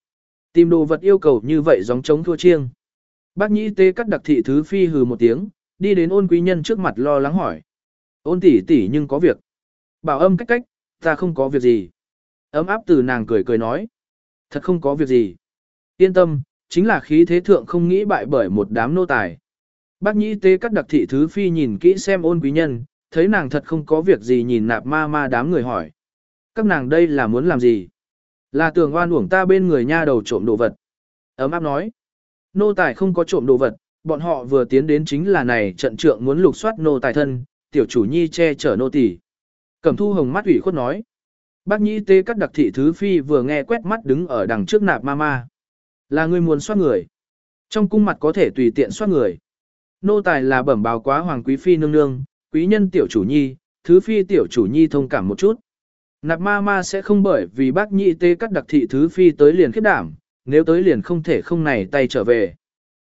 Tìm đồ vật yêu cầu như vậy giống chống thua chiêng. Bác nhĩ tê cắt đặc thị thứ phi hừ một tiếng, đi đến ôn quý nhân trước mặt lo lắng hỏi. Ôn tỷ tỷ nhưng có việc. Bảo âm cách cách, ta không có việc gì. Ấm áp từ nàng cười cười nói. Thật không có việc gì. Yên tâm, chính là khí thế thượng không nghĩ bại bởi một đám nô tài. Bác nhĩ tê cắt đặc thị thứ phi nhìn kỹ xem ôn quý nhân, thấy nàng thật không có việc gì nhìn nạp ma ma đám người hỏi. Các nàng đây là muốn làm gì? Là tưởng oan uổng ta bên người nha đầu trộm đồ vật. Ấm áp nói. Nô tài không có trộm đồ vật, bọn họ vừa tiến đến chính là này trận trượng muốn lục soát nô tài thân, tiểu chủ nhi che chở nô tỳ. Cẩm thu hồng mắt ủy khuất nói. Bác nhĩ tê cắt đặc thị thứ phi vừa nghe quét mắt đứng ở đằng trước nạp ma ma. Là người muốn soát người. Trong cung mặt có thể tùy tiện soát người. Nô tài là bẩm báo quá hoàng quý phi nương nương, quý nhân tiểu chủ nhi, thứ phi tiểu chủ nhi thông cảm một chút. Nạp ma ma sẽ không bởi vì bác nhị tê cắt đặc thị thứ phi tới liền khiết đảm, nếu tới liền không thể không này tay trở về.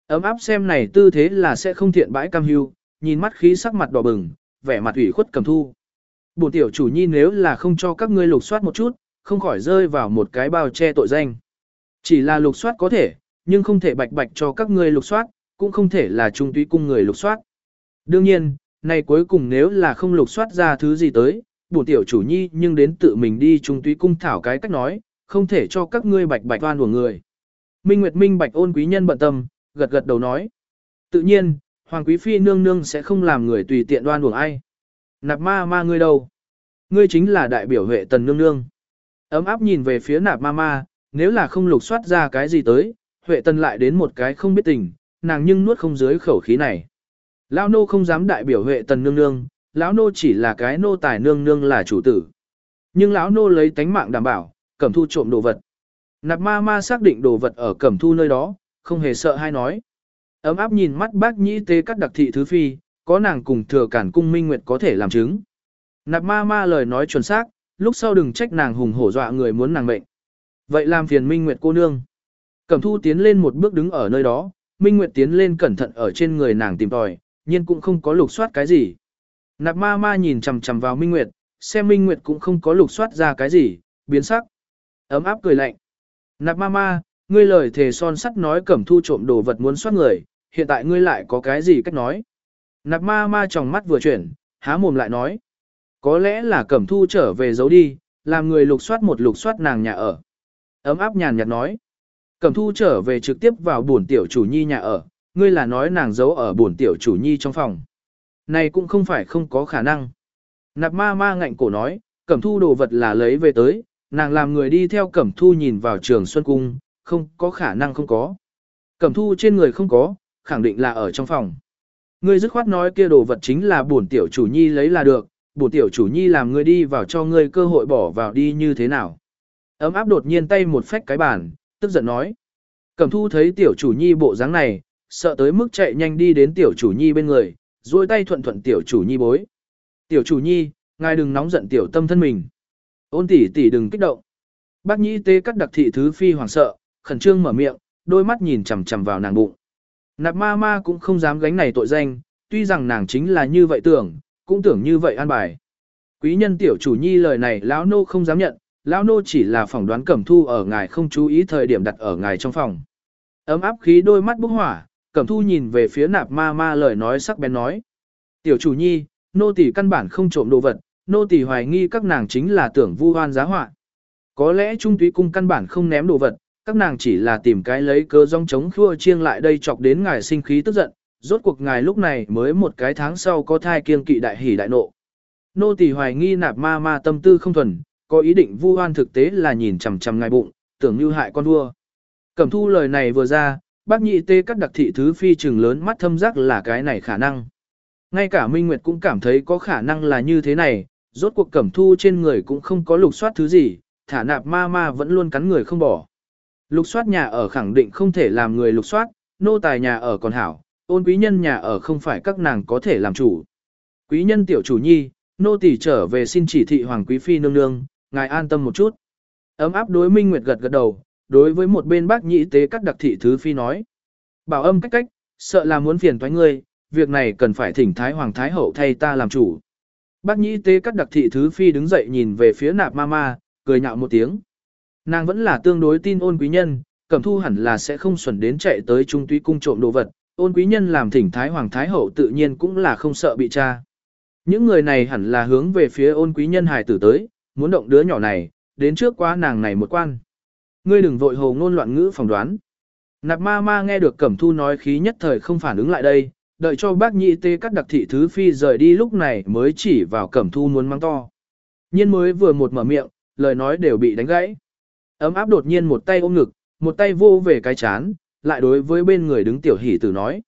Ấm áp xem này tư thế là sẽ không thiện bãi cam hưu, nhìn mắt khí sắc mặt đỏ bừng, vẻ mặt ủy khuất cầm thu. Bổn tiểu chủ nhi nếu là không cho các ngươi lục soát một chút, không khỏi rơi vào một cái bao che tội danh. Chỉ là lục soát có thể, nhưng không thể bạch bạch cho các ngươi lục soát, cũng không thể là trung túy cung người lục soát. Đương nhiên, này cuối cùng nếu là không lục soát ra thứ gì tới, bổn tiểu chủ nhi nhưng đến tự mình đi trung túy cung thảo cái cách nói, không thể cho các ngươi bạch bạch oan của người. Minh Nguyệt Minh bạch ôn quý nhân bận tâm, gật gật đầu nói. Tự nhiên, Hoàng Quý Phi nương nương sẽ không làm người tùy tiện đoan uổng ai. Nạp ma ma ngươi đâu? Ngươi chính là đại biểu huệ tần nương nương. Ấm áp nhìn về phía nạp ma ma, nếu là không lục soát ra cái gì tới, huệ tần lại đến một cái không biết tình, nàng nhưng nuốt không dưới khẩu khí này. Lao nô không dám đại biểu huệ tần nương nương, lão nô chỉ là cái nô tài nương nương là chủ tử. Nhưng lão nô lấy tánh mạng đảm bảo, cẩm thu trộm đồ vật. Nạp ma ma xác định đồ vật ở cẩm thu nơi đó, không hề sợ hay nói. Ấm áp nhìn mắt bác nhĩ tế cắt đặc thị thứ phi, có nàng cùng thừa cản cung minh nguyệt có thể làm chứng. Nạp ma ma lời nói chuẩn xác, lúc sau đừng trách nàng hùng hổ dọa người muốn nàng mệnh. Vậy làm phiền minh nguyệt cô nương. Cẩm thu tiến lên một bước đứng ở nơi đó, minh nguyệt tiến lên cẩn thận ở trên người nàng tìm tòi, nhưng cũng không có lục soát cái gì. Nạp ma ma nhìn chằm chằm vào Minh Nguyệt, xem Minh Nguyệt cũng không có lục soát ra cái gì, biến sắc. Ấm áp cười lạnh. Nạp ma ma, ngươi lời thề son sắt nói cẩm thu trộm đồ vật muốn soát người, hiện tại ngươi lại có cái gì cách nói. Nạp ma ma trong mắt vừa chuyển, há mồm lại nói. Có lẽ là cẩm thu trở về giấu đi, làm người lục soát một lục soát nàng nhà ở. Ấm áp nhàn nhạt nói. Cẩm thu trở về trực tiếp vào buồn tiểu chủ nhi nhà ở, ngươi là nói nàng giấu ở buồn tiểu chủ nhi trong phòng. Này cũng không phải không có khả năng. Nạp ma ma ngạnh cổ nói, cẩm thu đồ vật là lấy về tới, nàng làm người đi theo cẩm thu nhìn vào trường Xuân Cung, không có khả năng không có. Cẩm thu trên người không có, khẳng định là ở trong phòng. Ngươi dứt khoát nói kia đồ vật chính là bổn tiểu chủ nhi lấy là được, bổn tiểu chủ nhi làm ngươi đi vào cho ngươi cơ hội bỏ vào đi như thế nào. Ấm áp đột nhiên tay một phách cái bàn, tức giận nói. Cẩm thu thấy tiểu chủ nhi bộ dáng này, sợ tới mức chạy nhanh đi đến tiểu chủ nhi bên người, duỗi tay thuận thuận tiểu chủ nhi bối. Tiểu chủ nhi, ngài đừng nóng giận tiểu tâm thân mình. Ôn tỷ tỷ đừng kích động. Bác nhĩ tê cắt đặc thị thứ phi hoàng sợ, khẩn trương mở miệng, đôi mắt nhìn chằm chằm vào nàng bụng. Nạp ma ma cũng không dám gánh này tội danh, tuy rằng nàng chính là như vậy tưởng, cũng tưởng như vậy an bài. Quý nhân tiểu chủ nhi lời này lão nô không dám nhận, lão nô chỉ là phỏng đoán cẩm thu ở ngài không chú ý thời điểm đặt ở ngài trong phòng. Ấm áp khí đôi mắt bốc hỏa, cẩm thu nhìn về phía nạp ma ma lời nói sắc bén nói. Tiểu chủ nhi, nô tỳ căn bản không trộm đồ vật, nô tỳ hoài nghi các nàng chính là tưởng vu hoan giá họa. Có lẽ trung túy cung căn bản không ném đồ vật, các nàng chỉ là tìm cái lấy cớ rong chống khua chiêng lại đây chọc đến ngài sinh khí tức giận, rốt cuộc ngài lúc này mới một cái tháng sau có thai kiêng kỵ đại hỉ đại nộ. Nô tỳ hoài nghi nạp ma ma tâm tư không thuần, có ý định vu hoan thực tế là nhìn chằm chằm ngài bụng, tưởng như hại con vua. Cẩm thu lời này vừa ra, bác nhị tê cắt đặc thị thứ phi trừng lớn mắt thâm giác là cái này khả năng. Ngay cả Minh Nguyệt cũng cảm thấy có khả năng là như thế này, rốt cuộc cẩm thu trên người cũng không có lục soát thứ gì, thả nạp ma ma vẫn luôn cắn người không bỏ. Lục soát nhà ở khẳng định không thể làm người lục soát, nô tài nhà ở còn hảo, ôn quý nhân nhà ở không phải các nàng có thể làm chủ. Quý nhân tiểu chủ nhi, nô tỳ trở về xin chỉ thị hoàng quý phi nương nương, ngài an tâm một chút. Ấm áp đối minh nguyệt gật gật đầu, đối với một bên bác nhị tế cắt đặc thị thứ phi nói. Bảo âm cách cách, sợ là muốn phiền toái ngươi, việc này cần phải thỉnh thái hoàng thái hậu thay ta làm chủ. Bác nhị tế cắt đặc thị thứ phi đứng dậy nhìn về phía nạp ma ma, cười nhạo một tiếng. Nàng vẫn là tương đối tin ôn quý nhân, cẩm thu hẳn là sẽ không xuẩn đến chạy tới trung tuy cung trộm đồ vật, ôn quý nhân làm thỉnh thái hoàng thái hậu tự nhiên cũng là không sợ bị tra. Những người này hẳn là hướng về phía ôn quý nhân hài tử tới, muốn động đứa nhỏ này, đến trước quá nàng này một quan. Ngươi đừng vội hồ ngôn loạn ngữ phỏng đoán. Nạp ma ma nghe được cẩm thu nói khí nhất thời không phản ứng lại đây, đợi cho bác nhị tê cắt đặc thị thứ phi rời đi lúc này mới chỉ vào cẩm thu muốn mang to. Nhiên mới vừa một mở miệng, lời nói đều bị đánh gãy. Ấm áp đột nhiên một tay ôm ngực, một tay vô về cái chán, lại đối với bên người đứng tiểu hỷ tử nói.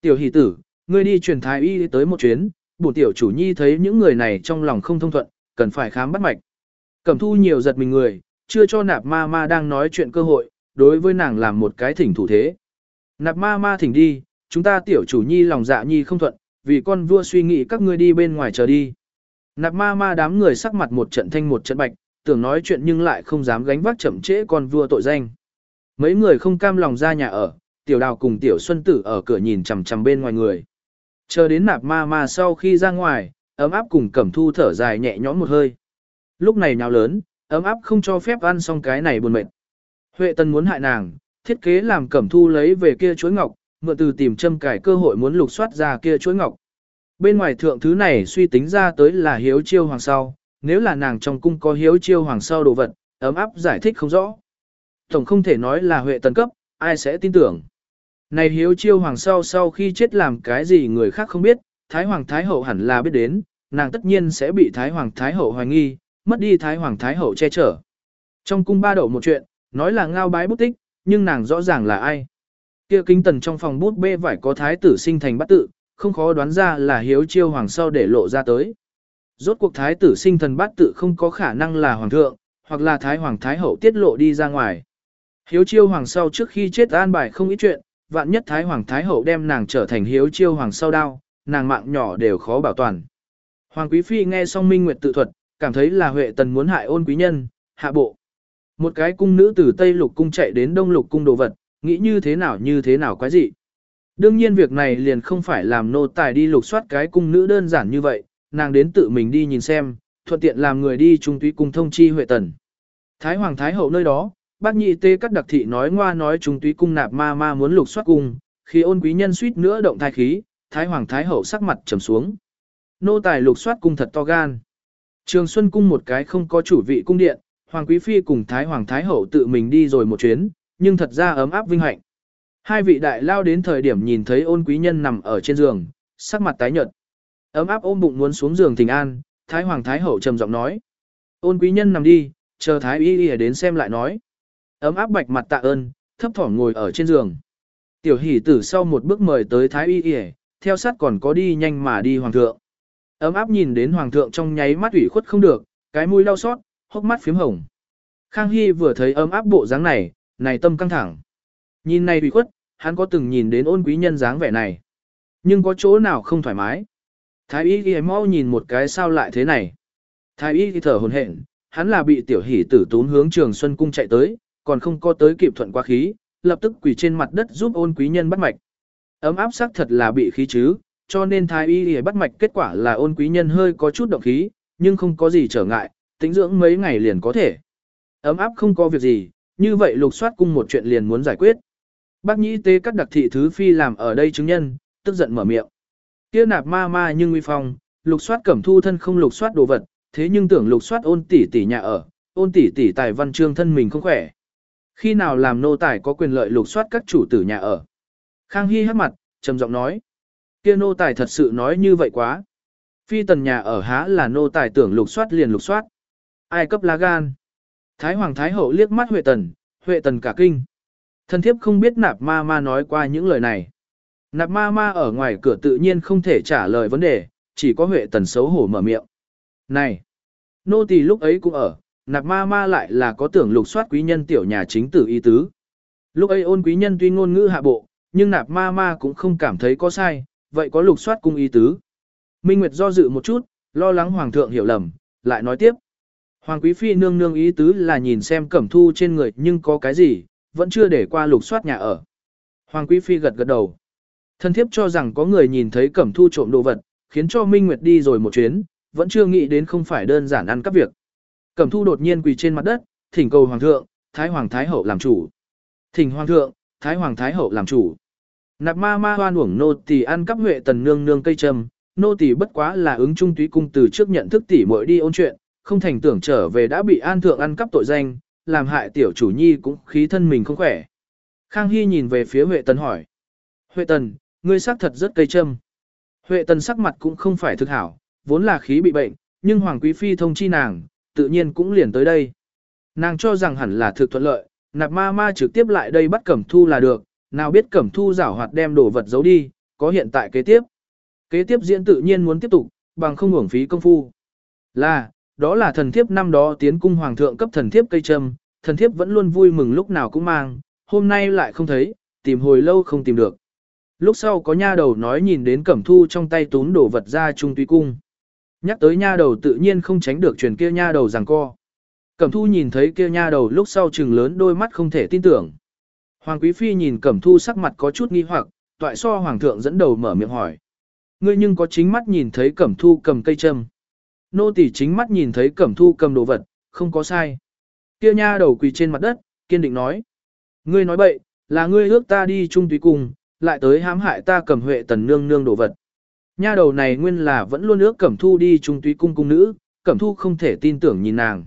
Tiểu hỷ tử, ngươi đi truyền thái y tới một chuyến, bổn tiểu chủ nhi thấy những người này trong lòng không thông thuận, cần phải khám bắt mạch. Cẩm thu nhiều giật mình người, chưa cho nạp ma ma đang nói chuyện cơ hội, đối với nàng làm một cái thỉnh thủ thế. Nạp ma ma thỉnh đi, chúng ta tiểu chủ nhi lòng dạ nhi không thuận, vì con vua suy nghĩ các ngươi đi bên ngoài chờ đi. Nạp ma ma đám người sắc mặt một trận thanh một trận bạch, tưởng nói chuyện nhưng lại không dám gánh vác chậm trễ con vua tội danh. Mấy người không cam lòng ra nhà ở, tiểu đào cùng tiểu xuân tử ở cửa nhìn chằm chằm bên ngoài người. Chờ đến nạp ma ma sau khi ra ngoài, ấm áp cùng cẩm thu thở dài nhẹ nhõm một hơi. Lúc này nhào lớn, ấm áp không cho phép ăn xong cái này buồn mệt. Huệ tần muốn hại nàng, thiết kế làm cẩm thu lấy về kia chuối ngọc, mượn từ tìm châm cải cơ hội muốn lục soát ra kia chuối ngọc. Bên ngoài thượng thứ này suy tính ra tới là hiếu chiêu hoàng sau, nếu là nàng trong cung có hiếu chiêu hoàng sau đồ vật, ấm áp giải thích không rõ. Tổng không thể nói là huệ tần cấp, ai sẽ tin tưởng. Này hiếu chiêu hoàng sau sau khi chết làm cái gì người khác không biết, Thái Hoàng Thái Hậu hẳn là biết đến, nàng tất nhiên sẽ bị Thái Hoàng Thái Hậu hoài nghi, mất đi Thái Hoàng Thái Hậu che chở. Trong cung ba đậu một chuyện, nói là ngao bái bút tích, nhưng nàng rõ ràng là ai. Kia kinh tần trong phòng bút bê vải có thái tử sinh thành bắt tự, không khó đoán ra là hiếu chiêu hoàng sau để lộ ra tới. Rốt cuộc thái tử sinh thần bát tự không có khả năng là hoàng thượng, hoặc là thái hoàng thái hậu tiết lộ đi ra ngoài. Hiếu chiêu hoàng sau trước khi chết an bài không ít chuyện, vạn nhất thái hoàng thái hậu đem nàng trở thành hiếu chiêu hoàng sau đao, nàng mạng nhỏ đều khó bảo toàn. Hoàng quý phi nghe xong minh nguyệt tự thuật, cảm thấy là huệ tần muốn hại ôn quý nhân, hạ bộ. Một cái cung nữ từ Tây lục cung chạy đến Đông lục cung đồ vật, nghĩ như thế nào như thế nào quái gì. Đương nhiên việc này liền không phải làm nô tài đi lục soát cái cung nữ đơn giản như vậy, nàng đến tự mình đi nhìn xem, thuận tiện làm người đi trung túy cung thông chi Huệ Tần. Thái Hoàng Thái Hậu nơi đó, bác nhị tê các đặc thị nói ngoa nói trung túy cung nạp ma ma muốn lục soát cung, khi ôn quý nhân suýt nữa động thai khí, Thái Hoàng Thái Hậu sắc mặt trầm xuống. Nô tài lục soát cung thật to gan. Trường Xuân cung một cái không có chủ vị cung điện, Hoàng Quý Phi cùng Thái Hoàng Thái Hậu tự mình đi rồi một chuyến, nhưng thật ra ấm áp vinh hạnh. Hai vị đại lao đến thời điểm nhìn thấy ôn quý nhân nằm ở trên giường, sắc mặt tái nhợt. Ấm áp ôm bụng muốn xuống giường thình an, Thái Hoàng Thái Hậu trầm giọng nói. Ôn quý nhân nằm đi, chờ Thái Y Y đến xem lại nói. Ấm áp bạch mặt tạ ơn, thấp thỏm ngồi ở trên giường. Tiểu hỷ tử sau một bước mời tới Thái Y Y, theo sát còn có đi nhanh mà đi Hoàng thượng. Ấm áp nhìn đến Hoàng thượng trong nháy mắt ủy khuất không được, cái mũi đau xót, hốc mắt phím hồng. Khang Hy vừa thấy ấm áp bộ dáng này, này tâm căng thẳng. Nhìn này ủy khuất, hắn có từng nhìn đến ôn quý nhân dáng vẻ này. Nhưng có chỗ nào không thoải mái. Thái y ghi mau nhìn một cái sao lại thế này. Thái y ghi thở hồn hển, hắn là bị tiểu hỷ tử tún hướng trường Xuân Cung chạy tới, còn không có tới kịp thuận qua khí, lập tức quỳ trên mặt đất giúp ôn quý nhân bắt mạch. Ấm áp sắc thật là bị khí chứ, cho nên thái y y bắt mạch kết quả là ôn quý nhân hơi có chút động khí, nhưng không có gì trở ngại, tính dưỡng mấy ngày liền có thể. Ấm áp không có việc gì, như vậy lục soát cung một chuyện liền muốn giải quyết. Bác nhĩ tế các đặc thị thứ phi làm ở đây chứng nhân, tức giận mở miệng. Kia nạp ma ma nhưng uy phong, lục soát cẩm thu thân không lục soát đồ vật, thế nhưng tưởng lục soát ôn tỷ tỷ nhà ở, ôn tỷ tỷ tài văn chương thân mình không khỏe. Khi nào làm nô tài có quyền lợi lục soát các chủ tử nhà ở? Khang Hy hát mặt, trầm giọng nói. Kia nô tài thật sự nói như vậy quá. Phi tần nhà ở há là nô tài tưởng lục soát liền lục soát. Ai cấp lá gan? Thái Hoàng Thái Hậu liếc mắt Huệ Tần, Huệ Tần cả kinh. Thần thiếp không biết nạp ma ma nói qua những lời này. Nạp ma ma ở ngoài cửa tự nhiên không thể trả lời vấn đề, chỉ có Huệ Tần xấu hổ mở miệng. Này! Nô tỳ lúc ấy cũng ở, nạp ma ma lại là có tưởng lục soát quý nhân tiểu nhà chính tử y tứ. Lúc ấy ôn quý nhân tuy ngôn ngữ hạ bộ, nhưng nạp ma ma cũng không cảm thấy có sai, vậy có lục soát cung y tứ. Minh Nguyệt do dự một chút, lo lắng Hoàng thượng hiểu lầm, lại nói tiếp. Hoàng Quý Phi nương nương ý tứ là nhìn xem cẩm thu trên người nhưng có cái gì, vẫn chưa để qua lục soát nhà ở. Hoàng Quý Phi gật gật đầu. Thân thiếp cho rằng có người nhìn thấy cẩm thu trộm đồ vật, khiến cho Minh Nguyệt đi rồi một chuyến, vẫn chưa nghĩ đến không phải đơn giản ăn cắp việc. Cẩm thu đột nhiên quỳ trên mặt đất, thỉnh cầu Hoàng thượng, Thái Hoàng Thái Hậu làm chủ. Thỉnh Hoàng thượng, Thái Hoàng Thái Hậu làm chủ. Nạp ma ma hoan uổng nô tỳ ăn cắp huệ tần nương nương cây trầm, nô tỳ bất quá là ứng trung túy cung từ trước nhận thức tỷ muội đi ôn chuyện, không thành tưởng trở về đã bị an thượng ăn cắp tội danh, làm hại tiểu chủ nhi cũng khí thân mình không khỏe. Khang Hy nhìn về phía Huệ Tần hỏi. Huệ Tần, ngươi xác thật rất cây châm. Huệ Tần sắc mặt cũng không phải thực hảo, vốn là khí bị bệnh, nhưng Hoàng Quý Phi thông chi nàng, tự nhiên cũng liền tới đây. Nàng cho rằng hẳn là thực thuận lợi, nạp ma ma trực tiếp lại đây bắt Cẩm Thu là được, nào biết Cẩm Thu giảo hoạt đem đồ vật giấu đi, có hiện tại kế tiếp. Kế tiếp diễn tự nhiên muốn tiếp tục, bằng không uổng phí công phu. Là, đó là thần thiếp năm đó tiến cung hoàng thượng cấp thần thiếp cây trâm, thần thiếp vẫn luôn vui mừng lúc nào cũng mang, hôm nay lại không thấy, tìm hồi lâu không tìm được. Lúc sau có nha đầu nói nhìn đến cẩm thu trong tay túm đổ vật ra trung tuy cung. Nhắc tới nha đầu tự nhiên không tránh được truyền kia nha đầu rằng co. Cẩm thu nhìn thấy kia nha đầu lúc sau trừng lớn đôi mắt không thể tin tưởng. Hoàng quý phi nhìn cẩm thu sắc mặt có chút nghi hoặc, toại so hoàng thượng dẫn đầu mở miệng hỏi. Ngươi nhưng có chính mắt nhìn thấy cẩm thu cầm cây châm nô tỳ chính mắt nhìn thấy cẩm thu cầm đồ vật, không có sai. Kia nha đầu quỳ trên mặt đất, kiên định nói. Ngươi nói bậy, là ngươi ước ta đi chung tùy cùng, lại tới hãm hại ta cầm huệ tần nương nương đồ vật. Nha đầu này nguyên là vẫn luôn ước cẩm thu đi chung túy cung cung nữ, cẩm thu không thể tin tưởng nhìn nàng.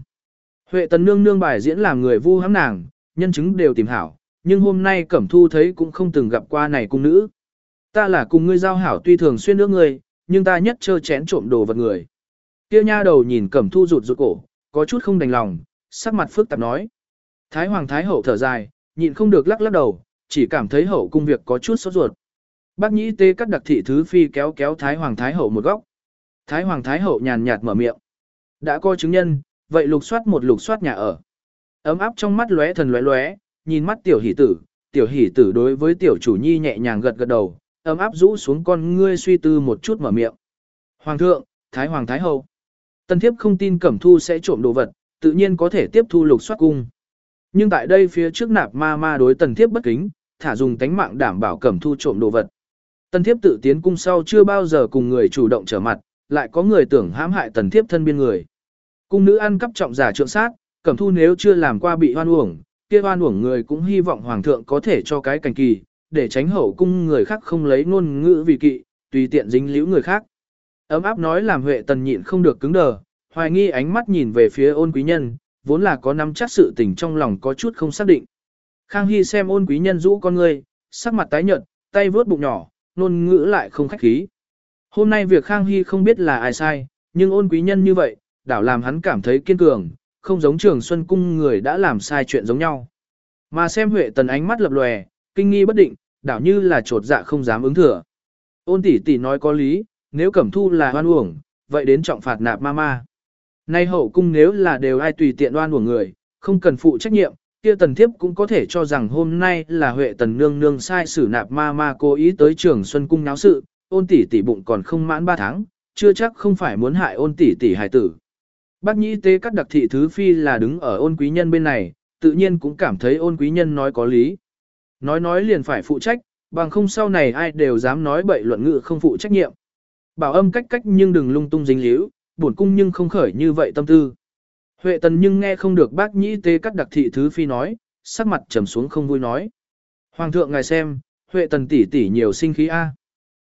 Huệ tần nương nương bài diễn làm người vu hãm nàng, nhân chứng đều tìm hảo, nhưng hôm nay cẩm thu thấy cũng không từng gặp qua này cung nữ. Ta là cùng ngươi giao hảo tuy thường xuyên nước ngươi, nhưng ta nhất chơ chén trộm đồ vật người. Kia nha đầu nhìn Cẩm Thu rụt rụt cổ, có chút không đành lòng, sắc mặt phức tạp nói. Thái Hoàng Thái Hậu thở dài, nhịn không được lắc lắc đầu, chỉ cảm thấy hậu cung việc có chút sốt ruột. Bác nhĩ tê cắt đặc thị thứ phi kéo kéo Thái Hoàng Thái Hậu một góc. Thái Hoàng Thái Hậu nhàn nhạt mở miệng. Đã coi chứng nhân, vậy lục soát một lục soát nhà ở. Ấm áp trong mắt lóe thần lóe lóe, nhìn mắt tiểu hỷ tử, tiểu hỷ tử đối với tiểu chủ nhi nhẹ nhàng gật gật đầu, ấm áp rũ xuống con ngươi suy tư một chút mở miệng. Hoàng thượng, Thái Hoàng Thái Hậu. Tân thiếp không tin Cẩm Thu sẽ trộm đồ vật, tự nhiên có thể tiếp thu lục soát cung. Nhưng tại đây phía trước nạp ma ma đối tần thiếp bất kính, thả dùng tánh mạng đảm bảo Cẩm Thu trộm đồ vật. tần thiếp tự tiến cung sau chưa bao giờ cùng người chủ động trở mặt, lại có người tưởng hãm hại tần thiếp thân biên người. Cung nữ ăn cắp trọng giả trượng sát, cẩm thu nếu chưa làm qua bị hoan uổng, kia hoan uổng người cũng hy vọng hoàng thượng có thể cho cái cảnh kỳ, để tránh hậu cung người khác không lấy ngôn ngữ vì kỵ, tùy tiện dính liễu người khác. Ấm áp nói làm Huệ Tần nhịn không được cứng đờ, hoài nghi ánh mắt nhìn về phía ôn quý nhân, vốn là có nắm chắc sự tình trong lòng có chút không xác định. Khang Hy xem ôn quý nhân rũ con người, sắc mặt tái nhợt, tay vướt bụng nhỏ, nôn ngữ lại không khách khí. Hôm nay việc Khang Hy không biết là ai sai, nhưng ôn quý nhân như vậy, đảo làm hắn cảm thấy kiên cường, không giống trường xuân cung người đã làm sai chuyện giống nhau. Mà xem Huệ Tần ánh mắt lập lòe, kinh nghi bất định, đảo như là trột dạ không dám ứng thừa. Ôn tỷ tỷ nói có lý, nếu cẩm thu là hoan uổng, vậy đến trọng phạt nạp ma ma. Nay hậu cung nếu là đều ai tùy tiện đoan của người, không cần phụ trách nhiệm, kia tần thiếp cũng có thể cho rằng hôm nay là huệ tần nương nương sai xử nạp ma ma cố ý tới trường xuân cung náo sự, ôn tỷ tỷ bụng còn không mãn 3 tháng, chưa chắc không phải muốn hại ôn tỷ tỷ hài tử. Bác nhĩ tế cắt đặc thị thứ phi là đứng ở ôn quý nhân bên này, tự nhiên cũng cảm thấy ôn quý nhân nói có lý. Nói nói liền phải phụ trách, bằng không sau này ai đều dám nói bậy luận ngữ không phụ trách nhiệm. Bảo âm cách cách nhưng đừng lung tung dính líu, buồn cung nhưng không khởi như vậy tâm tư. Huệ tần nhưng nghe không được bác nhĩ tế cắt đặc thị thứ phi nói, sắc mặt trầm xuống không vui nói. Hoàng thượng ngài xem, Huệ tần tỷ tỷ nhiều sinh khí a.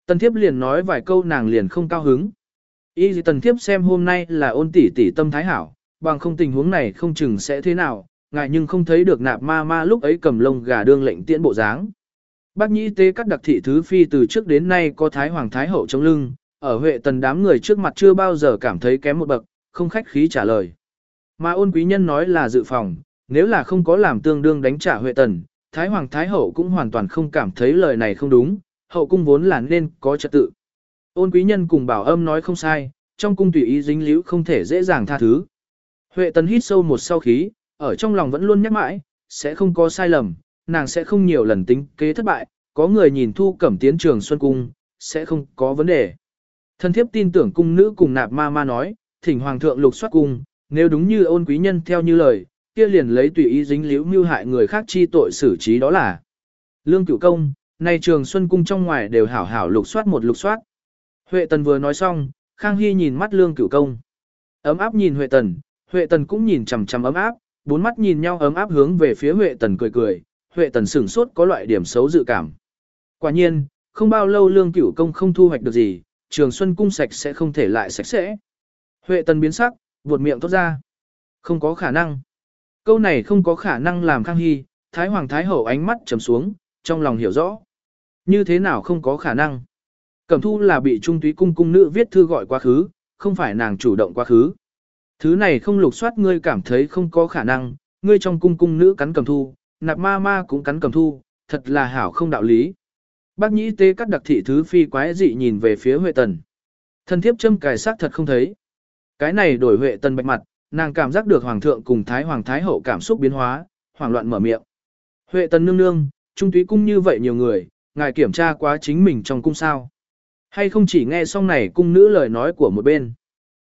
Tần thiếp liền nói vài câu nàng liền không cao hứng. Y dì tần thiếp xem hôm nay là ôn tỷ tỷ tâm thái hảo, bằng không tình huống này không chừng sẽ thế nào, ngài nhưng không thấy được nạp ma ma lúc ấy cầm lông gà đương lệnh tiễn bộ dáng. Bác nhĩ tế cắt đặc thị thứ phi từ trước đến nay có thái hoàng thái hậu trong lưng, ở Huệ tần đám người trước mặt chưa bao giờ cảm thấy kém một bậc, không khách khí trả lời. Mà ôn quý nhân nói là dự phòng, nếu là không có làm tương đương đánh trả Huệ tần, Thái Hoàng Thái Hậu cũng hoàn toàn không cảm thấy lời này không đúng, hậu cung vốn là nên có trật tự. Ôn quý nhân cùng bảo âm nói không sai, trong cung tùy ý dính liễu không thể dễ dàng tha thứ. Huệ tấn hít sâu một sau khí, ở trong lòng vẫn luôn nhắc mãi, sẽ không có sai lầm, nàng sẽ không nhiều lần tính kế thất bại, có người nhìn thu cẩm tiến trường xuân cung, sẽ không có vấn đề. Thân thiếp tin tưởng cung nữ cùng nạp ma ma nói, thỉnh hoàng thượng lục soát cung, nếu đúng như ôn quý nhân theo như lời, kia liền lấy tùy ý dính liễu mưu hại người khác chi tội xử trí đó là. Lương cửu công, nay trường xuân cung trong ngoài đều hảo hảo lục soát một lục soát. Huệ tần vừa nói xong, Khang Hy nhìn mắt lương cửu công. Ấm áp nhìn Huệ tần, Huệ tần cũng nhìn chằm chằm ấm áp, bốn mắt nhìn nhau ấm áp hướng về phía Huệ tần cười cười, Huệ tần sửng sốt có loại điểm xấu dự cảm. Quả nhiên, không bao lâu lương cửu công không thu hoạch được gì, trường xuân cung sạch sẽ không thể lại sạch sẽ. Huệ tần biến sắc, buột miệng tốt ra. Không có khả năng. Câu này không có khả năng làm Khang Hy, Thái Hoàng Thái Hậu ánh mắt trầm xuống, trong lòng hiểu rõ. Như thế nào không có khả năng? Cẩm thu là bị trung túy cung cung nữ viết thư gọi quá khứ, không phải nàng chủ động quá khứ. Thứ này không lục soát ngươi cảm thấy không có khả năng, ngươi trong cung cung nữ cắn cẩm thu, nạp ma ma cũng cắn cẩm thu, thật là hảo không đạo lý. Bác nhĩ tê cắt đặc thị thứ phi quái dị nhìn về phía Huệ Tần. Thân thiếp châm cài sát thật không thấy. Cái này đổi Huệ Tần bạch mặt, nàng cảm giác được Hoàng thượng cùng Thái Hoàng Thái Hậu cảm xúc biến hóa, hoảng loạn mở miệng. Huệ Tần nương nương, trung túy cung như vậy nhiều người, ngài kiểm tra quá chính mình trong cung sao. Hay không chỉ nghe xong này cung nữ lời nói của một bên.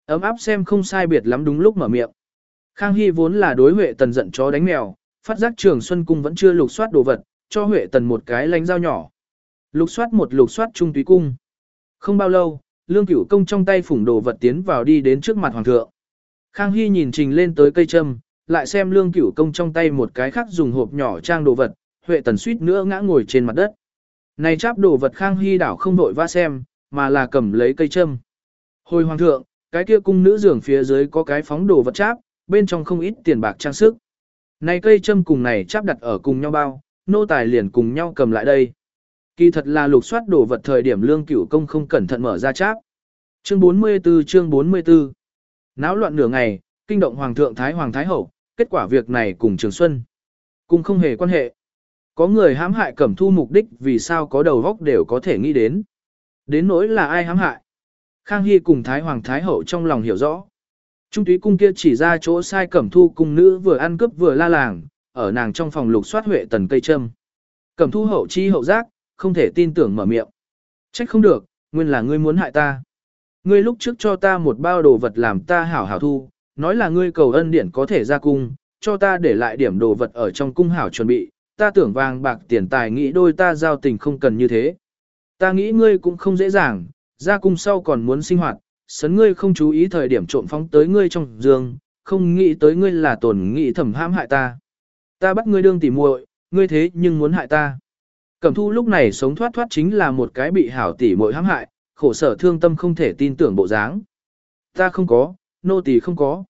Ấm áp xem không sai biệt lắm đúng lúc mở miệng. Khang Hy vốn là đối Huệ Tần giận chó đánh mèo, phát giác trường Xuân Cung vẫn chưa lục soát đồ vật, cho Huệ Tần một cái lánh dao nhỏ. Lục soát một lục soát trung túy cung. Không bao lâu, lương cửu công trong tay phủng đồ vật tiến vào đi đến trước mặt hoàng thượng. Khang Hy nhìn trình lên tới cây châm, lại xem lương cửu công trong tay một cái khác dùng hộp nhỏ trang đồ vật, Huệ tần suýt nữa ngã ngồi trên mặt đất. Này cháp đồ vật Khang Hy đảo không đội va xem, mà là cầm lấy cây châm. Hồi hoàng thượng, cái kia cung nữ giường phía dưới có cái phóng đồ vật cháp, bên trong không ít tiền bạc trang sức. Này cây châm cùng này cháp đặt ở cùng nhau bao, nô tài liền cùng nhau cầm lại đây. Kỳ thật là lục soát đồ vật thời điểm lương cửu công không cẩn thận mở ra cháp. Chương 44 chương 44 Náo loạn nửa ngày, kinh động Hoàng thượng Thái Hoàng Thái Hậu, kết quả việc này cùng Trường Xuân. Cùng không hề quan hệ. Có người hãm hại cẩm thu mục đích vì sao có đầu góc đều có thể nghĩ đến. Đến nỗi là ai hãm hại. Khang Hy cùng Thái Hoàng Thái Hậu trong lòng hiểu rõ. Trung túy cung kia chỉ ra chỗ sai cẩm thu cung nữ vừa ăn cướp vừa la làng, ở nàng trong phòng lục soát huệ tần cây trâm. Cẩm thu hậu chi hậu giác, không thể tin tưởng mở miệng. Trách không được, nguyên là ngươi muốn hại ta. Ngươi lúc trước cho ta một bao đồ vật làm ta hảo hảo thu, nói là ngươi cầu ân điển có thể ra cung, cho ta để lại điểm đồ vật ở trong cung hảo chuẩn bị, ta tưởng vàng bạc tiền tài nghĩ đôi ta giao tình không cần như thế. Ta nghĩ ngươi cũng không dễ dàng, ra cung sau còn muốn sinh hoạt, sấn ngươi không chú ý thời điểm trộm phóng tới ngươi trong giường, không nghĩ tới ngươi là tổn nghĩ thầm hãm hại ta. Ta bắt ngươi đương tỉ muội, ngươi thế nhưng muốn hại ta. Cẩm thu lúc này sống thoát thoát chính là một cái bị hảo tỉ muội hãm hại, khổ sở thương tâm không thể tin tưởng bộ dáng. Ta không có, nô tỳ không có.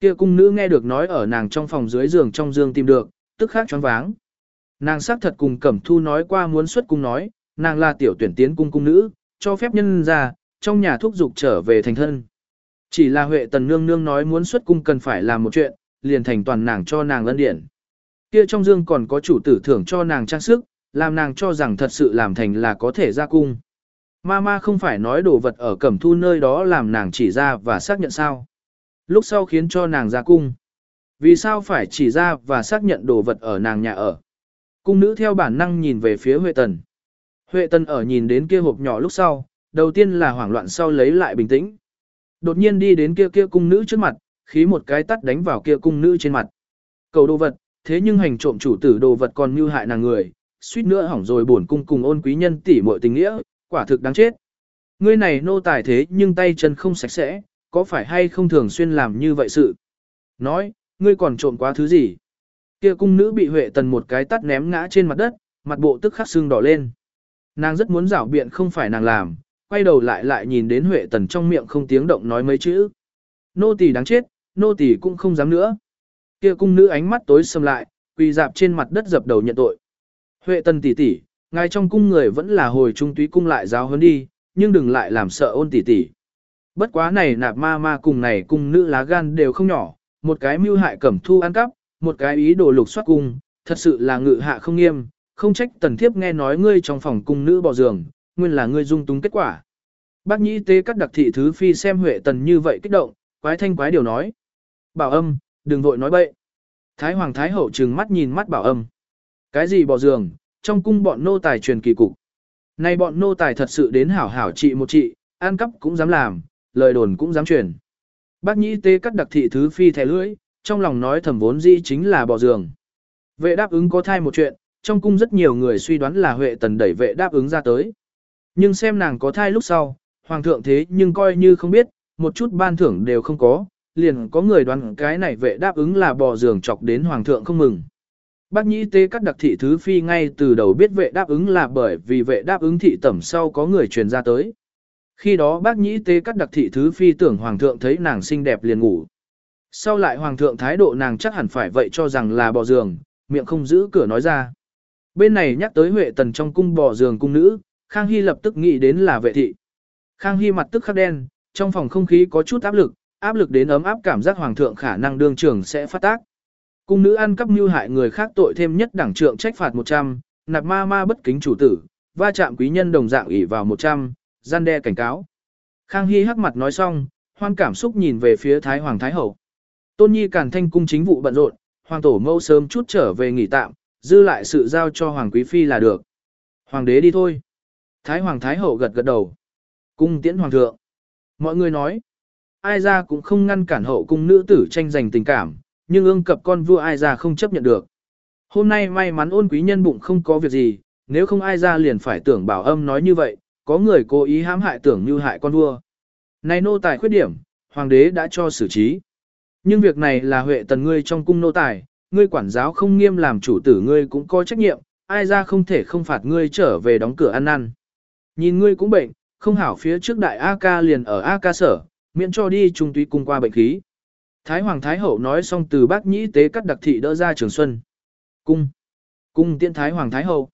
Kia cung nữ nghe được nói ở nàng trong phòng dưới giường trong giường tìm được, tức khắc choáng váng. Nàng xác thật cùng Cẩm Thu nói qua muốn xuất cung nói, nàng là tiểu tuyển tiến cung cung nữ, cho phép nhân ra, trong nhà thúc dục trở về thành thân. Chỉ là Huệ Tần Nương Nương nói muốn xuất cung cần phải làm một chuyện, liền thành toàn nàng cho nàng lân điện. Kia trong dương còn có chủ tử thưởng cho nàng trang sức, làm nàng cho rằng thật sự làm thành là có thể ra cung. Mama không phải nói đồ vật ở cẩm thu nơi đó làm nàng chỉ ra và xác nhận sao. Lúc sau khiến cho nàng ra cung. Vì sao phải chỉ ra và xác nhận đồ vật ở nàng nhà ở. Cung nữ theo bản năng nhìn về phía Huệ Tần. Huệ Tần ở nhìn đến kia hộp nhỏ lúc sau, đầu tiên là hoảng loạn sau lấy lại bình tĩnh. Đột nhiên đi đến kia kia cung nữ trước mặt, khí một cái tắt đánh vào kia cung nữ trên mặt. Cầu đồ vật, thế nhưng hành trộm chủ tử đồ vật còn mưu hại nàng người, suýt nữa hỏng rồi bổn cung cùng ôn quý nhân tỷ muội tình nghĩa, quả thực đáng chết. Ngươi này nô tài thế nhưng tay chân không sạch sẽ, có phải hay không thường xuyên làm như vậy sự? Nói, ngươi còn trộm quá thứ gì? Kia cung nữ bị Huệ Tần một cái tắt ném ngã trên mặt đất, mặt bộ tức khắc sưng đỏ lên. Nàng rất muốn rảo biện không phải nàng làm, quay đầu lại lại nhìn đến Huệ Tần trong miệng không tiếng động nói mấy chữ. Nô tỳ đáng chết, nô tỳ cũng không dám nữa. Kia cung nữ ánh mắt tối sầm lại, quỳ dạp trên mặt đất dập đầu nhận tội. Huệ Tần tỷ tỷ, ngài trong cung người vẫn là hồi trung túy cung lại giáo hơn đi, nhưng đừng lại làm sợ ôn tỷ tỷ. Bất quá này nạp ma ma cùng này cung nữ lá gan đều không nhỏ, một cái mưu hại cẩm thu ăn cắp, một cái ý đồ lục soát cung, thật sự là ngự hạ không nghiêm, không trách tần thiếp nghe nói ngươi trong phòng cung nữ bỏ giường, nguyên là ngươi dung túng kết quả. Bác nhĩ tế cắt đặc thị thứ phi xem huệ tần như vậy kích động, quái thanh quái điều nói. Bảo âm, đừng vội nói bậy. Thái hoàng thái hậu trừng mắt nhìn mắt bảo âm. Cái gì bỏ giường, trong cung bọn nô tài truyền kỳ cục. Này bọn nô tài thật sự đến hảo hảo trị một trị, ăn cắp cũng dám làm, lời đồn cũng dám truyền. Bác nhĩ tế cắt đặc thị thứ phi thẻ lưỡi, trong lòng nói thầm vốn dĩ chính là bỏ giường. Vệ đáp ứng có thai một chuyện, trong cung rất nhiều người suy đoán là Huệ Tần đẩy vệ đáp ứng ra tới. Nhưng xem nàng có thai lúc sau, hoàng thượng thế nhưng coi như không biết, một chút ban thưởng đều không có, liền có người đoán cái này vệ đáp ứng là bò giường chọc đến hoàng thượng không mừng. Bác nhĩ tế cắt đặc thị thứ phi ngay từ đầu biết vệ đáp ứng là bởi vì vệ đáp ứng thị tẩm sau có người truyền ra tới. Khi đó bác nhĩ tế cắt đặc thị thứ phi tưởng hoàng thượng thấy nàng xinh đẹp liền ngủ. Sau lại hoàng thượng thái độ nàng chắc hẳn phải vậy cho rằng là bò giường, miệng không giữ cửa nói ra. Bên này nhắc tới Huệ Tần trong cung bò giường cung nữ, Khang Hy lập tức nghĩ đến là vệ thị. Khang Hy mặt tức khắc đen, trong phòng không khí có chút áp lực, áp lực đến ấm áp cảm giác hoàng thượng khả năng đương trưởng sẽ phát tác. Cung nữ ăn cắp mưu hại người khác tội thêm nhất đẳng trượng trách phạt 100, nạp ma ma bất kính chủ tử, va chạm quý nhân đồng dạng ỷ vào 100, gian đe cảnh cáo. Khang Hy hắc mặt nói xong, hoan cảm xúc nhìn về phía Thái Hoàng Thái Hậu. Tôn Nhi cản thanh cung chính vụ bận rộn, hoàng tổ mâu sớm chút trở về nghỉ tạm, dư lại sự giao cho Hoàng Quý Phi là được. Hoàng đế đi thôi. Thái Hoàng Thái Hậu gật gật đầu. Cung tiễn Hoàng thượng. Mọi người nói, ai ra cũng không ngăn cản hậu cung nữ tử tranh giành tình cảm, nhưng ương cập con vua ai ra không chấp nhận được. Hôm nay may mắn ôn quý nhân bụng không có việc gì, nếu không ai ra liền phải tưởng bảo âm nói như vậy, có người cố ý hãm hại tưởng như hại con vua. Này nô tài khuyết điểm, hoàng đế đã cho xử trí. Nhưng việc này là huệ tần ngươi trong cung nô tài, ngươi quản giáo không nghiêm làm chủ tử ngươi cũng có trách nhiệm, ai ra không thể không phạt ngươi trở về đóng cửa ăn năn. Nhìn ngươi cũng bệnh, không hảo phía trước đại A ca liền ở A ca sở, miễn cho đi trung túy cung qua bệnh khí. Thái Hoàng Thái Hậu nói xong từ bác nhĩ tế cắt đặc thị đỡ ra trường xuân. Cung. Cung tiễn Thái Hoàng Thái Hậu.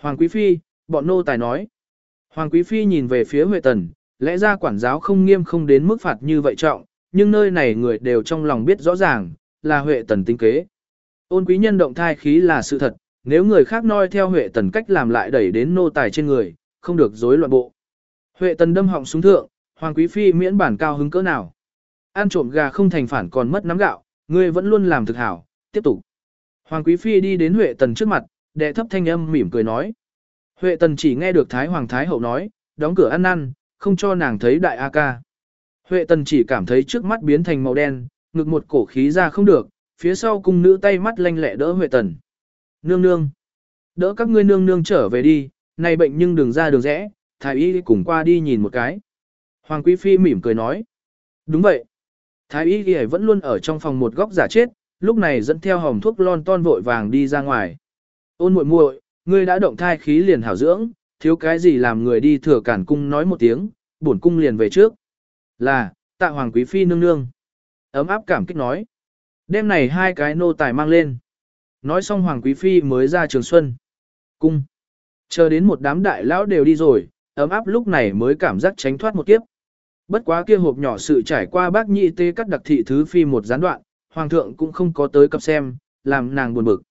Hoàng Quý Phi, bọn nô tài nói. Hoàng Quý Phi nhìn về phía Huệ Tần, lẽ ra quản giáo không nghiêm không đến mức phạt như vậy trọng, nhưng nơi này người đều trong lòng biết rõ ràng, là Huệ Tần tính kế. Ôn quý nhân động thai khí là sự thật, nếu người khác noi theo Huệ Tần cách làm lại đẩy đến nô tài trên người, không được rối loạn bộ. Huệ Tần đâm họng xuống thượng, Hoàng Quý Phi miễn bản cao hứng cỡ nào. Ăn trộm gà không thành phản còn mất nắm gạo, ngươi vẫn luôn làm thực hảo, tiếp tục. Hoàng Quý Phi đi đến Huệ Tần trước mặt, đệ thấp thanh âm mỉm cười nói. Huệ Tần chỉ nghe được Thái Hoàng Thái Hậu nói, đóng cửa ăn năn, không cho nàng thấy đại A ca. Huệ Tần chỉ cảm thấy trước mắt biến thành màu đen, ngực một cổ khí ra không được, phía sau cung nữ tay mắt lanh lẹ đỡ Huệ Tần. Nương nương. Đỡ các ngươi nương nương trở về đi, này bệnh nhưng đừng ra đường rẽ, thái y cùng qua đi nhìn một cái. Hoàng Quý Phi mỉm cười nói. Đúng vậy. Thái y ghi vẫn luôn ở trong phòng một góc giả chết, lúc này dẫn theo hòm thuốc lon ton vội vàng đi ra ngoài. Ôn muội muội, ngươi đã động thai khí liền hảo dưỡng, thiếu cái gì làm người đi thừa cản cung nói một tiếng, bổn cung liền về trước. Là, tạ hoàng quý phi nương nương. Ấm áp cảm kích nói. Đêm này hai cái nô tài mang lên. Nói xong hoàng quý phi mới ra trường xuân. Cung. Chờ đến một đám đại lão đều đi rồi, ấm áp lúc này mới cảm giác tránh thoát một kiếp. Bất quá kia hộp nhỏ sự trải qua bác nhị tê cắt đặc thị thứ phi một gián đoạn, hoàng thượng cũng không có tới cập xem, làm nàng buồn bực.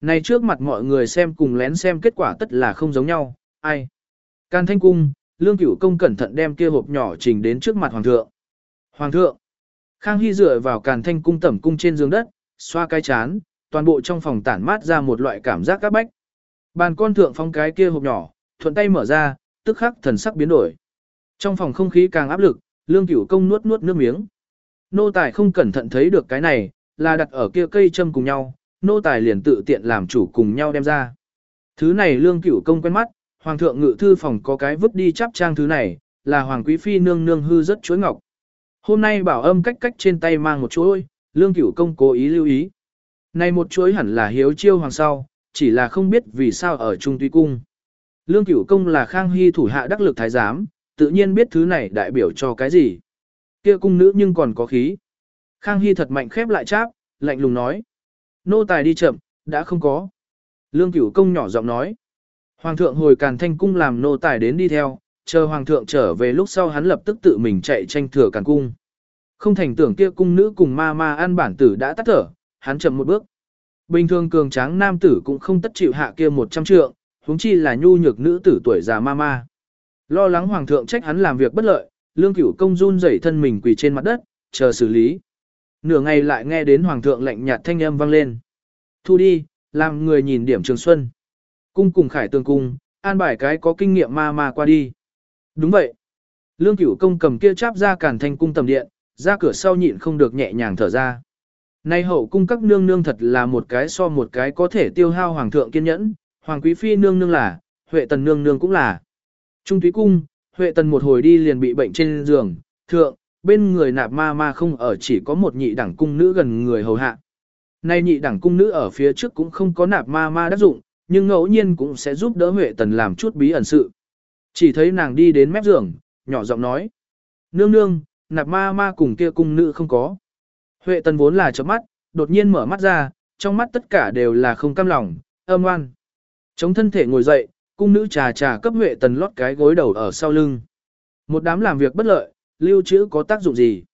Này trước mặt mọi người xem cùng lén xem kết quả tất là không giống nhau, ai. Can thanh cung, lương cửu công cẩn thận đem kia hộp nhỏ trình đến trước mặt hoàng thượng. Hoàng thượng, Khang Hy dựa vào càn thanh cung tẩm cung trên giường đất, xoa cái chán, toàn bộ trong phòng tản mát ra một loại cảm giác các bách. Bàn con thượng phong cái kia hộp nhỏ, thuận tay mở ra, tức khắc thần sắc biến đổi. Trong phòng không khí càng áp lực, lương cửu công nuốt nuốt nước miếng. Nô tài không cẩn thận thấy được cái này, là đặt ở kia cây châm cùng nhau, nô tài liền tự tiện làm chủ cùng nhau đem ra. Thứ này lương cửu công quen mắt, hoàng thượng ngự thư phòng có cái vứt đi chắp trang thứ này, là hoàng quý phi nương nương hư rất chuối ngọc. Hôm nay bảo âm cách cách trên tay mang một chuối, lương cửu công cố ý lưu ý. Này một chuối hẳn là hiếu chiêu hoàng sau, chỉ là không biết vì sao ở trung tuy cung. Lương cửu công là khang hy thủ hạ đắc lực thái giám, tự nhiên biết thứ này đại biểu cho cái gì. Kia cung nữ nhưng còn có khí. Khang hy thật mạnh khép lại cháp, lạnh lùng nói. Nô tài đi chậm, đã không có. Lương cửu công nhỏ giọng nói. Hoàng thượng hồi càn thanh cung làm nô tài đến đi theo, chờ hoàng thượng trở về lúc sau hắn lập tức tự mình chạy tranh thừa càn cung. Không thành tưởng kia cung nữ cùng ma ma an bản tử đã tắt thở, hắn chậm một bước. Bình thường cường tráng nam tử cũng không tất chịu hạ kia một trăm trượng, huống chi là nhu nhược nữ tử tuổi già ma ma. Lo lắng hoàng thượng trách hắn làm việc bất lợi, lương cửu công run rẩy thân mình quỳ trên mặt đất, chờ xử lý. Nửa ngày lại nghe đến hoàng thượng lạnh nhạt thanh âm vang lên. Thu đi, làm người nhìn điểm trường xuân. Cung cùng khải tường cung, an bài cái có kinh nghiệm ma ma qua đi. Đúng vậy. Lương cửu công cầm kia cháp ra cản thành cung tầm điện, ra cửa sau nhịn không được nhẹ nhàng thở ra. Nay hậu cung các nương nương thật là một cái so một cái có thể tiêu hao hoàng thượng kiên nhẫn, hoàng quý phi nương nương là, huệ tần nương nương cũng là. Trung túy cung, huệ tần một hồi đi liền bị bệnh trên giường, thượng, bên người nạp ma ma không ở chỉ có một nhị đẳng cung nữ gần người hầu hạ. Nay nhị đẳng cung nữ ở phía trước cũng không có nạp ma ma đắc dụng, nhưng ngẫu nhiên cũng sẽ giúp đỡ Huệ Tần làm chút bí ẩn sự. Chỉ thấy nàng đi đến mép giường, nhỏ giọng nói. Nương nương, nạp ma ma cùng kia cung nữ không có. Huệ Tần vốn là chớp mắt, đột nhiên mở mắt ra, trong mắt tất cả đều là không cam lòng, âm oan. Chống thân thể ngồi dậy, cung nữ trà trà cấp Huệ Tần lót cái gối đầu ở sau lưng. Một đám làm việc bất lợi, lưu trữ có tác dụng gì?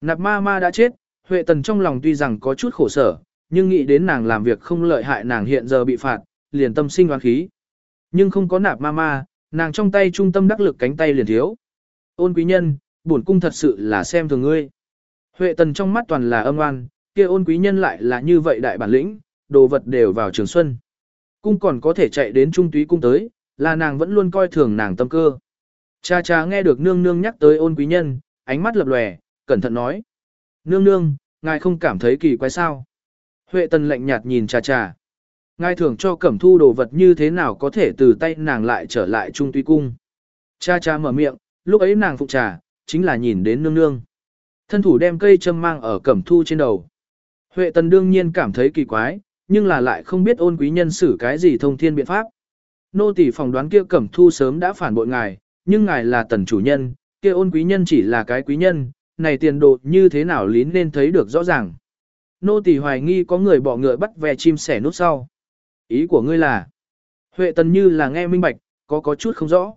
Nạp ma ma đã chết, Huệ Tần trong lòng tuy rằng có chút khổ sở, nhưng nghĩ đến nàng làm việc không lợi hại nàng hiện giờ bị phạt, liền tâm sinh oán khí. Nhưng không có nạp ma ma, nàng trong tay trung tâm đắc lực cánh tay liền thiếu. Ôn quý nhân, bổn cung thật sự là xem thường ngươi. Huệ Tần trong mắt toàn là âm oan, kia ôn quý nhân lại là như vậy đại bản lĩnh, đồ vật đều vào trường xuân. Cung còn có thể chạy đến trung túy cung tới, là nàng vẫn luôn coi thường nàng tâm cơ. Cha cha nghe được nương nương nhắc tới ôn quý nhân, ánh mắt lập lòe, cẩn thận nói. Nương nương, ngài không cảm thấy kỳ quái sao? Huệ tần lạnh nhạt nhìn cha cha. Ngài thường cho cẩm thu đồ vật như thế nào có thể từ tay nàng lại trở lại trung tuy cung. Cha cha mở miệng, lúc ấy nàng phụ trà, chính là nhìn đến nương nương. Thân thủ đem cây châm mang ở cẩm thu trên đầu. Huệ tần đương nhiên cảm thấy kỳ quái, nhưng là lại không biết ôn quý nhân xử cái gì thông thiên biện pháp. Nô tỷ phỏng đoán kia cẩm thu sớm đã phản bội ngài, nhưng ngài là tần chủ nhân, kia ôn quý nhân chỉ là cái quý nhân, này tiền đồ như thế nào lín nên thấy được rõ ràng. Nô tỳ hoài nghi có người bỏ ngựa bắt về chim sẻ nút sau. Ý của ngươi là, Huệ tần như là nghe minh bạch, có có chút không rõ.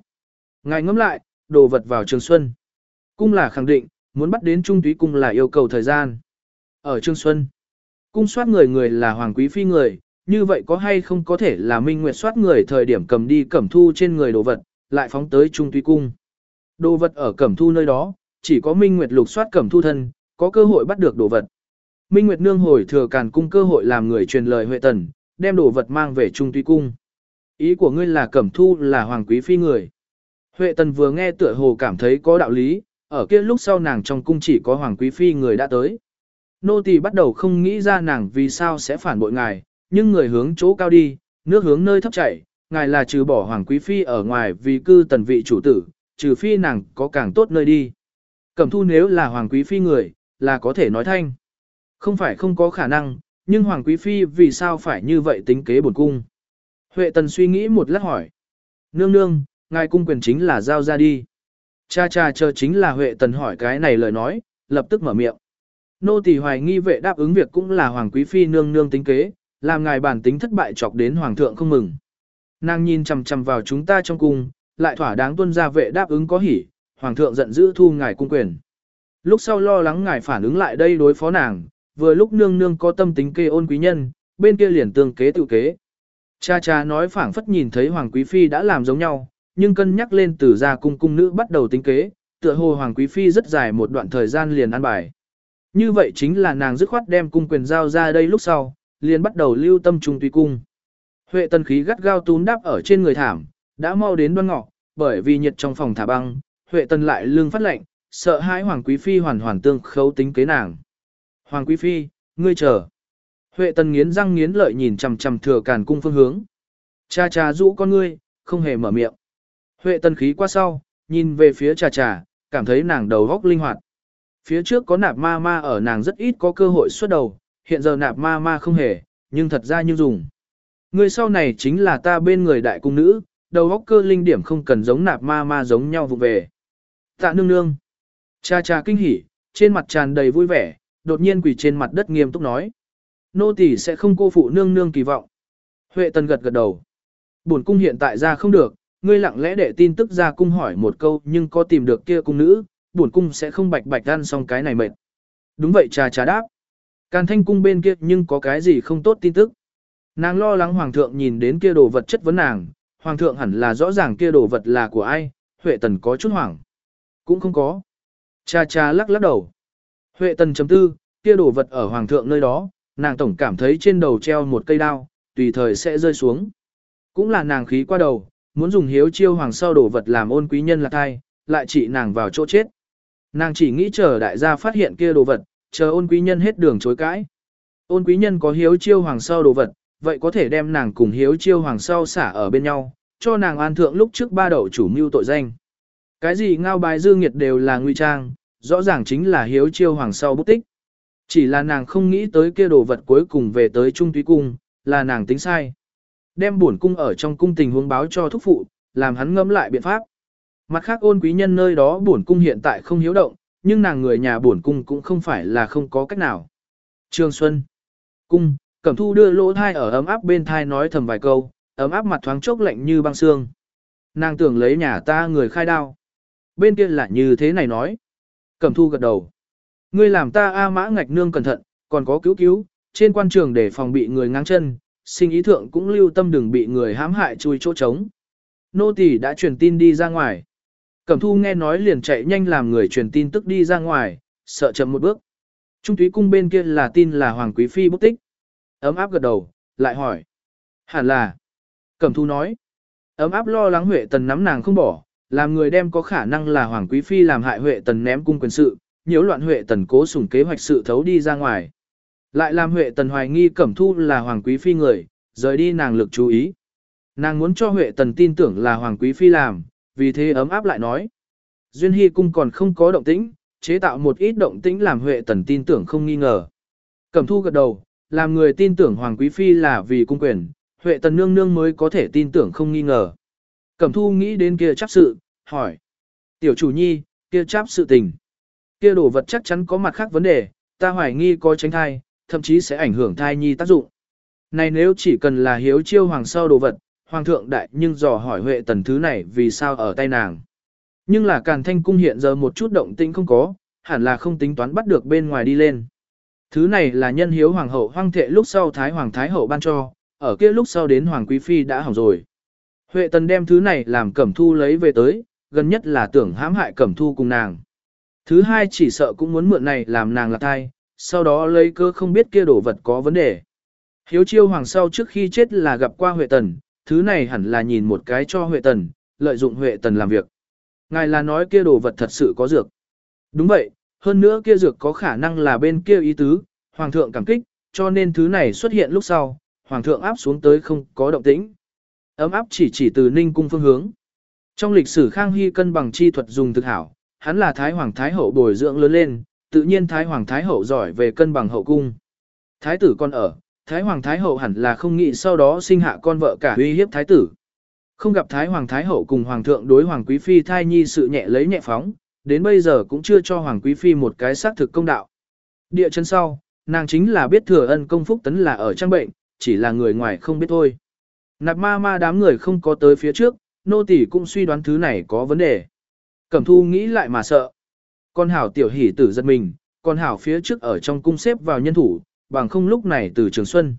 Ngài ngẫm lại, đồ vật vào trường xuân. Cung là khẳng định, muốn bắt đến trung túy cung là yêu cầu thời gian. Ở trường xuân, cung soát người người là hoàng quý phi người, như vậy có hay không có thể là minh nguyệt soát người thời điểm cầm đi cẩm thu trên người đồ vật, lại phóng tới trung túy cung. Đồ vật ở cẩm thu nơi đó, chỉ có minh nguyệt lục soát cẩm thu thân, có cơ hội bắt được đồ vật. Minh Nguyệt Nương hồi thừa càn cung cơ hội làm người truyền lời Huệ Tần, đem đồ vật mang về Trung Tuy Cung. Ý của ngươi là Cẩm Thu là Hoàng Quý Phi người. Huệ Tần vừa nghe tựa hồ cảm thấy có đạo lý, ở kia lúc sau nàng trong cung chỉ có Hoàng Quý Phi người đã tới. Nô tỳ bắt đầu không nghĩ ra nàng vì sao sẽ phản bội ngài, nhưng người hướng chỗ cao đi, nước hướng nơi thấp chảy, ngài là trừ bỏ Hoàng Quý Phi ở ngoài vì cư tần vị chủ tử, trừ phi nàng có càng tốt nơi đi. Cẩm thu nếu là hoàng quý phi người, là có thể nói thanh. Không phải không có khả năng, nhưng hoàng quý phi vì sao phải như vậy tính kế bổn cung. Huệ tần suy nghĩ một lát hỏi. Nương nương, ngài cung quyền chính là giao ra đi. Cha cha chờ chính là Huệ tần hỏi cái này lời nói, lập tức mở miệng. Nô tỳ hoài nghi vệ đáp ứng việc cũng là hoàng quý phi nương nương tính kế, làm ngài bản tính thất bại chọc đến hoàng thượng không mừng. Nàng nhìn chằm chằm vào chúng ta trong cung, lại thỏa đáng tuân ra vệ đáp ứng có hỉ, hoàng thượng giận dữ thu ngài cung quyền. Lúc sau lo lắng ngài phản ứng lại đây đối phó nàng, vừa lúc nương nương có tâm tính kê ôn quý nhân, bên kia liền tương kế tự kế. Cha cha nói phảng phất nhìn thấy hoàng quý phi đã làm giống nhau, nhưng cân nhắc lên từ gia cung cung nữ bắt đầu tính kế, tựa hồ hoàng quý phi rất dài một đoạn thời gian liền ăn bài. Như vậy chính là nàng dứt khoát đem cung quyền giao ra đây lúc sau, liền bắt đầu lưu tâm trung tùy cung. Huệ tân khí gắt gao tún đáp ở trên người thảm, đã mau đến đoan ngọ, bởi vì nhiệt trong phòng thả băng, Huệ tân lại lương phát lệnh, sợ hãi Hoàng Quý Phi hoàn hoàn tương khấu tính kế nàng. Hoàng Quý Phi, ngươi chờ. Huệ tần nghiến răng nghiến lợi nhìn chằm chằm thừa càn cung phương hướng. Cha cha rũ con ngươi, không hề mở miệng. Huệ tần khí qua sau, nhìn về phía cha cha, cảm thấy nàng đầu góc linh hoạt. Phía trước có nạp ma ma ở nàng rất ít có cơ hội xuất đầu, hiện giờ nạp ma ma không hề, nhưng thật ra như dùng. Người sau này chính là ta bên người đại cung nữ, đầu góc cơ linh điểm không cần giống nạp ma ma giống nhau vụ về. Tạ nương nương. Cha cha kinh hỉ, trên mặt tràn đầy vui vẻ, đột nhiên quỳ trên mặt đất nghiêm túc nói. Nô tỳ sẽ không cô phụ nương nương kỳ vọng. Huệ tần gật gật đầu. Bổn cung hiện tại ra không được, ngươi lặng lẽ để tin tức ra cung hỏi một câu nhưng có tìm được kia cung nữ, bổn cung sẽ không bạch bạch ăn xong cái này mệt. Đúng vậy trà trà đáp. Càn thanh cung bên kia nhưng có cái gì không tốt tin tức. Nàng lo lắng hoàng thượng nhìn đến kia đồ vật chất vấn nàng, hoàng thượng hẳn là rõ ràng kia đồ vật là của ai, Huệ tần có chút hoảng. Cũng không có. Cha cha lắc lắc đầu. Huệ tần chấm tư, kia đổ vật ở hoàng thượng nơi đó, nàng tổng cảm thấy trên đầu treo một cây đao, tùy thời sẽ rơi xuống. Cũng là nàng khí qua đầu, muốn dùng hiếu chiêu hoàng sau đổ vật làm ôn quý nhân là thai, lại chỉ nàng vào chỗ chết. Nàng chỉ nghĩ chờ đại gia phát hiện kia đồ vật, chờ ôn quý nhân hết đường chối cãi. Ôn quý nhân có hiếu chiêu hoàng sau đồ vật, vậy có thể đem nàng cùng hiếu chiêu hoàng sau xả ở bên nhau, cho nàng an thượng lúc trước ba đậu chủ mưu tội danh. Cái gì ngao bài dương nghiệt đều là nguy trang, rõ ràng chính là hiếu chiêu hoàng sau bút tích. Chỉ là nàng không nghĩ tới kia đồ vật cuối cùng về tới trung túy cung, là nàng tính sai. Đem buồn cung ở trong cung tình huống báo cho thúc phụ, làm hắn ngâm lại biện pháp. Mặt khác ôn quý nhân nơi đó buồn cung hiện tại không hiếu động, nhưng nàng người nhà buồn cung cũng không phải là không có cách nào. trương Xuân Cung, Cẩm Thu đưa lỗ thai ở ấm áp bên thai nói thầm vài câu, ấm áp mặt thoáng chốc lạnh như băng xương. Nàng tưởng lấy nhà ta người khai đao. Bên kia lại như thế này nói. Cẩm Thu gật đầu. Ngươi làm ta A mã ngạch nương cẩn thận, còn có cứu cứu, trên quan trường để phòng bị người ngang chân, sinh ý thượng cũng lưu tâm đừng bị người hãm hại chui chỗ trống. Nô tỳ đã truyền tin đi ra ngoài. Cẩm thu nghe nói liền chạy nhanh làm người truyền tin tức đi ra ngoài, sợ chậm một bước. Trung túy cung bên kia là tin là Hoàng Quý Phi bút tích. Ấm áp gật đầu, lại hỏi. Hẳn là. Cẩm thu nói. Ấm áp lo lắng Huệ Tần nắm nàng không bỏ, làm người đem có khả năng là Hoàng Quý Phi làm hại Huệ Tần ném cung quyền sự, nhiễu loạn Huệ Tần cố sủng kế hoạch sự thấu đi ra ngoài. Lại làm Huệ Tần hoài nghi Cẩm thu là Hoàng Quý Phi người, rời đi nàng lực chú ý. Nàng muốn cho Huệ Tần tin tưởng là Hoàng Quý Phi làm, vì thế ấm áp lại nói. Duyên Hy cung còn không có động tĩnh, chế tạo một ít động tĩnh làm Huệ Tần tin tưởng không nghi ngờ. Cẩm thu gật đầu, làm người tin tưởng Hoàng Quý Phi là vì cung quyền, Huệ Tần nương nương mới có thể tin tưởng không nghi ngờ. Cẩm thu nghĩ đến kia chấp sự, hỏi. Tiểu chủ nhi, kia chấp sự tình. Kia đồ vật chắc chắn có mặt khác vấn đề, ta hoài nghi có tránh thai, thậm chí sẽ ảnh hưởng thai nhi tác dụng. Này nếu chỉ cần là hiếu chiêu hoàng sau đồ vật, hoàng thượng đại nhưng dò hỏi Huệ Tần thứ này vì sao ở tay nàng. Nhưng là Càn Thanh cung hiện giờ một chút động tĩnh không có, hẳn là không tính toán bắt được bên ngoài đi lên. Thứ này là nhân hiếu hoàng hậu hoang thệ lúc sau thái hoàng thái hậu ban cho, ở kia lúc sau đến hoàng quý phi đã hỏng rồi. Huệ Tần đem thứ này làm Cẩm Thu lấy về tới, gần nhất là tưởng hãm hại Cẩm Thu cùng nàng. Thứ hai chỉ sợ cũng muốn mượn này làm nàng lạc thai, sau đó lấy cơ không biết kia đồ vật có vấn đề. Hiếu chiêu hoàng sau trước khi chết là gặp qua Huệ Tần, thứ này hẳn là nhìn một cái cho Huệ Tần, lợi dụng Huệ Tần làm việc. Ngài là nói kia đồ vật thật sự có dược. Đúng vậy, hơn nữa kia dược có khả năng là bên kia ý tứ, Hoàng thượng cảm kích, cho nên thứ này xuất hiện lúc sau, Hoàng thượng áp xuống tới không có động tĩnh. Ấm áp chỉ chỉ từ Ninh cung phương hướng. Trong lịch sử Khang Hy cân bằng chi thuật dùng thực hảo, hắn là Thái Hoàng Thái Hậu bồi dưỡng lớn lên, tự nhiên Thái Hoàng Thái Hậu giỏi về cân bằng hậu cung. Thái tử còn ở, Thái Hoàng Thái Hậu hẳn là không nghĩ sau đó sinh hạ con vợ cả uy hiếp Thái tử. Không gặp Thái Hoàng Thái Hậu cùng Hoàng thượng đối Hoàng Quý Phi thai nhi sự nhẹ lấy nhẹ phóng, đến bây giờ cũng chưa cho Hoàng Quý Phi một cái xác thực công đạo. Địa chân sau, nàng chính là biết thừa ân công phúc tấn là ở trang bệnh, chỉ là người ngoài không biết thôi. Nạp ma ma đám người không có tới phía trước, nô tỷ cũng suy đoán thứ này có vấn đề. Cẩm thu nghĩ lại mà sợ. Con hảo tiểu hỷ tử giật mình, con hảo phía trước ở trong cung xếp vào nhân thủ, bằng không lúc này từ trường xuân.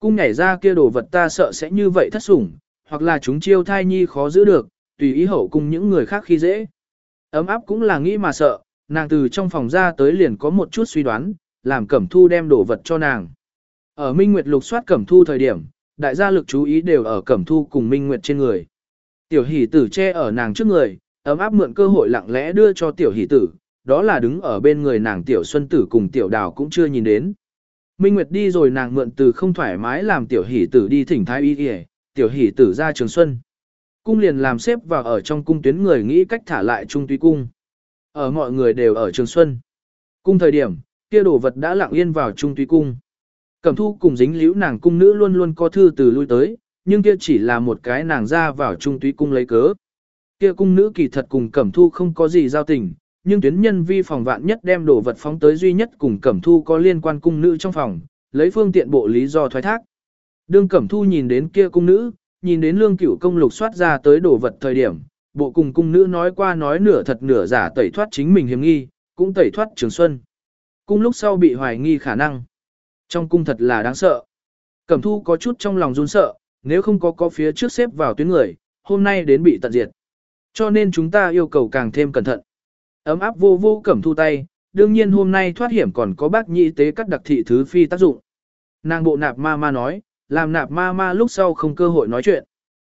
Cung nhảy ra kia đồ vật ta sợ sẽ như vậy thất sủng, hoặc là chúng chiêu thai nhi khó giữ được, tùy ý hậu cung những người khác khi dễ. Ấm áp cũng là nghĩ mà sợ, nàng từ trong phòng ra tới liền có một chút suy đoán, làm Cẩm Thu đem đồ vật cho nàng. Ở Minh Nguyệt lục soát Cẩm Thu thời điểm, đại gia lực chú ý đều ở Cẩm Thu cùng Minh Nguyệt trên người. Tiểu hỷ tử che ở nàng trước người, ấm áp mượn cơ hội lặng lẽ đưa cho tiểu hỷ tử, đó là đứng ở bên người nàng tiểu xuân tử cùng tiểu đào cũng chưa nhìn đến. Minh Nguyệt đi rồi nàng mượn từ không thoải mái làm tiểu hỷ tử đi thỉnh thái y kìa, tiểu hỷ tử ra trường xuân. Cung liền làm xếp vào ở trong cung tuyến người nghĩ cách thả lại trung tuy cung. Ở mọi người đều ở trường xuân. Cung thời điểm, kia đồ vật đã lặng yên vào trung tuy cung. Cẩm thu cùng dính liễu nàng cung nữ luôn luôn có thư từ lui tới, nhưng kia chỉ là một cái nàng ra vào trung túy cung lấy cớ. Kia cung nữ kỳ thật cùng Cẩm thu không có gì giao tình, nhưng tuyến nhân vi phòng vạn nhất đem đồ vật phóng tới duy nhất cùng Cẩm thu có liên quan cung nữ trong phòng, lấy phương tiện bộ lý do thoái thác. Đương Cẩm thu nhìn đến kia cung nữ, nhìn đến lương cửu công lục soát ra tới đồ vật thời điểm, bộ cùng cung nữ nói qua nói nửa thật nửa giả tẩy thoát chính mình hiểm nghi, cũng tẩy thoát trường xuân. Cung lúc sau bị hoài nghi khả năng. Trong cung thật là đáng sợ. Cẩm thu có chút trong lòng run sợ, nếu không có có phía trước xếp vào tuyến người, hôm nay đến bị tận diệt. Cho nên chúng ta yêu cầu càng thêm cẩn thận. Ấm áp vô vô cẩm thu tay, đương nhiên hôm nay thoát hiểm còn có bác nhị tế cắt đặc thị thứ phi tác dụng. Nàng bộ nạp ma ma nói, làm nạp ma ma lúc sau không cơ hội nói chuyện.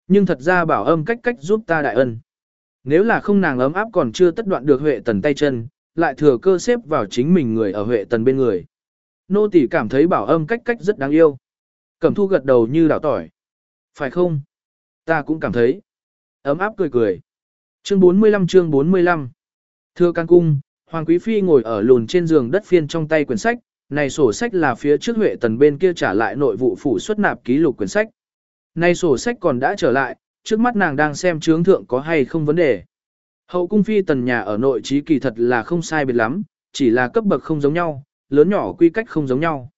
Nhưng thật ra bảo âm cách cách giúp ta đại ân. Nếu là không nàng ấm áp còn chưa tất đoạn được Huệ Tần tay chân, lại thừa cơ xếp vào chính mình người ở Huệ Tần bên người. Nô tỷ cảm thấy bảo âm cách cách rất đáng yêu. Cẩm thu gật đầu như đảo tỏi. Phải không? Ta cũng cảm thấy. Ấm áp cười cười. Chương 45 chương 45 Thưa can cung, Hoàng Quý Phi ngồi ở lùn trên giường đất phiên trong tay quyển sách, này sổ sách là phía trước Huệ Tần bên kia trả lại nội vụ phủ xuất nạp ký lục quyển sách. Này sổ sách còn đã trở lại, trước mắt nàng đang xem chướng thượng có hay không vấn đề. Hậu cung phi tần nhà ở nội trí kỳ thật là không sai biệt lắm, chỉ là cấp bậc không giống nhau, lớn nhỏ quy cách không giống nhau.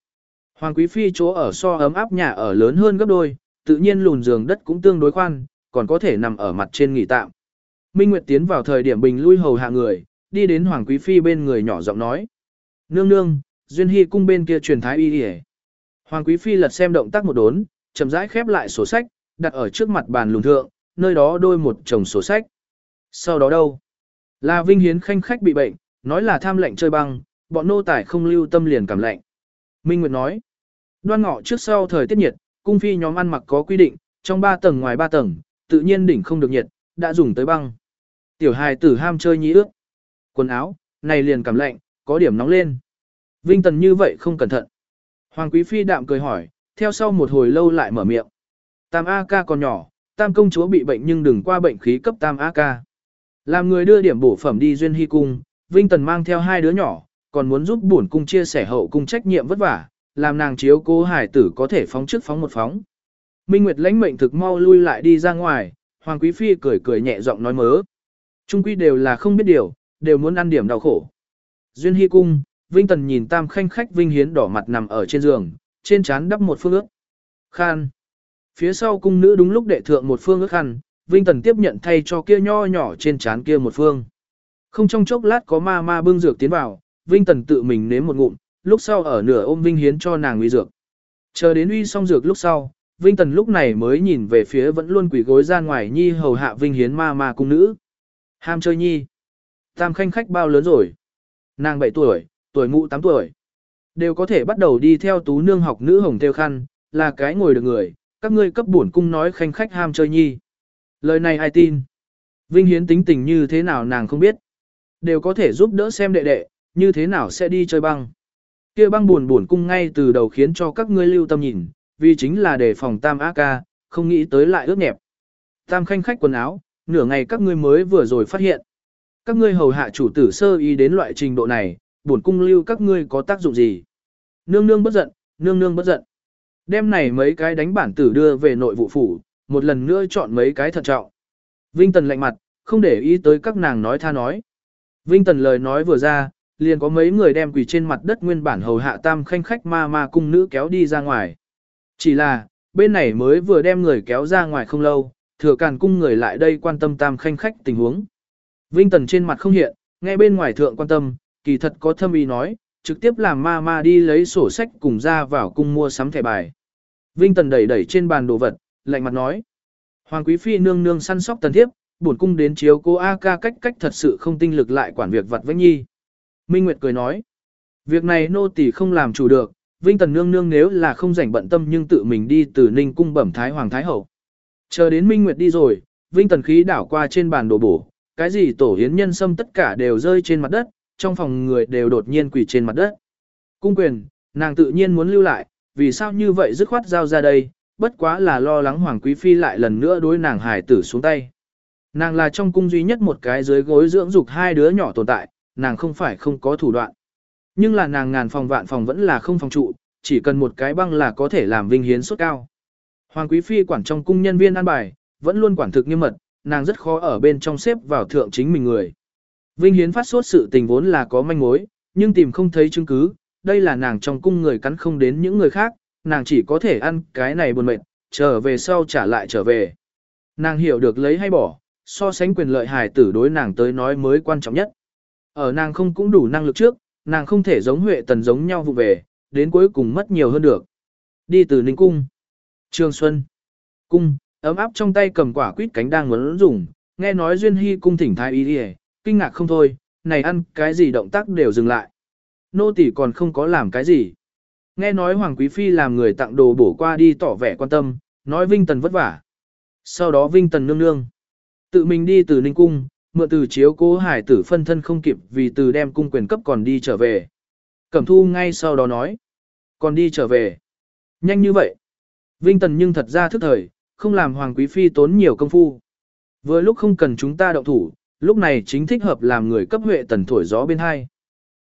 Hoàng quý phi chỗ ở so ấm áp nhà ở lớn hơn gấp đôi, tự nhiên lùn giường đất cũng tương đối khoan, còn có thể nằm ở mặt trên nghỉ tạm. Minh Nguyệt tiến vào thời điểm bình lui hầu hạ người, đi đến Hoàng quý phi bên người nhỏ giọng nói: "Nương nương, duyên hy cung bên kia truyền thái y y." Hoàng quý phi lật xem động tác một đốn, chậm rãi khép lại sổ sách, đặt ở trước mặt bàn lùn thượng, nơi đó đôi một chồng sổ sách. Sau đó đâu? Là Vinh Hiến khanh khách bị bệnh, nói là tham lệnh chơi băng, bọn nô tài không lưu tâm liền cảm lạnh. Minh Nguyệt nói, đoan ngọ trước sau thời tiết nhiệt, cung phi nhóm ăn mặc có quy định, trong 3 tầng ngoài 3 tầng, tự nhiên đỉnh không được nhiệt, đã dùng tới băng. Tiểu hài tử ham chơi nhí ước. Quần áo, này liền cảm lạnh, có điểm nóng lên. Vinh Tần như vậy không cẩn thận. Hoàng Quý Phi đạm cười hỏi, theo sau một hồi lâu lại mở miệng. Tam A ca còn nhỏ, tam công chúa bị bệnh nhưng đừng qua bệnh khí cấp tam A ca. Làm người đưa điểm bổ phẩm đi duyên hy cung, Vinh Tần mang theo hai đứa nhỏ, còn muốn giúp bổn cung chia sẻ hậu cung trách nhiệm vất vả, làm nàng chiếu cố hải tử có thể phóng trước phóng một phóng. Minh Nguyệt lãnh mệnh thực mau lui lại đi ra ngoài, Hoàng Quý Phi cười cười nhẹ giọng nói mớ. Trung quy đều là không biết điều, đều muốn ăn điểm đau khổ. Duyên Hy Cung, Vinh Tần nhìn tam khanh khách Vinh Hiến đỏ mặt nằm ở trên giường, trên trán đắp một phương ước. Khan. Phía sau cung nữ đúng lúc đệ thượng một phương ước khăn, Vinh Tần tiếp nhận thay cho kia nho nhỏ trên trán kia một phương. Không trong chốc lát có ma ma bưng dược tiến vào, Vinh Tần tự mình nếm một ngụm, lúc sau ở nửa ôm Vinh Hiến cho nàng uy dược. Chờ đến uy xong dược lúc sau, Vinh Tần lúc này mới nhìn về phía vẫn luôn quỷ gối ra ngoài nhi hầu hạ Vinh Hiến ma ma cung nữ. Ham chơi nhi. Tam khanh khách bao lớn rồi. Nàng 7 tuổi, tuổi mụ 8 tuổi. Đều có thể bắt đầu đi theo tú nương học nữ hồng theo khăn, là cái ngồi được người, các ngươi cấp bổn cung nói khanh khách ham chơi nhi. Lời này ai tin? Vinh Hiến tính tình như thế nào nàng không biết. Đều có thể giúp đỡ xem đệ đệ, như thế nào sẽ đi chơi băng. kia băng buồn buồn cung ngay từ đầu khiến cho các ngươi lưu tâm nhìn, vì chính là để phòng tam ác ca, không nghĩ tới lại ướt nhẹp. Tam khanh khách quần áo, nửa ngày các ngươi mới vừa rồi phát hiện. Các ngươi hầu hạ chủ tử sơ ý đến loại trình độ này, buồn cung lưu các ngươi có tác dụng gì? Nương nương bất giận, nương nương bất giận. Đêm này mấy cái đánh bản tử đưa về nội vụ phủ, một lần nữa chọn mấy cái thật trọng. Vinh Tần lạnh mặt, không để ý tới các nàng nói tha nói. Vinh Tần lời nói vừa ra, liền có mấy người đem quỳ trên mặt đất nguyên bản hầu hạ tam khanh khách ma ma cung nữ kéo đi ra ngoài. Chỉ là, bên này mới vừa đem người kéo ra ngoài không lâu, thừa càn cung người lại đây quan tâm tam khanh khách tình huống. Vinh Tần trên mặt không hiện, nghe bên ngoài thượng quan tâm, kỳ thật có thâm ý nói, trực tiếp làm ma ma đi lấy sổ sách cùng ra vào cung mua sắm thẻ bài. Vinh Tần đẩy đẩy trên bàn đồ vật, lạnh mặt nói. Hoàng Quý Phi nương nương săn sóc tần thiếp, bổn cung đến chiếu cô A ca cách cách thật sự không tinh lực lại quản việc vật vãnh nhi. Minh Nguyệt cười nói. Việc này nô tỳ không làm chủ được, Vinh Tần nương nương nếu là không rảnh bận tâm nhưng tự mình đi từ Ninh cung bẩm Thái Hoàng Thái Hậu. Chờ đến Minh Nguyệt đi rồi, Vinh Tần khí đảo qua trên bàn đồ bổ, cái gì tổ hiến nhân sâm tất cả đều rơi trên mặt đất, trong phòng người đều đột nhiên quỳ trên mặt đất. Cung quyền, nàng tự nhiên muốn lưu lại, vì sao như vậy dứt khoát giao ra đây, bất quá là lo lắng Hoàng Quý Phi lại lần nữa đối nàng hải tử xuống tay. Nàng là trong cung duy nhất một cái dưới gối dưỡng dục hai đứa nhỏ tồn tại, nàng không phải không có thủ đoạn. Nhưng là nàng ngàn phòng vạn phòng vẫn là không phòng trụ, chỉ cần một cái băng là có thể làm vinh hiến suất cao. Hoàng Quý Phi quản trong cung nhân viên an bài, vẫn luôn quản thực nghiêm mật, nàng rất khó ở bên trong xếp vào thượng chính mình người. Vinh Hiến phát sốt sự tình vốn là có manh mối, nhưng tìm không thấy chứng cứ, đây là nàng trong cung người cắn không đến những người khác, nàng chỉ có thể ăn cái này buồn mệt, trở về sau trả lại trở về. Nàng hiểu được lấy hay bỏ, so sánh quyền lợi hài tử đối nàng tới nói mới quan trọng nhất. Ở nàng không cũng đủ năng lực trước, nàng không thể giống Huệ Tần giống nhau vụ về, đến cuối cùng mất nhiều hơn được. Đi từ Ninh Cung. Trường Xuân. Cung, ấm áp trong tay cầm quả quýt cánh đang muốn dùng, nghe nói Duyên Hy cung thỉnh thái ý đi kinh ngạc không thôi, này ăn cái gì động tác đều dừng lại. Nô tỷ còn không có làm cái gì. Nghe nói Hoàng Quý Phi làm người tặng đồ bổ qua đi tỏ vẻ quan tâm, nói Vinh Tần vất vả. Sau đó Vinh Tần nương nương. Tự mình đi từ Ninh Cung, mượn từ chiếu cố hải tử phân thân không kịp vì từ đem cung quyền cấp còn đi trở về. Cẩm thu ngay sau đó nói. Còn đi trở về. Nhanh như vậy. Vinh Tần nhưng thật ra thức thời, không làm Hoàng Quý Phi tốn nhiều công phu. Vừa lúc không cần chúng ta động thủ, lúc này chính thích hợp làm người cấp huệ tần thổi gió bên hai.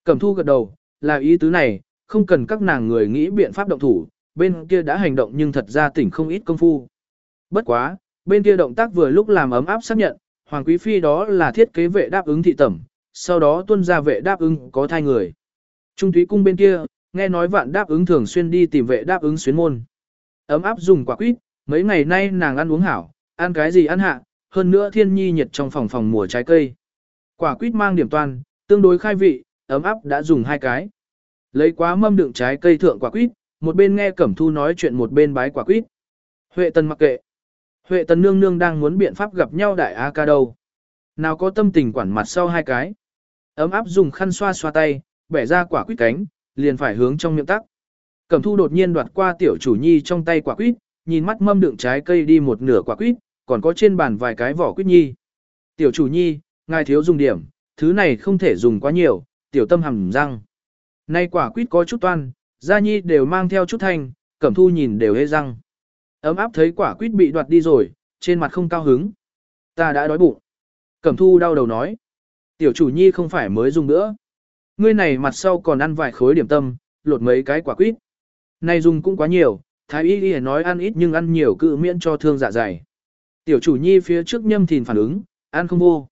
Cẩm thu gật đầu, là ý tứ này, không cần các nàng người nghĩ biện pháp động thủ, bên kia đã hành động nhưng thật ra tỉnh không ít công phu. Bất quá, bên kia động tác vừa lúc làm ấm áp xác nhận, Hoàng Quý Phi đó là thiết kế vệ đáp ứng thị tẩm, sau đó tuân ra vệ đáp ứng có thai người. Trung Thúy Cung bên kia, nghe nói vạn đáp ứng thường xuyên đi tìm vệ đáp ứng xuyến môn. Ấm áp dùng quả quýt, mấy ngày nay nàng ăn uống hảo, ăn cái gì ăn hạ, hơn nữa thiên nhi nhiệt trong phòng phòng mùa trái cây. Quả quýt mang điểm toàn, tương đối khai vị, ấm áp đã dùng hai cái. Lấy quá mâm đựng trái cây thượng quả quýt, một bên nghe Cẩm Thu nói chuyện một bên bái quả quýt. Huệ Tần mặc kệ. Huệ Tần nương nương đang muốn biện pháp gặp nhau đại A ca đâu. Nào có tâm tình quản mặt sau hai cái. Ấm áp dùng khăn xoa xoa tay, bẻ ra quả quýt cánh, liền phải hướng trong miệng tắc. Cẩm Thu đột nhiên đoạt qua tiểu chủ nhi trong tay quả quýt, nhìn mắt mâm đựng trái cây đi một nửa quả quýt, còn có trên bàn vài cái vỏ quýt nhi. Tiểu chủ nhi, ngài thiếu dùng điểm, thứ này không thể dùng quá nhiều, tiểu tâm hầm răng. Nay quả quýt có chút toan, gia nhi đều mang theo chút thanh, cẩm thu nhìn đều hê răng. Ấm áp thấy quả quýt bị đoạt đi rồi, trên mặt không cao hứng. Ta đã đói bụng. Cẩm thu đau đầu nói. Tiểu chủ nhi không phải mới dùng nữa. Ngươi này mặt sau còn ăn vài khối điểm tâm, lột mấy cái quả quýt. Này dùng cũng quá nhiều, thái y y nói ăn ít nhưng ăn nhiều cự miễn cho thương dạ dày. Tiểu chủ nhi phía trước nhâm thìn phản ứng, ăn không vô.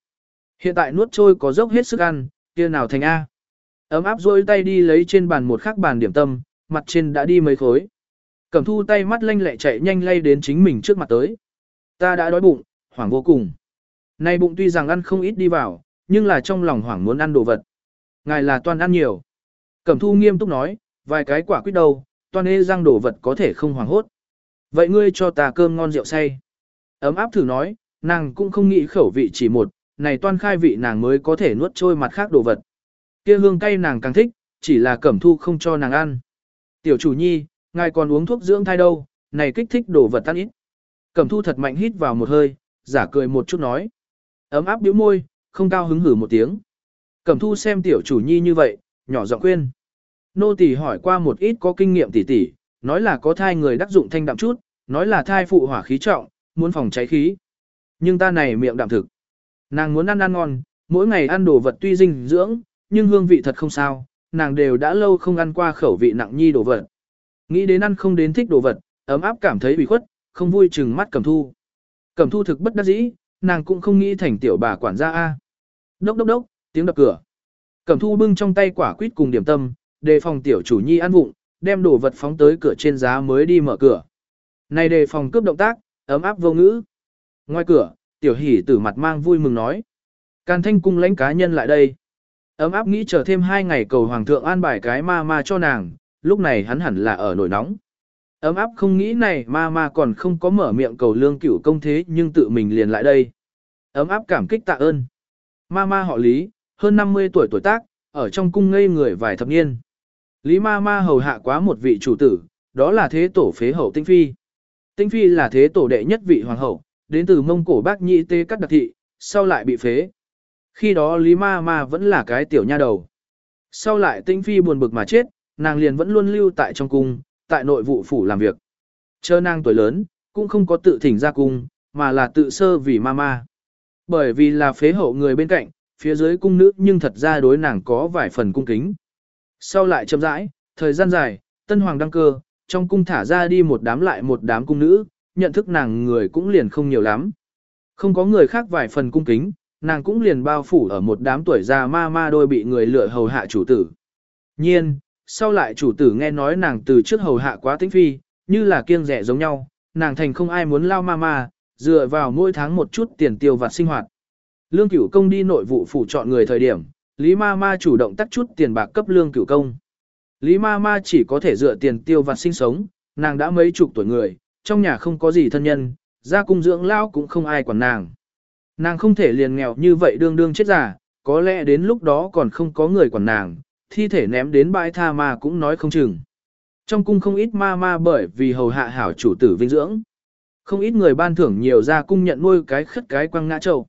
Hiện tại nuốt trôi có dốc hết sức ăn, kia nào thành A. Ấm áp rôi tay đi lấy trên bàn một khắc bàn điểm tâm, mặt trên đã đi mấy khối. Cẩm thu tay mắt lanh lẹ chạy nhanh lay đến chính mình trước mặt tới. Ta đã đói bụng, hoảng vô cùng. Nay bụng tuy rằng ăn không ít đi vào, nhưng là trong lòng hoảng muốn ăn đồ vật. Ngài là toàn ăn nhiều. Cẩm thu nghiêm túc nói, vài cái quả quyết đâu, toàn ê răng đồ vật có thể không hoảng hốt. Vậy ngươi cho ta cơm ngon rượu say. Ấm áp thử nói, nàng cũng không nghĩ khẩu vị chỉ một, này toan khai vị nàng mới có thể nuốt trôi mặt khác đồ vật. Kia hương cay nàng càng thích, chỉ là cẩm thu không cho nàng ăn. Tiểu chủ nhi, ngài còn uống thuốc dưỡng thai đâu, này kích thích đồ vật tan ít. Cẩm thu thật mạnh hít vào một hơi, giả cười một chút nói. Ấm áp biểu môi, không cao hứng hử một tiếng. Cẩm thu xem tiểu chủ nhi như vậy, nhỏ giọng khuyên. Nô tỳ hỏi qua một ít có kinh nghiệm tỉ tỉ, nói là có thai người đắc dụng thanh đạm chút, nói là thai phụ hỏa khí trọng, muốn phòng cháy khí. nhưng ta này miệng đạm thực. Nàng muốn ăn ăn ngon, mỗi ngày ăn đồ vật tuy dinh dưỡng, nhưng hương vị thật không sao, nàng đều đã lâu không ăn qua khẩu vị nặng nhi đồ vật. Nghĩ đến ăn không đến thích đồ vật, ấm áp cảm thấy bị khuất, không vui chừng mắt Cẩm Thu. Cẩm Thu thực bất đắc dĩ, nàng cũng không nghĩ thành tiểu bà quản gia a. Đốc đốc đốc, tiếng đập cửa. Cẩm Thu bưng trong tay quả quýt cùng điểm tâm, đề phòng tiểu chủ nhi ăn vụng, đem đồ vật phóng tới cửa trên giá mới đi mở cửa. Này đề phòng cướp động tác, ấm áp vô ngữ. Ngoài cửa, tiểu hỉ tử mặt mang vui mừng nói. Càn thanh cung lãnh cá nhân lại đây. Ấm áp nghĩ chờ thêm hai ngày cầu hoàng thượng an bài cái ma ma cho nàng, lúc này hắn hẳn là ở nổi nóng. Ấm áp không nghĩ này ma ma còn không có mở miệng cầu lương cửu công thế nhưng tự mình liền lại đây. Ấm áp cảm kích tạ ơn. Ma ma họ Lý, hơn 50 tuổi tuổi tác, ở trong cung ngây người vài thập niên. Lý ma ma hầu hạ quá một vị chủ tử, đó là thế tổ phế hậu tinh phi. Tinh phi là thế tổ đệ nhất vị hoàng hậu, đến từ mông cổ bác nhị tê cắt đặc thị, sau lại bị phế. Khi đó Lý ma ma vẫn là cái tiểu nha đầu. Sau lại tinh phi buồn bực mà chết, nàng liền vẫn luôn lưu tại trong cung, tại nội vụ phủ làm việc. Chờ nàng tuổi lớn, cũng không có tự thỉnh ra cung, mà là tự sơ vì mama. Bởi vì là phế hậu người bên cạnh, phía dưới cung nữ nhưng thật ra đối nàng có vài phần cung kính. Sau lại chậm rãi, thời gian dài, tân hoàng đăng cơ, trong cung thả ra đi một đám lại một đám cung nữ, nhận thức nàng người cũng liền không nhiều lắm. Không có người khác vài phần cung kính, nàng cũng liền bao phủ ở một đám tuổi già ma ma đôi bị người lựa hầu hạ chủ tử. Nhiên, sau lại chủ tử nghe nói nàng từ trước hầu hạ quá tĩnh phi, như là kiêng rẻ giống nhau, nàng thành không ai muốn lao ma ma, dựa vào mỗi tháng một chút tiền tiêu vặt sinh hoạt. Lương cửu công đi nội vụ phủ chọn người thời điểm, Lý ma ma chủ động tắt chút tiền bạc cấp lương cửu công. Lý ma ma chỉ có thể dựa tiền tiêu vặt sinh sống, nàng đã mấy chục tuổi người, trong nhà không có gì thân nhân, ra cung dưỡng lao cũng không ai quản nàng. Nàng không thể liền nghèo như vậy đương đương chết giả, có lẽ đến lúc đó còn không có người quản nàng, thi thể ném đến bãi tha ma cũng nói không chừng. Trong cung không ít ma ma bởi vì hầu hạ hảo chủ tử vinh dưỡng. Không ít người ban thưởng nhiều ra cung nhận nuôi cái khất cái quăng ngã trầu.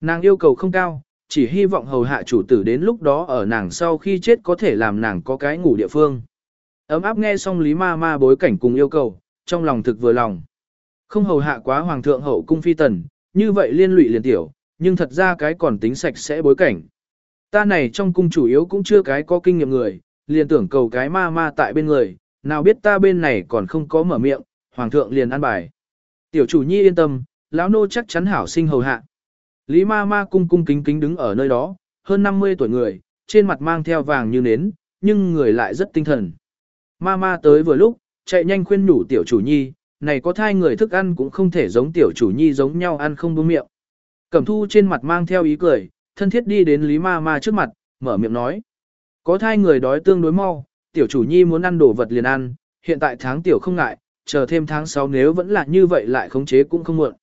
Nàng yêu cầu không cao, chỉ hy vọng hầu hạ chủ tử đến lúc đó ở nàng sau khi chết có thể làm nàng có cái ngủ địa phương. Ấm áp nghe xong Lý Ma Ma bối cảnh cùng yêu cầu, trong lòng thực vừa lòng. Không hầu hạ quá hoàng thượng hậu cung phi tần, như vậy liên lụy liền tiểu, nhưng thật ra cái còn tính sạch sẽ bối cảnh. Ta này trong cung chủ yếu cũng chưa cái có kinh nghiệm người, liền tưởng cầu cái ma ma tại bên người, nào biết ta bên này còn không có mở miệng, hoàng thượng liền ăn bài. Tiểu chủ nhi yên tâm, lão nô chắc chắn hảo sinh hầu hạ. Lý ma ma cung cung kính kính đứng ở nơi đó, hơn 50 tuổi người, trên mặt mang theo vàng như nến, nhưng người lại rất tinh thần. Ma ma tới vừa lúc, chạy nhanh khuyên nhủ tiểu chủ nhi, này có thai người thức ăn cũng không thể giống tiểu chủ nhi giống nhau ăn không buông miệng. Cẩm thu trên mặt mang theo ý cười, thân thiết đi đến Lý ma ma trước mặt, mở miệng nói. Có thai người đói tương đối mau, tiểu chủ nhi muốn ăn đồ vật liền ăn, hiện tại tháng tiểu không ngại, chờ thêm tháng 6 nếu vẫn là như vậy lại khống chế cũng không muộn.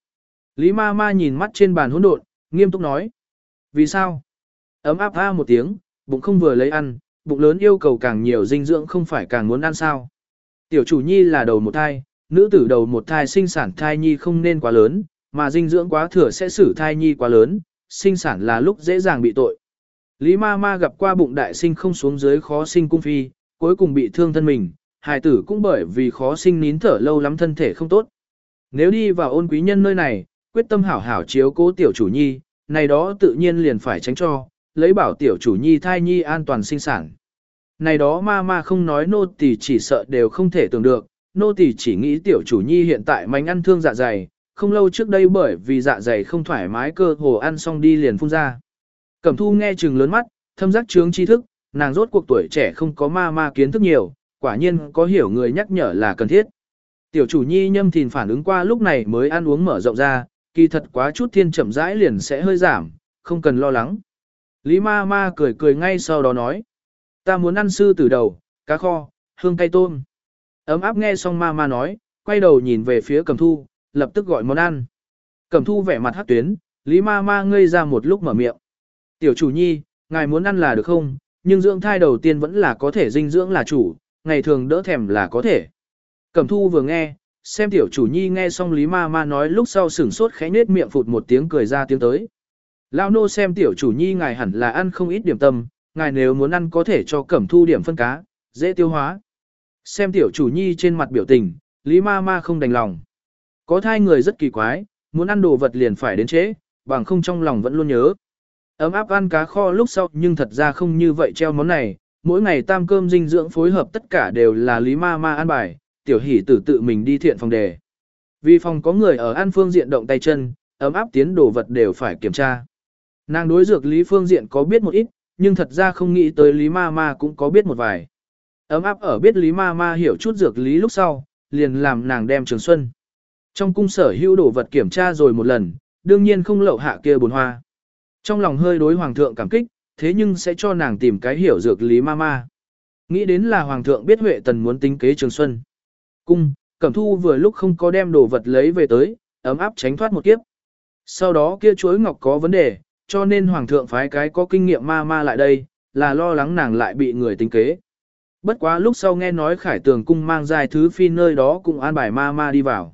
Lý ma ma nhìn mắt trên bàn hỗn độn, nghiêm túc nói. Vì sao? Ấm áp a một tiếng, bụng không vừa lấy ăn, bụng lớn yêu cầu càng nhiều dinh dưỡng không phải càng muốn ăn sao. Tiểu chủ nhi là đầu một thai, nữ tử đầu một thai sinh sản thai nhi không nên quá lớn, mà dinh dưỡng quá thừa sẽ xử thai nhi quá lớn, sinh sản là lúc dễ dàng bị tội. Lý ma ma gặp qua bụng đại sinh không xuống dưới khó sinh cung phi, cuối cùng bị thương thân mình, hài tử cũng bởi vì khó sinh nín thở lâu lắm thân thể không tốt. Nếu đi vào ôn quý nhân nơi này, quyết tâm hảo hảo chiếu cố tiểu chủ nhi, này đó tự nhiên liền phải tránh cho, lấy bảo tiểu chủ nhi thai nhi an toàn sinh sản. Này đó ma ma không nói nô tỳ chỉ sợ đều không thể tưởng được, nô tỳ chỉ nghĩ tiểu chủ nhi hiện tại mánh ăn thương dạ dày, không lâu trước đây bởi vì dạ dày không thoải mái cơ hồ ăn xong đi liền phun ra. Cẩm thu nghe chừng lớn mắt, thâm giác trướng tri thức, nàng rốt cuộc tuổi trẻ không có ma ma kiến thức nhiều, quả nhiên có hiểu người nhắc nhở là cần thiết. Tiểu chủ nhi nhâm thìn phản ứng qua lúc này mới ăn uống mở rộng ra, kỳ thật quá chút thiên chậm rãi liền sẽ hơi giảm, không cần lo lắng. Lý ma ma cười cười ngay sau đó nói. Ta muốn ăn sư từ đầu, cá kho, hương cay tôm. Ấm áp nghe xong ma ma nói, quay đầu nhìn về phía cầm thu, lập tức gọi món ăn. cẩm thu vẻ mặt hát tuyến, Lý ma ma ngây ra một lúc mở miệng. Tiểu chủ nhi, ngài muốn ăn là được không, nhưng dưỡng thai đầu tiên vẫn là có thể dinh dưỡng là chủ, ngày thường đỡ thèm là có thể. Cẩm thu vừa nghe, xem tiểu chủ nhi nghe xong Lý ma ma nói lúc sau sửng sốt khẽ nết miệng phụt một tiếng cười ra tiếng tới. Lao nô xem tiểu chủ nhi ngài hẳn là ăn không ít điểm tâm, ngài nếu muốn ăn có thể cho cẩm thu điểm phân cá, dễ tiêu hóa. Xem tiểu chủ nhi trên mặt biểu tình, Lý ma ma không đành lòng. Có thai người rất kỳ quái, muốn ăn đồ vật liền phải đến trễ, bằng không trong lòng vẫn luôn nhớ. Ấm áp ăn cá kho lúc sau nhưng thật ra không như vậy treo món này, mỗi ngày tam cơm dinh dưỡng phối hợp tất cả đều là Lý Ma Ma ăn bài, tiểu hỷ tử tự mình đi thiện phòng đề. Vì phòng có người ở ăn phương diện động tay chân, ấm áp tiến đồ vật đều phải kiểm tra. Nàng đối dược lý phương diện có biết một ít, nhưng thật ra không nghĩ tới Lý Ma Ma cũng có biết một vài. Ấm áp ở biết Lý Ma Ma hiểu chút dược lý lúc sau, liền làm nàng đem trường xuân. Trong cung sở hữu đồ vật kiểm tra rồi một lần, đương nhiên không lậu hạ kia bồn hoa. Trong lòng hơi đối hoàng thượng cảm kích, thế nhưng sẽ cho nàng tìm cái hiểu dược lý ma ma. Nghĩ đến là hoàng thượng biết Huệ Tần muốn tính kế Trường Xuân. Cung, Cẩm Thu vừa lúc không có đem đồ vật lấy về tới, ấm áp tránh thoát một kiếp. Sau đó kia chuối ngọc có vấn đề, cho nên hoàng thượng phái cái có kinh nghiệm ma ma lại đây, là lo lắng nàng lại bị người tính kế. Bất quá lúc sau nghe nói khải tường cung mang dài thứ phi nơi đó cũng an bài ma ma đi vào.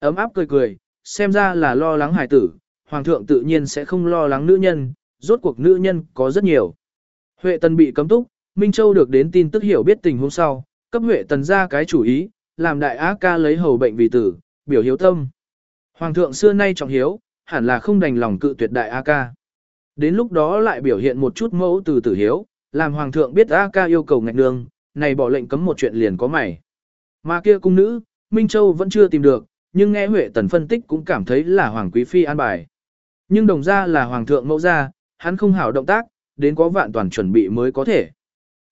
Ấm áp cười cười, xem ra là lo lắng hải tử, hoàng thượng tự nhiên sẽ không lo lắng nữ nhân, rốt cuộc nữ nhân có rất nhiều. Huệ tần bị cấm túc, Minh Châu được đến tin tức hiểu biết tình huống sau, cấp Huệ tần ra cái chủ ý, làm đại á ca lấy hầu bệnh vì tử, biểu hiếu tâm. Hoàng thượng xưa nay trọng hiếu, hẳn là không đành lòng cự tuyệt đại A ca. Đến lúc đó lại biểu hiện một chút mẫu từ tử hiếu, làm hoàng thượng biết A ca yêu cầu ngạch nương, này bỏ lệnh cấm một chuyện liền có mày. Mà kia cung nữ, Minh Châu vẫn chưa tìm được, nhưng nghe Huệ Tần phân tích cũng cảm thấy là Hoàng Quý Phi an bài. Nhưng đồng ra là Hoàng thượng mẫu gia, hắn không hảo động tác, đến có vạn toàn chuẩn bị mới có thể.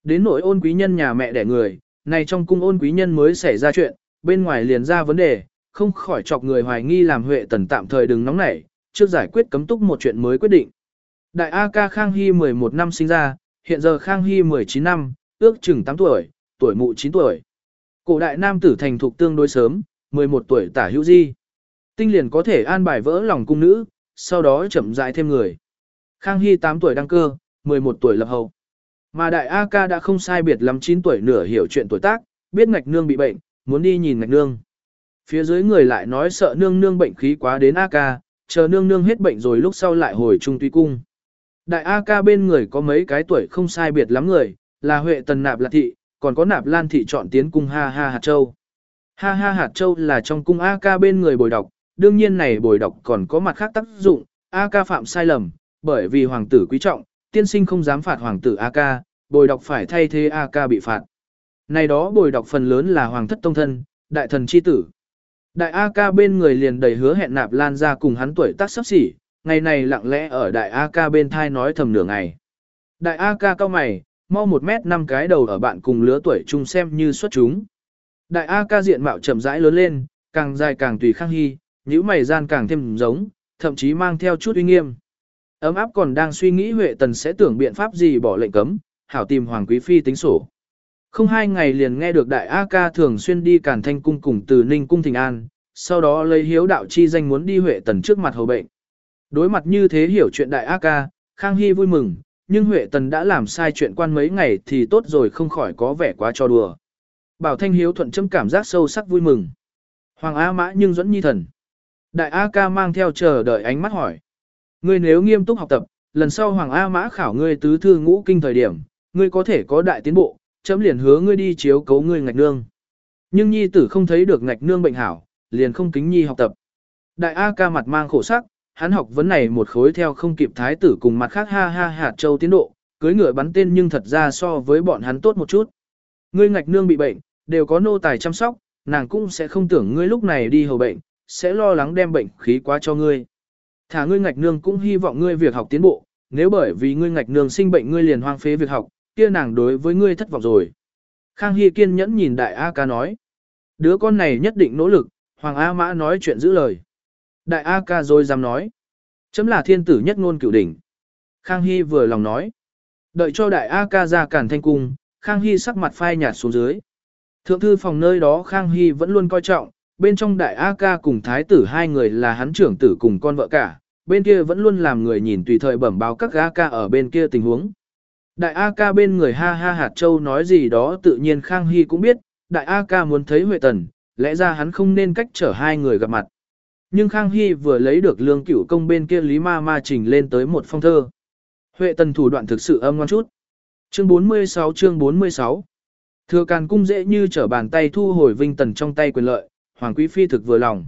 Đến nỗi ôn quý nhân nhà mẹ đẻ người, này trong cung ôn quý nhân mới xảy ra chuyện, bên ngoài liền ra vấn đề, không khỏi chọc người hoài nghi làm Huệ Tần tạm thời đừng nóng nảy, trước giải quyết cấm túc một chuyện mới quyết định. Đại A ca Khang Hy 11 năm sinh ra, hiện giờ Khang Hy 19 năm, ước chừng 8 tuổi, tuổi mụ 9 tuổi. Cổ đại nam tử thành thục tương đối sớm, 11 tuổi tả hữu di. Tinh liền có thể an bài vỡ lòng cung nữ, sau đó chậm rãi thêm người. Khang Hy 8 tuổi đăng cơ, 11 tuổi lập hậu. Mà đại A ca đã không sai biệt lắm 9 tuổi nửa hiểu chuyện tuổi tác, biết ngạch nương bị bệnh, muốn đi nhìn ngạch nương. Phía dưới người lại nói sợ nương nương bệnh khí quá đến A ca, chờ nương nương hết bệnh rồi lúc sau lại hồi trung tuy cung. Đại A ca bên người có mấy cái tuổi không sai biệt lắm người, là Huệ Tần Nạp Lạc Thị, còn có Nạp Lan Thị chọn tiến cung Ha Ha Hạt Châu. Ha Ha Hạt Châu là trong cung AK bên người bồi đọc, đương nhiên này bồi đọc còn có mặt khác tác dụng, AK phạm sai lầm, bởi vì hoàng tử quý trọng, tiên sinh không dám phạt hoàng tử AK, bồi đọc phải thay thế AK bị phạt. Này đó bồi đọc phần lớn là hoàng thất tông thân, đại thần chi tử. Đại AK bên người liền đầy hứa hẹn nạp lan ra cùng hắn tuổi tác sắp xỉ, ngày này lặng lẽ ở đại AK bên thai nói thầm nửa ngày. Đại AK cao mày, mau một mét năm cái đầu ở bạn cùng lứa tuổi chung xem như xuất chúng. Đại A ca diện mạo chậm rãi lớn lên, càng dài càng tùy khang hy, nhíu mày gian càng thêm giống, thậm chí mang theo chút uy nghiêm. Ấm áp còn đang suy nghĩ Huệ Tần sẽ tưởng biện pháp gì bỏ lệnh cấm, hảo tìm Hoàng Quý Phi tính sổ. Không hai ngày liền nghe được Đại A ca thường xuyên đi cản Thanh Cung cùng từ Ninh Cung Thịnh An, sau đó lấy hiếu đạo chi danh muốn đi Huệ Tần trước mặt hầu bệnh. Đối mặt như thế hiểu chuyện Đại A ca, Khang Hy vui mừng, nhưng Huệ Tần đã làm sai chuyện quan mấy ngày thì tốt rồi không khỏi có vẻ quá cho đùa. Bảo Thanh Hiếu thuận châm cảm giác sâu sắc vui mừng. Hoàng A Mã nhưng dẫn nhi thần. Đại A ca mang theo chờ đợi ánh mắt hỏi. Ngươi nếu nghiêm túc học tập, lần sau Hoàng A Mã khảo ngươi tứ thư ngũ kinh thời điểm, ngươi có thể có đại tiến bộ, chấm liền hứa ngươi đi chiếu cấu ngươi ngạch nương. Nhưng nhi tử không thấy được ngạch nương bệnh hảo, liền không kính nhi học tập. Đại A ca mặt mang khổ sắc, hắn học vấn này một khối theo không kịp thái tử cùng mặt khác ha ha hạt châu tiến độ, cưới ngựa bắn tên nhưng thật ra so với bọn hắn tốt một chút. Ngươi ngạch nương bị bệnh, đều có nô tài chăm sóc, nàng cũng sẽ không tưởng ngươi lúc này đi hầu bệnh, sẽ lo lắng đem bệnh khí quá cho ngươi. Thả ngươi ngạch nương cũng hy vọng ngươi việc học tiến bộ, nếu bởi vì ngươi ngạch nương sinh bệnh ngươi liền hoang phế việc học, kia nàng đối với ngươi thất vọng rồi. Khang Hy kiên nhẫn nhìn đại A ca nói. Đứa con này nhất định nỗ lực, Hoàng A Mã nói chuyện giữ lời. Đại A ca rồi dám nói. Chấm là thiên tử nhất ngôn cửu đỉnh. Khang Hy vừa lòng nói. Đợi cho đại A ca ra cản thanh cung, Khang Hy sắc mặt phai nhạt xuống dưới. Thượng thư phòng nơi đó Khang Hy vẫn luôn coi trọng, bên trong đại A ca cùng thái tử hai người là hắn trưởng tử cùng con vợ cả, bên kia vẫn luôn làm người nhìn tùy thời bẩm báo các A ca ở bên kia tình huống. Đại A ca bên người ha ha hạt châu nói gì đó tự nhiên Khang Hy cũng biết, đại A ca muốn thấy Huệ Tần, lẽ ra hắn không nên cách chở hai người gặp mặt. Nhưng Khang Hy vừa lấy được lương cửu công bên kia Lý Ma Ma trình lên tới một phong thơ. Huệ Tần thủ đoạn thực sự âm ngoan chút. Chương 46 chương 46 Thừa Càn Cung dễ như trở bàn tay thu hồi Vinh Tần trong tay quyền lợi, Hoàng Quý Phi thực vừa lòng.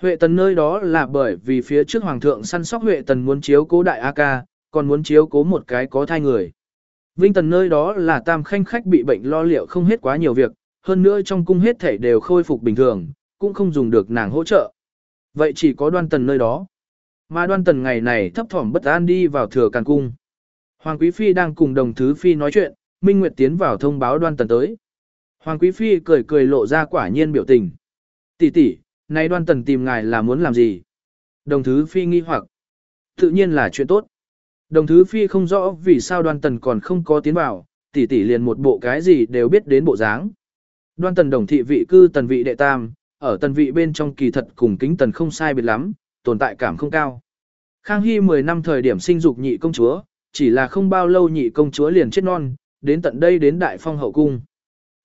Huệ tần nơi đó là bởi vì phía trước hoàng thượng săn sóc Huệ tần muốn chiếu cố đại A ca, còn muốn chiếu cố một cái có thai người. Vinh tần nơi đó là tam khanh khách bị bệnh lo liệu không hết quá nhiều việc, hơn nữa trong cung hết thể đều khôi phục bình thường, cũng không dùng được nàng hỗ trợ. Vậy chỉ có đoan tần nơi đó. Mà đoan tần ngày này thấp thỏm bất an đi vào thừa càn cung. Hoàng Quý Phi đang cùng đồng thứ Phi nói chuyện, Minh Nguyệt tiến vào thông báo đoan tần tới. Hoàng Quý Phi cười cười lộ ra quả nhiên biểu tình. Tỷ tỷ, nay đoan tần tìm ngài là muốn làm gì? Đồng thứ Phi nghi hoặc. Tự nhiên là chuyện tốt. Đồng thứ Phi không rõ vì sao đoan tần còn không có tiến vào, tỷ tỷ liền một bộ cái gì đều biết đến bộ dáng. Đoan tần đồng thị vị cư tần vị đệ tam, ở tần vị bên trong kỳ thật cùng kính tần không sai biệt lắm, tồn tại cảm không cao. Khang Hy 10 năm thời điểm sinh dục nhị công chúa, chỉ là không bao lâu nhị công chúa liền chết non, đến tận đây đến đại phong hậu cung.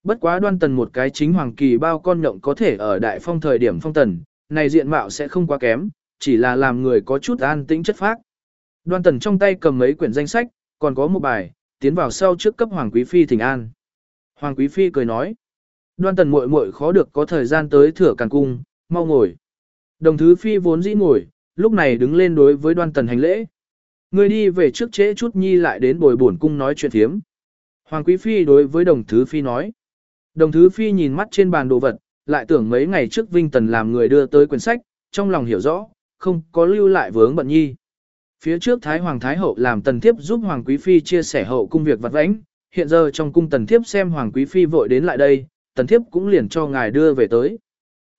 Bất quá đoan tần một cái chính hoàng kỳ bao con nhộng có thể ở đại phong thời điểm phong tần, này diện mạo sẽ không quá kém, chỉ là làm người có chút an tĩnh chất phác. Đoan tần trong tay cầm mấy quyển danh sách, còn có một bài, tiến vào sau trước cấp hoàng quý phi thỉnh an. Hoàng quý phi cười nói, đoan tần muội muội khó được có thời gian tới thửa càn cung, mau ngồi. Đồng thứ phi vốn dĩ ngồi, lúc này đứng lên đối với đoan tần hành lễ. Người đi về trước trễ chút nhi lại đến bồi bổn cung nói chuyện thiếm. Hoàng quý phi đối với đồng thứ phi nói. Đồng thứ phi nhìn mắt trên bàn đồ vật, lại tưởng mấy ngày trước Vinh Tần làm người đưa tới quyển sách, trong lòng hiểu rõ, không có lưu lại vướng bận nhi. Phía trước Thái Hoàng Thái Hậu làm tần thiếp giúp Hoàng Quý Phi chia sẻ hậu cung việc vặt vãnh, hiện giờ trong cung tần thiếp xem Hoàng Quý Phi vội đến lại đây, tần thiếp cũng liền cho ngài đưa về tới.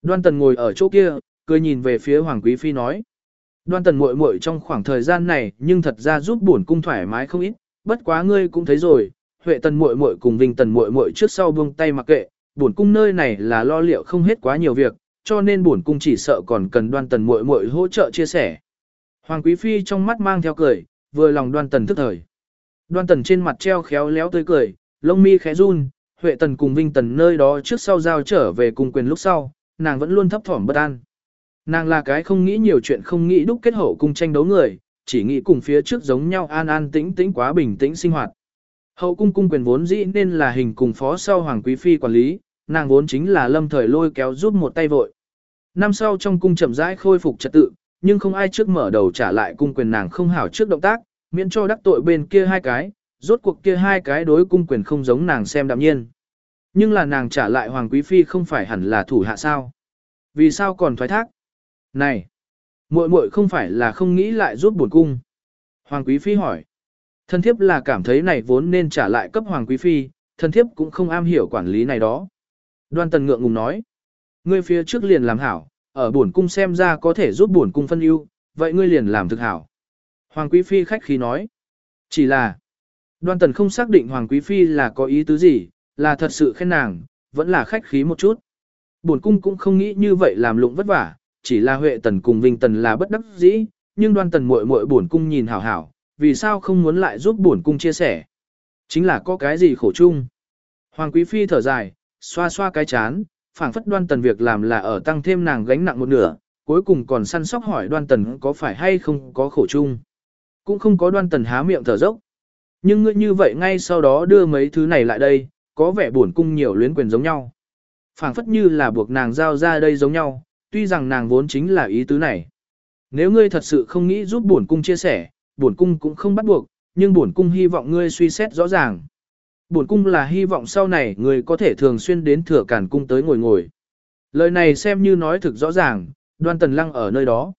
Đoan tần ngồi ở chỗ kia, cười nhìn về phía Hoàng Quý Phi nói. Đoan tần muội muội trong khoảng thời gian này nhưng thật ra giúp bổn cung thoải mái không ít, bất quá ngươi cũng thấy rồi, Huệ tần muội muội cùng Vinh tần muội muội trước sau buông tay mặc kệ, bổn cung nơi này là lo liệu không hết quá nhiều việc, cho nên bổn cung chỉ sợ còn cần đoan tần muội muội hỗ trợ chia sẻ. Hoàng Quý Phi trong mắt mang theo cười, vừa lòng đoan tần tức thời. Đoan tần trên mặt treo khéo léo tươi cười, lông mi khẽ run, Huệ tần cùng Vinh tần nơi đó trước sau giao trở về cùng quyền lúc sau, nàng vẫn luôn thấp thỏm bất an. Nàng là cái không nghĩ nhiều chuyện không nghĩ đúc kết hậu cung tranh đấu người, chỉ nghĩ cùng phía trước giống nhau an an tĩnh tĩnh quá bình tĩnh sinh hoạt. Hậu cung cung quyền vốn dĩ nên là hình cùng phó sau Hoàng Quý Phi quản lý, nàng vốn chính là lâm thời lôi kéo giúp một tay vội. Năm sau trong cung chậm rãi khôi phục trật tự, nhưng không ai trước mở đầu trả lại cung quyền nàng không hảo trước động tác, miễn cho đắc tội bên kia hai cái, rốt cuộc kia hai cái đối cung quyền không giống nàng xem đạm nhiên. Nhưng là nàng trả lại Hoàng Quý Phi không phải hẳn là thủ hạ sao. Vì sao còn thoái thác? Này! muội muội không phải là không nghĩ lại giúp buồn cung. Hoàng Quý Phi hỏi. Thần thiếp là cảm thấy này vốn nên trả lại cấp Hoàng Quý Phi, thần thiếp cũng không am hiểu quản lý này đó. Đoan Tần ngượng ngùng nói. Ngươi phía trước liền làm hảo, ở buồn cung xem ra có thể giúp buồn cung phân ưu, vậy ngươi liền làm thực hảo. Hoàng Quý Phi khách khí nói. Chỉ là, đoan tần không xác định Hoàng Quý Phi là có ý tứ gì, là thật sự khen nàng, vẫn là khách khí một chút. Buồn cung cũng không nghĩ như vậy làm lụng vất vả, chỉ là Huệ tần cùng Vinh tần là bất đắc dĩ, nhưng đoan tần muội muội buồn cung nhìn hảo hảo, vì sao không muốn lại giúp bổn cung chia sẻ. Chính là có cái gì khổ chung. Hoàng Quý Phi thở dài, xoa xoa cái chán, phảng phất đoan tần việc làm là ở tăng thêm nàng gánh nặng một nửa, cuối cùng còn săn sóc hỏi đoan tần có phải hay không có khổ chung. Cũng không có đoan tần há miệng thở dốc. Nhưng ngươi như vậy ngay sau đó đưa mấy thứ này lại đây, có vẻ buồn cung nhiều luyến quyền giống nhau. phảng phất như là buộc nàng giao ra đây giống nhau, tuy rằng nàng vốn chính là ý tứ này. Nếu ngươi thật sự không nghĩ giúp buồn cung chia sẻ, buồn cung cũng không bắt buộc, nhưng buồn cung hy vọng ngươi suy xét rõ ràng. Buồn cung là hy vọng sau này người có thể thường xuyên đến thừa cản cung tới ngồi ngồi. Lời này xem như nói thực rõ ràng, đoan tần lăng ở nơi đó.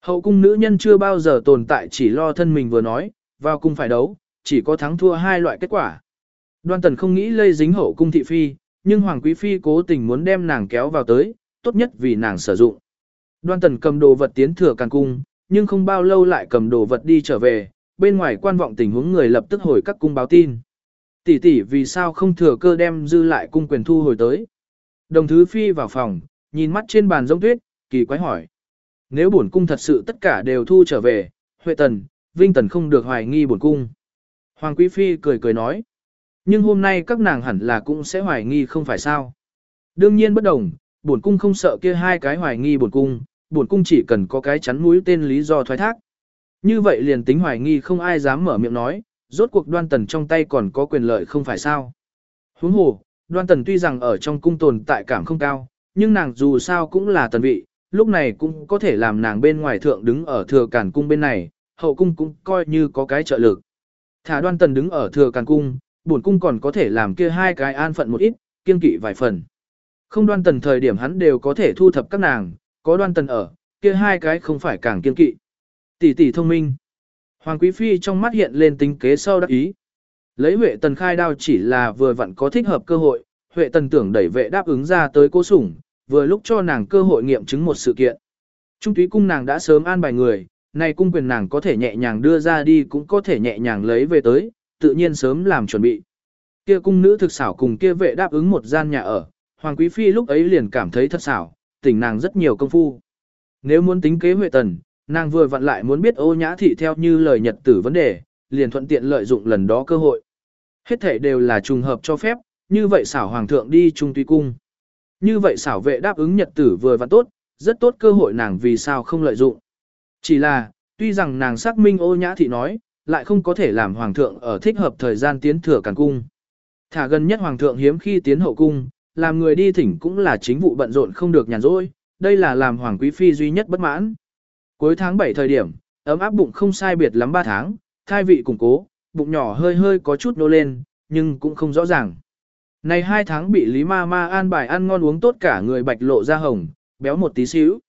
Hậu cung nữ nhân chưa bao giờ tồn tại chỉ lo thân mình vừa nói, vào cung phải đấu, chỉ có thắng thua hai loại kết quả. Đoan tần không nghĩ lây dính hậu cung thị phi, nhưng Hoàng Quý Phi cố tình muốn đem nàng kéo vào tới, tốt nhất vì nàng sử dụng. Đoan tần cầm đồ vật tiến thừa càng cung, nhưng không bao lâu lại cầm đồ vật đi trở về, bên ngoài quan vọng tình huống người lập tức hồi các cung báo tin. Tỷ tỷ vì sao không thừa cơ đem dư lại cung quyền thu hồi tới. Đồng thứ phi vào phòng, nhìn mắt trên bàn giống tuyết, kỳ quái hỏi. Nếu bổn cung thật sự tất cả đều thu trở về, Huệ Tần, Vinh Tần không được hoài nghi bổn cung. Hoàng Quý Phi cười cười nói. Nhưng hôm nay các nàng hẳn là cũng sẽ hoài nghi không phải sao. Đương nhiên bất đồng, bổn cung không sợ kia hai cái hoài nghi bổn cung, bổn cung chỉ cần có cái chắn mũi tên lý do thoái thác. Như vậy liền tính hoài nghi không ai dám mở miệng nói, rốt cuộc đoan tần trong tay còn có quyền lợi không phải sao. Huống hồ, đoan tần tuy rằng ở trong cung tồn tại cảm không cao, nhưng nàng dù sao cũng là tần vị, lúc này cũng có thể làm nàng bên ngoài thượng đứng ở thừa cản cung bên này, hậu cung cũng coi như có cái trợ lực. Thả đoan tần đứng ở thừa cản cung, bổn cung còn có thể làm kia hai cái an phận một ít, kiên kỵ vài phần. Không đoan tần thời điểm hắn đều có thể thu thập các nàng, có đoan tần ở, kia hai cái không phải càng kiên kỵ. Tỷ tỷ thông minh. Hoàng Quý Phi trong mắt hiện lên tính kế sau đắc ý. Lấy Huệ Tần khai đao chỉ là vừa vặn có thích hợp cơ hội, Huệ Tần tưởng đẩy vệ đáp ứng ra tới cố sủng, vừa lúc cho nàng cơ hội nghiệm chứng một sự kiện. Trung túy cung nàng đã sớm an bài người, này cung quyền nàng có thể nhẹ nhàng đưa ra đi cũng có thể nhẹ nhàng lấy về tới, tự nhiên sớm làm chuẩn bị. Kia cung nữ thực xảo cùng kia vệ đáp ứng một gian nhà ở, Hoàng Quý Phi lúc ấy liền cảm thấy thật xảo, tỉnh nàng rất nhiều công phu. Nếu muốn tính kế Huệ Tần, nàng vừa vặn lại muốn biết ô nhã thị theo như lời nhật tử vấn đề, liền thuận tiện lợi dụng lần đó cơ hội. Hết thể đều là trùng hợp cho phép, như vậy xảo hoàng thượng đi trung tùy cung. Như vậy xảo vệ đáp ứng nhật tử vừa vặn tốt, rất tốt cơ hội nàng vì sao không lợi dụng. Chỉ là, tuy rằng nàng xác minh ô nhã thị nói, lại không có thể làm hoàng thượng ở thích hợp thời gian tiến thừa càn cung. Thả gần nhất hoàng thượng hiếm khi tiến hậu cung, làm người đi thỉnh cũng là chính vụ bận rộn không được nhàn rỗi, đây là làm hoàng quý phi duy nhất bất mãn. Cuối tháng 7 thời điểm, ấm áp bụng không sai biệt lắm 3 tháng, thai vị củng cố, bụng nhỏ hơi hơi có chút nô lên, nhưng cũng không rõ ràng. Này hai tháng bị Lý Ma Ma an bài ăn ngon uống tốt cả người bạch lộ ra hồng, béo một tí xíu.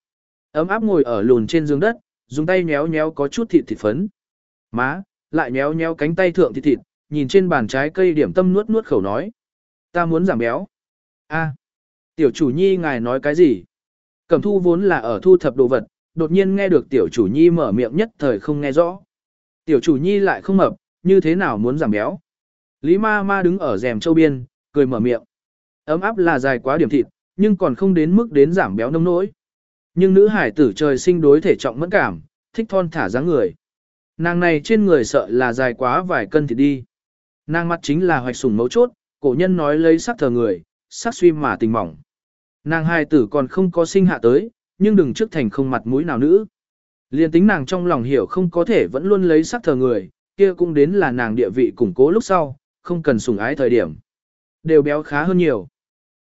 Ấm áp ngồi ở lùn trên giường đất, dùng tay nhéo nhéo có chút thịt thịt phấn. Má, lại nhéo nhéo cánh tay thượng thịt thịt, nhìn trên bàn trái cây điểm tâm nuốt nuốt khẩu nói. Ta muốn giảm béo a tiểu chủ nhi ngài nói cái gì? Cẩm thu vốn là ở thu thập đồ vật, đột nhiên nghe được tiểu chủ nhi mở miệng nhất thời không nghe rõ. Tiểu chủ nhi lại không mập, như thế nào muốn giảm béo? Lý ma ma đứng ở rèm châu biên, cười mở miệng. Ấm áp là dài quá điểm thịt, nhưng còn không đến mức đến giảm béo nông nỗi. Nhưng nữ hải tử trời sinh đối thể trọng mẫn cảm, thích thon thả dáng người. Nàng này trên người sợ là dài quá vài cân thì đi. Nàng mặt chính là hoạch sủng mấu chốt, cổ nhân nói lấy sắc thờ người, sắc suy mà tình mỏng. Nàng hai tử còn không có sinh hạ tới, nhưng đừng trước thành không mặt mũi nào nữ. Liên tính nàng trong lòng hiểu không có thể vẫn luôn lấy sắc thờ người, kia cũng đến là nàng địa vị củng cố lúc sau, không cần sủng ái thời điểm. Đều béo khá hơn nhiều.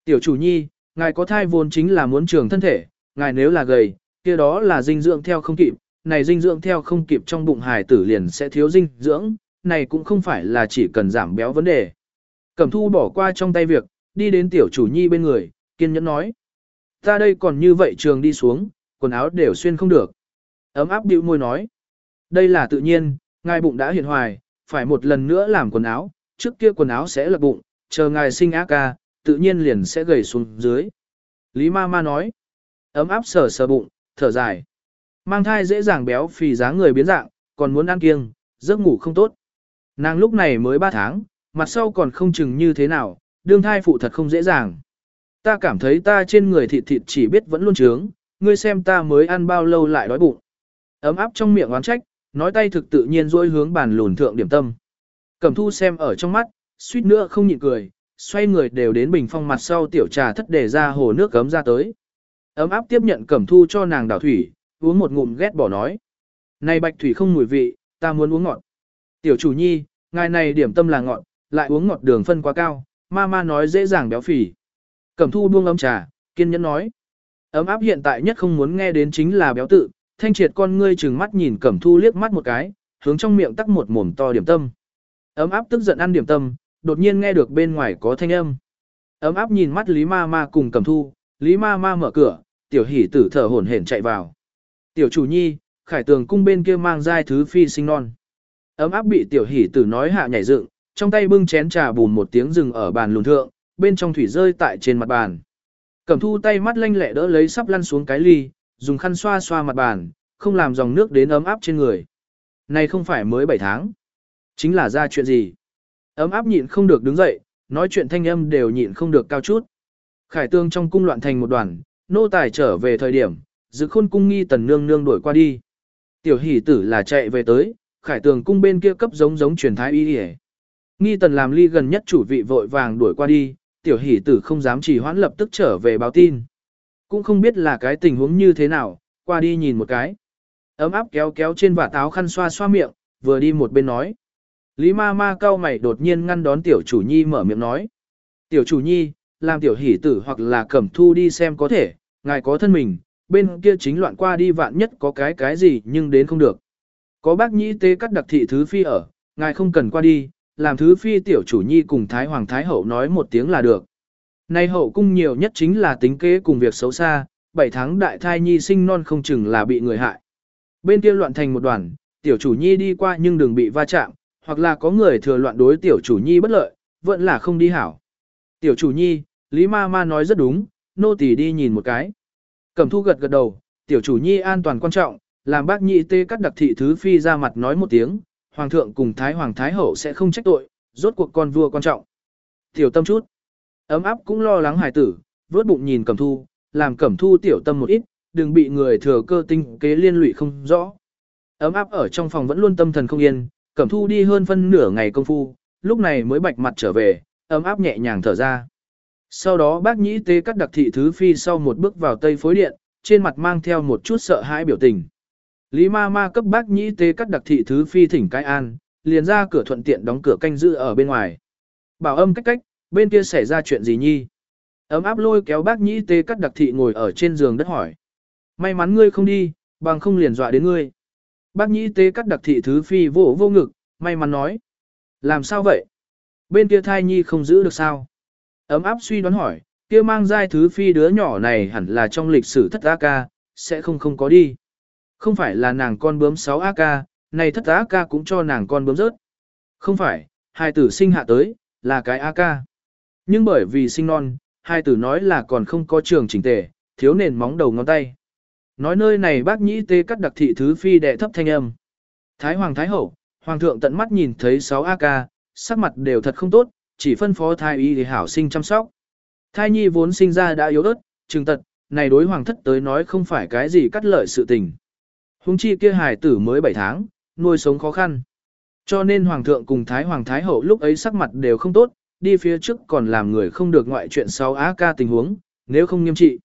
Tiểu chủ nhi, ngài có thai vốn chính là muốn trường thân thể, ngài nếu là gầy, kia đó là dinh dưỡng theo không kịp, này dinh dưỡng theo không kịp trong bụng hài tử liền sẽ thiếu dinh dưỡng, này cũng không phải là chỉ cần giảm béo vấn đề. Cẩm thu bỏ qua trong tay việc, đi đến tiểu chủ nhi bên người, kiên nhẫn nói. Ta đây còn như vậy trường đi xuống, quần áo đều xuyên không được. Ấm áp bĩu môi nói. Đây là tự nhiên, ngài bụng đã hiện hoài, phải một lần nữa làm quần áo, trước kia quần áo sẽ lật bụng, chờ ngài sinh ác ca, tự nhiên liền sẽ gầy xuống dưới. Lý ma ma nói. Ấm áp sờ sờ bụng, thở dài. Mang thai dễ dàng béo phì dáng người biến dạng, còn muốn ăn kiêng, giấc ngủ không tốt. Nàng lúc này mới 3 tháng, mặt sau còn không chừng như thế nào, đương thai phụ thật không dễ dàng. Ta cảm thấy ta trên người thịt thịt chỉ biết vẫn luôn trướng, ngươi xem ta mới ăn bao lâu lại đói bụng. Ấm áp trong miệng oán trách, nói tay thực tự nhiên dôi hướng bàn lùn thượng điểm tâm. Cẩm thu xem ở trong mắt, suýt nữa không nhịn cười, xoay người đều đến bình phong mặt sau tiểu trà thất để ra hồ nước cấm ra tới. Ấm áp tiếp nhận cẩm thu cho nàng đảo thủy, uống một ngụm ghét bỏ nói. Này bạch thủy không mùi vị, ta muốn uống ngọt. Tiểu chủ nhi, ngài này điểm tâm là ngọt, lại uống ngọt đường phân quá cao, ma ma nói dễ dàng béo phì. Cẩm thu buông ấm trà, kiên nhẫn nói. Ấm áp hiện tại nhất không muốn nghe đến chính là béo tự, thanh triệt con ngươi trừng mắt nhìn cẩm thu liếc mắt một cái, hướng trong miệng tắc một mồm to điểm tâm. Ấm áp tức giận ăn điểm tâm, đột nhiên nghe được bên ngoài có thanh âm. Ấm áp nhìn mắt Lý ma ma cùng cẩm thu, Lý ma ma mở cửa, tiểu hỷ tử thở hổn hển chạy vào. Tiểu chủ nhi, khải tường cung bên kia mang giai thứ phi sinh non. Ấm áp bị tiểu hỷ tử nói hạ nhảy dựng, trong tay bưng chén trà bùn một tiếng rừng ở bàn lùn thượng, bên trong thủy rơi tại trên mặt bàn. Cẩm thu tay mắt lanh lẹ đỡ lấy sắp lăn xuống cái ly, dùng khăn xoa xoa mặt bàn, không làm dòng nước đến ấm áp trên người. Này không phải mới 7 tháng. Chính là ra chuyện gì? Ấm áp nhịn không được đứng dậy, nói chuyện thanh âm đều nhịn không được cao chút. Khải tương trong cung loạn thành một đoàn, nô tài trở về thời điểm, dự khôn cung nghi tần nương nương đuổi qua đi. Tiểu hỷ tử là chạy về tới, khải tường cung bên kia cấp giống giống truyền thái y hề, Nghi tần làm ly gần nhất chủ vị vội vàng đuổi qua đi, tiểu hỷ tử không dám chỉ hoãn lập tức trở về báo tin. Cũng không biết là cái tình huống như thế nào, qua đi nhìn một cái. Ấm áp kéo kéo trên vả táo khăn xoa xoa miệng, vừa đi một bên nói. Lý ma ma cao mày đột nhiên ngăn đón tiểu chủ nhi mở miệng nói. Tiểu chủ nhi, làm tiểu hỷ tử hoặc là cẩm thu đi xem có thể, ngài có thân mình, bên kia chính loạn qua đi vạn nhất có cái cái gì nhưng đến không được. Có bác nhĩ tế cắt đặc thị thứ phi ở, ngài không cần qua đi, làm thứ phi tiểu chủ nhi cùng Thái Hoàng Thái Hậu nói một tiếng là được. Nay hậu cung nhiều nhất chính là tính kế cùng việc xấu xa, 7 tháng đại thai nhi sinh non không chừng là bị người hại. Bên kia loạn thành một đoàn, tiểu chủ nhi đi qua nhưng đừng bị va chạm, hoặc là có người thừa loạn đối tiểu chủ nhi bất lợi, vẫn là không đi hảo. Tiểu chủ nhi, Lý ma ma nói rất đúng, nô tỳ đi nhìn một cái. Cẩm thu gật gật đầu, tiểu chủ nhi an toàn quan trọng, làm bác nhị tê cắt đặc thị thứ phi ra mặt nói một tiếng, hoàng thượng cùng thái hoàng thái hậu sẽ không trách tội, rốt cuộc con vua quan trọng. Tiểu tâm chút, ấm áp cũng lo lắng hài tử, vớt bụng nhìn cẩm thu, làm cẩm thu tiểu tâm một ít, đừng bị người thừa cơ tinh kế liên lụy không rõ. Ấm áp ở trong phòng vẫn luôn tâm thần không yên, cẩm thu đi hơn phân nửa ngày công phu, lúc này mới bạch mặt trở về, ấm áp nhẹ nhàng thở ra. Sau đó bác nhĩ tế cắt đặc thị thứ phi sau một bước vào tây phối điện, trên mặt mang theo một chút sợ hãi biểu tình. Lý ma ma cấp bác nhĩ tế cắt đặc thị thứ phi thỉnh cái an, liền ra cửa thuận tiện đóng cửa canh giữ ở bên ngoài. Bảo âm cách cách, bên kia xảy ra chuyện gì nhi? Ấm áp lôi kéo bác nhĩ tế cắt đặc thị ngồi ở trên giường đất hỏi. May mắn ngươi không đi, bằng không liền dọa đến ngươi. Bác nhĩ tế cắt đặc thị thứ phi vô vô ngực, may mắn nói. Làm sao vậy? Bên kia thai nhi không giữ được sao? Ấm áp suy đoán hỏi, kia mang giai thứ phi đứa nhỏ này hẳn là trong lịch sử thất A-ca, sẽ không không có đi. Không phải là nàng con bướm 6 A-ca, này thất A-ca cũng cho nàng con bướm rớt. Không phải, hai tử sinh hạ tới, là cái A-ca. Nhưng bởi vì sinh non, hai tử nói là còn không có trường chỉnh tề, thiếu nền móng đầu ngón tay. Nói nơi này bác nhĩ tê cắt đặc thị thứ phi đệ thấp thanh âm. Thái Hoàng Thái Hậu, Hoàng thượng tận mắt nhìn thấy 6 A-ca, sắc mặt đều thật không tốt, chỉ phân phó thai y thì hảo sinh chăm sóc. Thai nhi vốn sinh ra đã yếu ớt, trừng tật, này đối hoàng thất tới nói không phải cái gì cắt lợi sự tình. Hùng chi kia hài tử mới 7 tháng, nuôi sống khó khăn. Cho nên hoàng thượng cùng thái hoàng thái hậu lúc ấy sắc mặt đều không tốt, đi phía trước còn làm người không được ngoại chuyện sau á ca tình huống, nếu không nghiêm trị.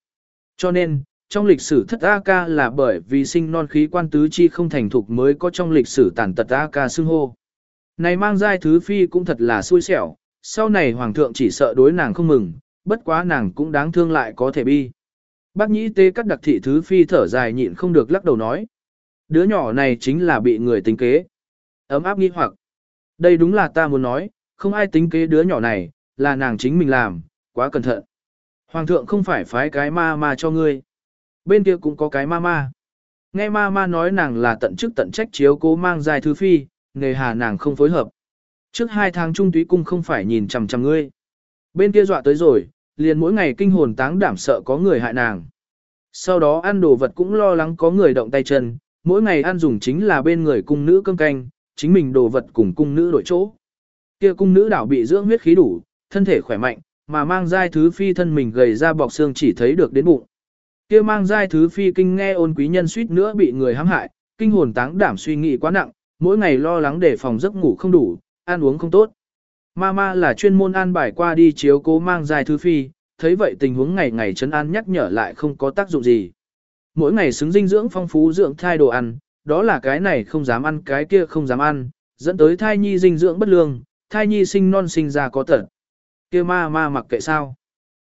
Cho nên, trong lịch sử thất A ca là bởi vì sinh non khí quan tứ chi không thành thục mới có trong lịch sử tàn tật A ca xưng hô. Này mang giai thứ phi cũng thật là xui xẻo, sau này hoàng thượng chỉ sợ đối nàng không mừng, bất quá nàng cũng đáng thương lại có thể bi. Bác nhĩ tê cắt đặc thị thứ phi thở dài nhịn không được lắc đầu nói. Đứa nhỏ này chính là bị người tính kế. Ấm áp nghi hoặc. Đây đúng là ta muốn nói, không ai tính kế đứa nhỏ này, là nàng chính mình làm, quá cẩn thận. Hoàng thượng không phải phái cái ma ma cho ngươi. Bên kia cũng có cái ma ma. Nghe ma ma nói nàng là tận chức tận trách chiếu cố mang dài thứ phi, nghề hà nàng không phối hợp. Trước hai tháng trung túy cung không phải nhìn chằm chằm ngươi. Bên kia dọa tới rồi, liền mỗi ngày kinh hồn táng đảm sợ có người hại nàng. Sau đó ăn đồ vật cũng lo lắng có người động tay chân, mỗi ngày ăn dùng chính là bên người cung nữ cơm canh, chính mình đồ vật cùng cung nữ đổi chỗ. Kia cung nữ đảo bị dưỡng huyết khí đủ, thân thể khỏe mạnh, mà mang giai thứ phi thân mình gầy ra bọc xương chỉ thấy được đến bụng. Kia mang giai thứ phi kinh nghe ôn quý nhân suýt nữa bị người hãm hại, kinh hồn táng đảm suy nghĩ quá nặng, mỗi ngày lo lắng để phòng giấc ngủ không đủ, ăn uống không tốt. Mama là chuyên môn an bài qua đi chiếu cố mang giai thứ phi, thấy vậy tình huống ngày ngày chấn an nhắc nhở lại không có tác dụng gì. Mỗi ngày xứng dinh dưỡng phong phú dưỡng thai đồ ăn, đó là cái này không dám ăn cái kia không dám ăn, dẫn tới thai nhi dinh dưỡng bất lương, thai nhi sinh non sinh ra có tật. Kia ma ma mặc kệ sao.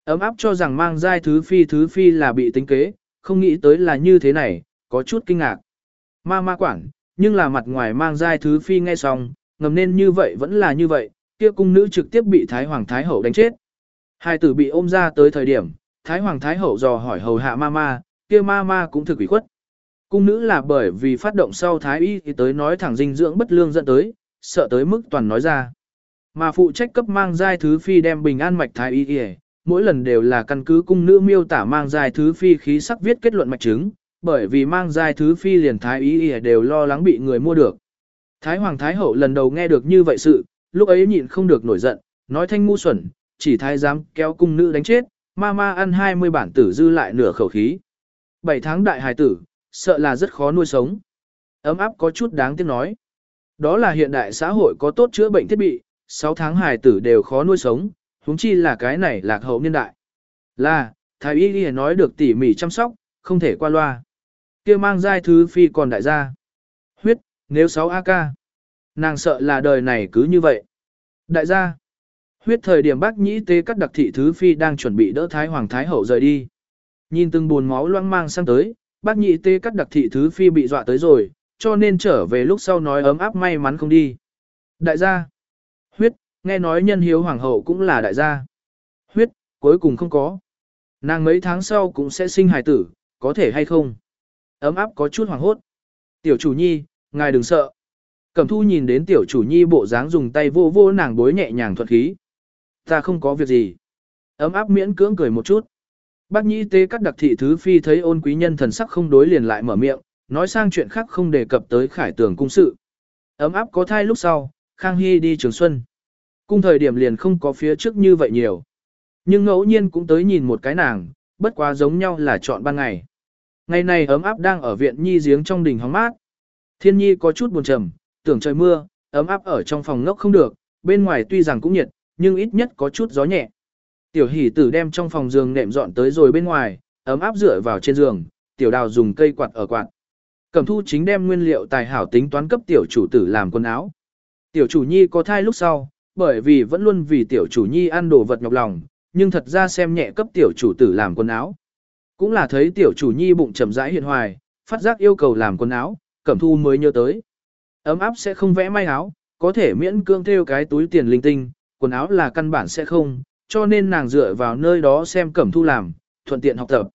Ấm áp cho rằng mang giai thứ phi thứ phi là bị tính kế, không nghĩ tới là như thế này, có chút kinh ngạc. Ma ma quản, nhưng là mặt ngoài mang giai thứ phi nghe xong, ngầm nên như vậy vẫn là như vậy, kia cung nữ trực tiếp bị Thái Hoàng Thái Hậu đánh chết. Hai tử bị ôm ra tới thời điểm, Thái Hoàng Thái Hậu dò hỏi hầu hạ ma ma kia mama cũng thực ủy khuất. Cung nữ là bởi vì phát động sau Thái Y thì tới nói thẳng dinh dưỡng bất lương dẫn tới, sợ tới mức toàn nói ra. Mà phụ trách cấp mang giai thứ phi đem bình an mạch Thái Y y mỗi lần đều là căn cứ cung nữ miêu tả mang giai thứ phi khí sắc viết kết luận mạch chứng, bởi vì mang giai thứ phi liền Thái Y y đều lo lắng bị người mua được. Thái Hoàng Thái Hậu lần đầu nghe được như vậy sự, lúc ấy nhịn không được nổi giận, nói thanh ngu xuẩn, chỉ thái giám kéo cung nữ đánh chết, ma ma ăn 20 bản tử dư lại nửa khẩu khí. 7 tháng đại hài tử, sợ là rất khó nuôi sống. Ấm áp có chút đáng tiếc nói. Đó là hiện đại xã hội có tốt chữa bệnh thiết bị, 6 tháng hài tử đều khó nuôi sống, huống chi là cái này lạc hậu niên đại. Là, thái y ghi nói được tỉ mỉ chăm sóc, không thể qua loa. kia mang giai thứ phi còn đại gia. Huyết, nếu 6 AK, nàng sợ là đời này cứ như vậy. Đại gia, huyết thời điểm bác nhĩ tế các đặc thị thứ phi đang chuẩn bị đỡ Thái Hoàng Thái Hậu rời đi. Nhìn từng buồn máu loang mang sang tới, bác nhị tê cắt đặc thị thứ phi bị dọa tới rồi, cho nên trở về lúc sau nói ấm áp may mắn không đi. Đại gia. Huyết, nghe nói nhân hiếu hoàng hậu cũng là đại gia. Huyết, cuối cùng không có. Nàng mấy tháng sau cũng sẽ sinh hài tử, có thể hay không? Ấm áp có chút hoàng hốt. Tiểu chủ nhi, ngài đừng sợ. Cẩm thu nhìn đến tiểu chủ nhi bộ dáng dùng tay vô vô nàng bối nhẹ nhàng thuật khí. Ta không có việc gì. Ấm áp miễn cưỡng cười một chút. Bác nhĩ tế cắt đặc thị thứ phi thấy ôn quý nhân thần sắc không đối liền lại mở miệng, nói sang chuyện khác không đề cập tới khải tường cung sự. Ấm áp có thai lúc sau, Khang Hy đi trường xuân. Cung thời điểm liền không có phía trước như vậy nhiều. Nhưng ngẫu nhiên cũng tới nhìn một cái nàng, bất quá giống nhau là chọn ban ngày. Ngày này ấm áp đang ở viện nhi giếng trong đình hóng mát. Thiên nhi có chút buồn trầm, tưởng trời mưa, ấm áp ở trong phòng ngốc không được, bên ngoài tuy rằng cũng nhiệt, nhưng ít nhất có chút gió nhẹ. Tiểu hỷ tử đem trong phòng giường nệm dọn tới rồi bên ngoài, ấm áp dựa vào trên giường, tiểu đào dùng cây quạt ở quạt. Cẩm thu chính đem nguyên liệu tài hảo tính toán cấp tiểu chủ tử làm quần áo. Tiểu chủ nhi có thai lúc sau, bởi vì vẫn luôn vì tiểu chủ nhi ăn đồ vật nhọc lòng, nhưng thật ra xem nhẹ cấp tiểu chủ tử làm quần áo. Cũng là thấy tiểu chủ nhi bụng chậm rãi hiện hoài, phát giác yêu cầu làm quần áo, cẩm thu mới nhớ tới. Ấm áp sẽ không vẽ may áo, có thể miễn cương theo cái túi tiền linh tinh, quần áo là căn bản sẽ không, cho nên nàng dựa vào nơi đó xem cẩm thu làm, thuận tiện học tập.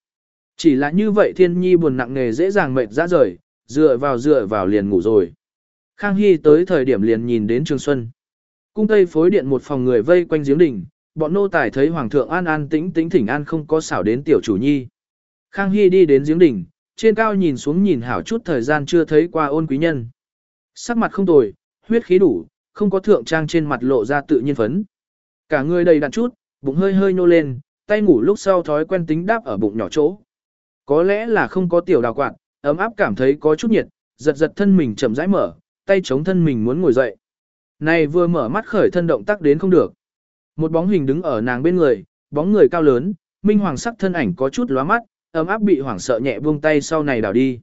Chỉ là như vậy thiên nhi buồn nặng nề dễ dàng mệt ra rời, dựa vào dựa vào liền ngủ rồi. Khang Hy tới thời điểm liền nhìn đến Trường Xuân. Cung Tây phối điện một phòng người vây quanh giếng đỉnh, bọn nô tài thấy Hoàng thượng an an tĩnh tĩnh thỉnh an không có xảo đến tiểu chủ nhi. Khang Hy đi đến giếng đỉnh, trên cao nhìn xuống nhìn hảo chút thời gian chưa thấy qua ôn quý nhân. Sắc mặt không tồi, huyết khí đủ, không có thượng trang trên mặt lộ ra tự nhiên phấn. Cả người đầy đặn chút, bụng hơi hơi nhô lên, tay ngủ lúc sau thói quen tính đáp ở bụng nhỏ chỗ. Có lẽ là không có tiểu đào quạt, ấm áp cảm thấy có chút nhiệt, giật giật thân mình chậm rãi mở, tay chống thân mình muốn ngồi dậy. Này vừa mở mắt khởi thân động tác đến không được. Một bóng hình đứng ở nàng bên người, bóng người cao lớn, minh hoàng sắc thân ảnh có chút lóa mắt, ấm áp bị hoảng sợ nhẹ buông tay sau này đảo đi.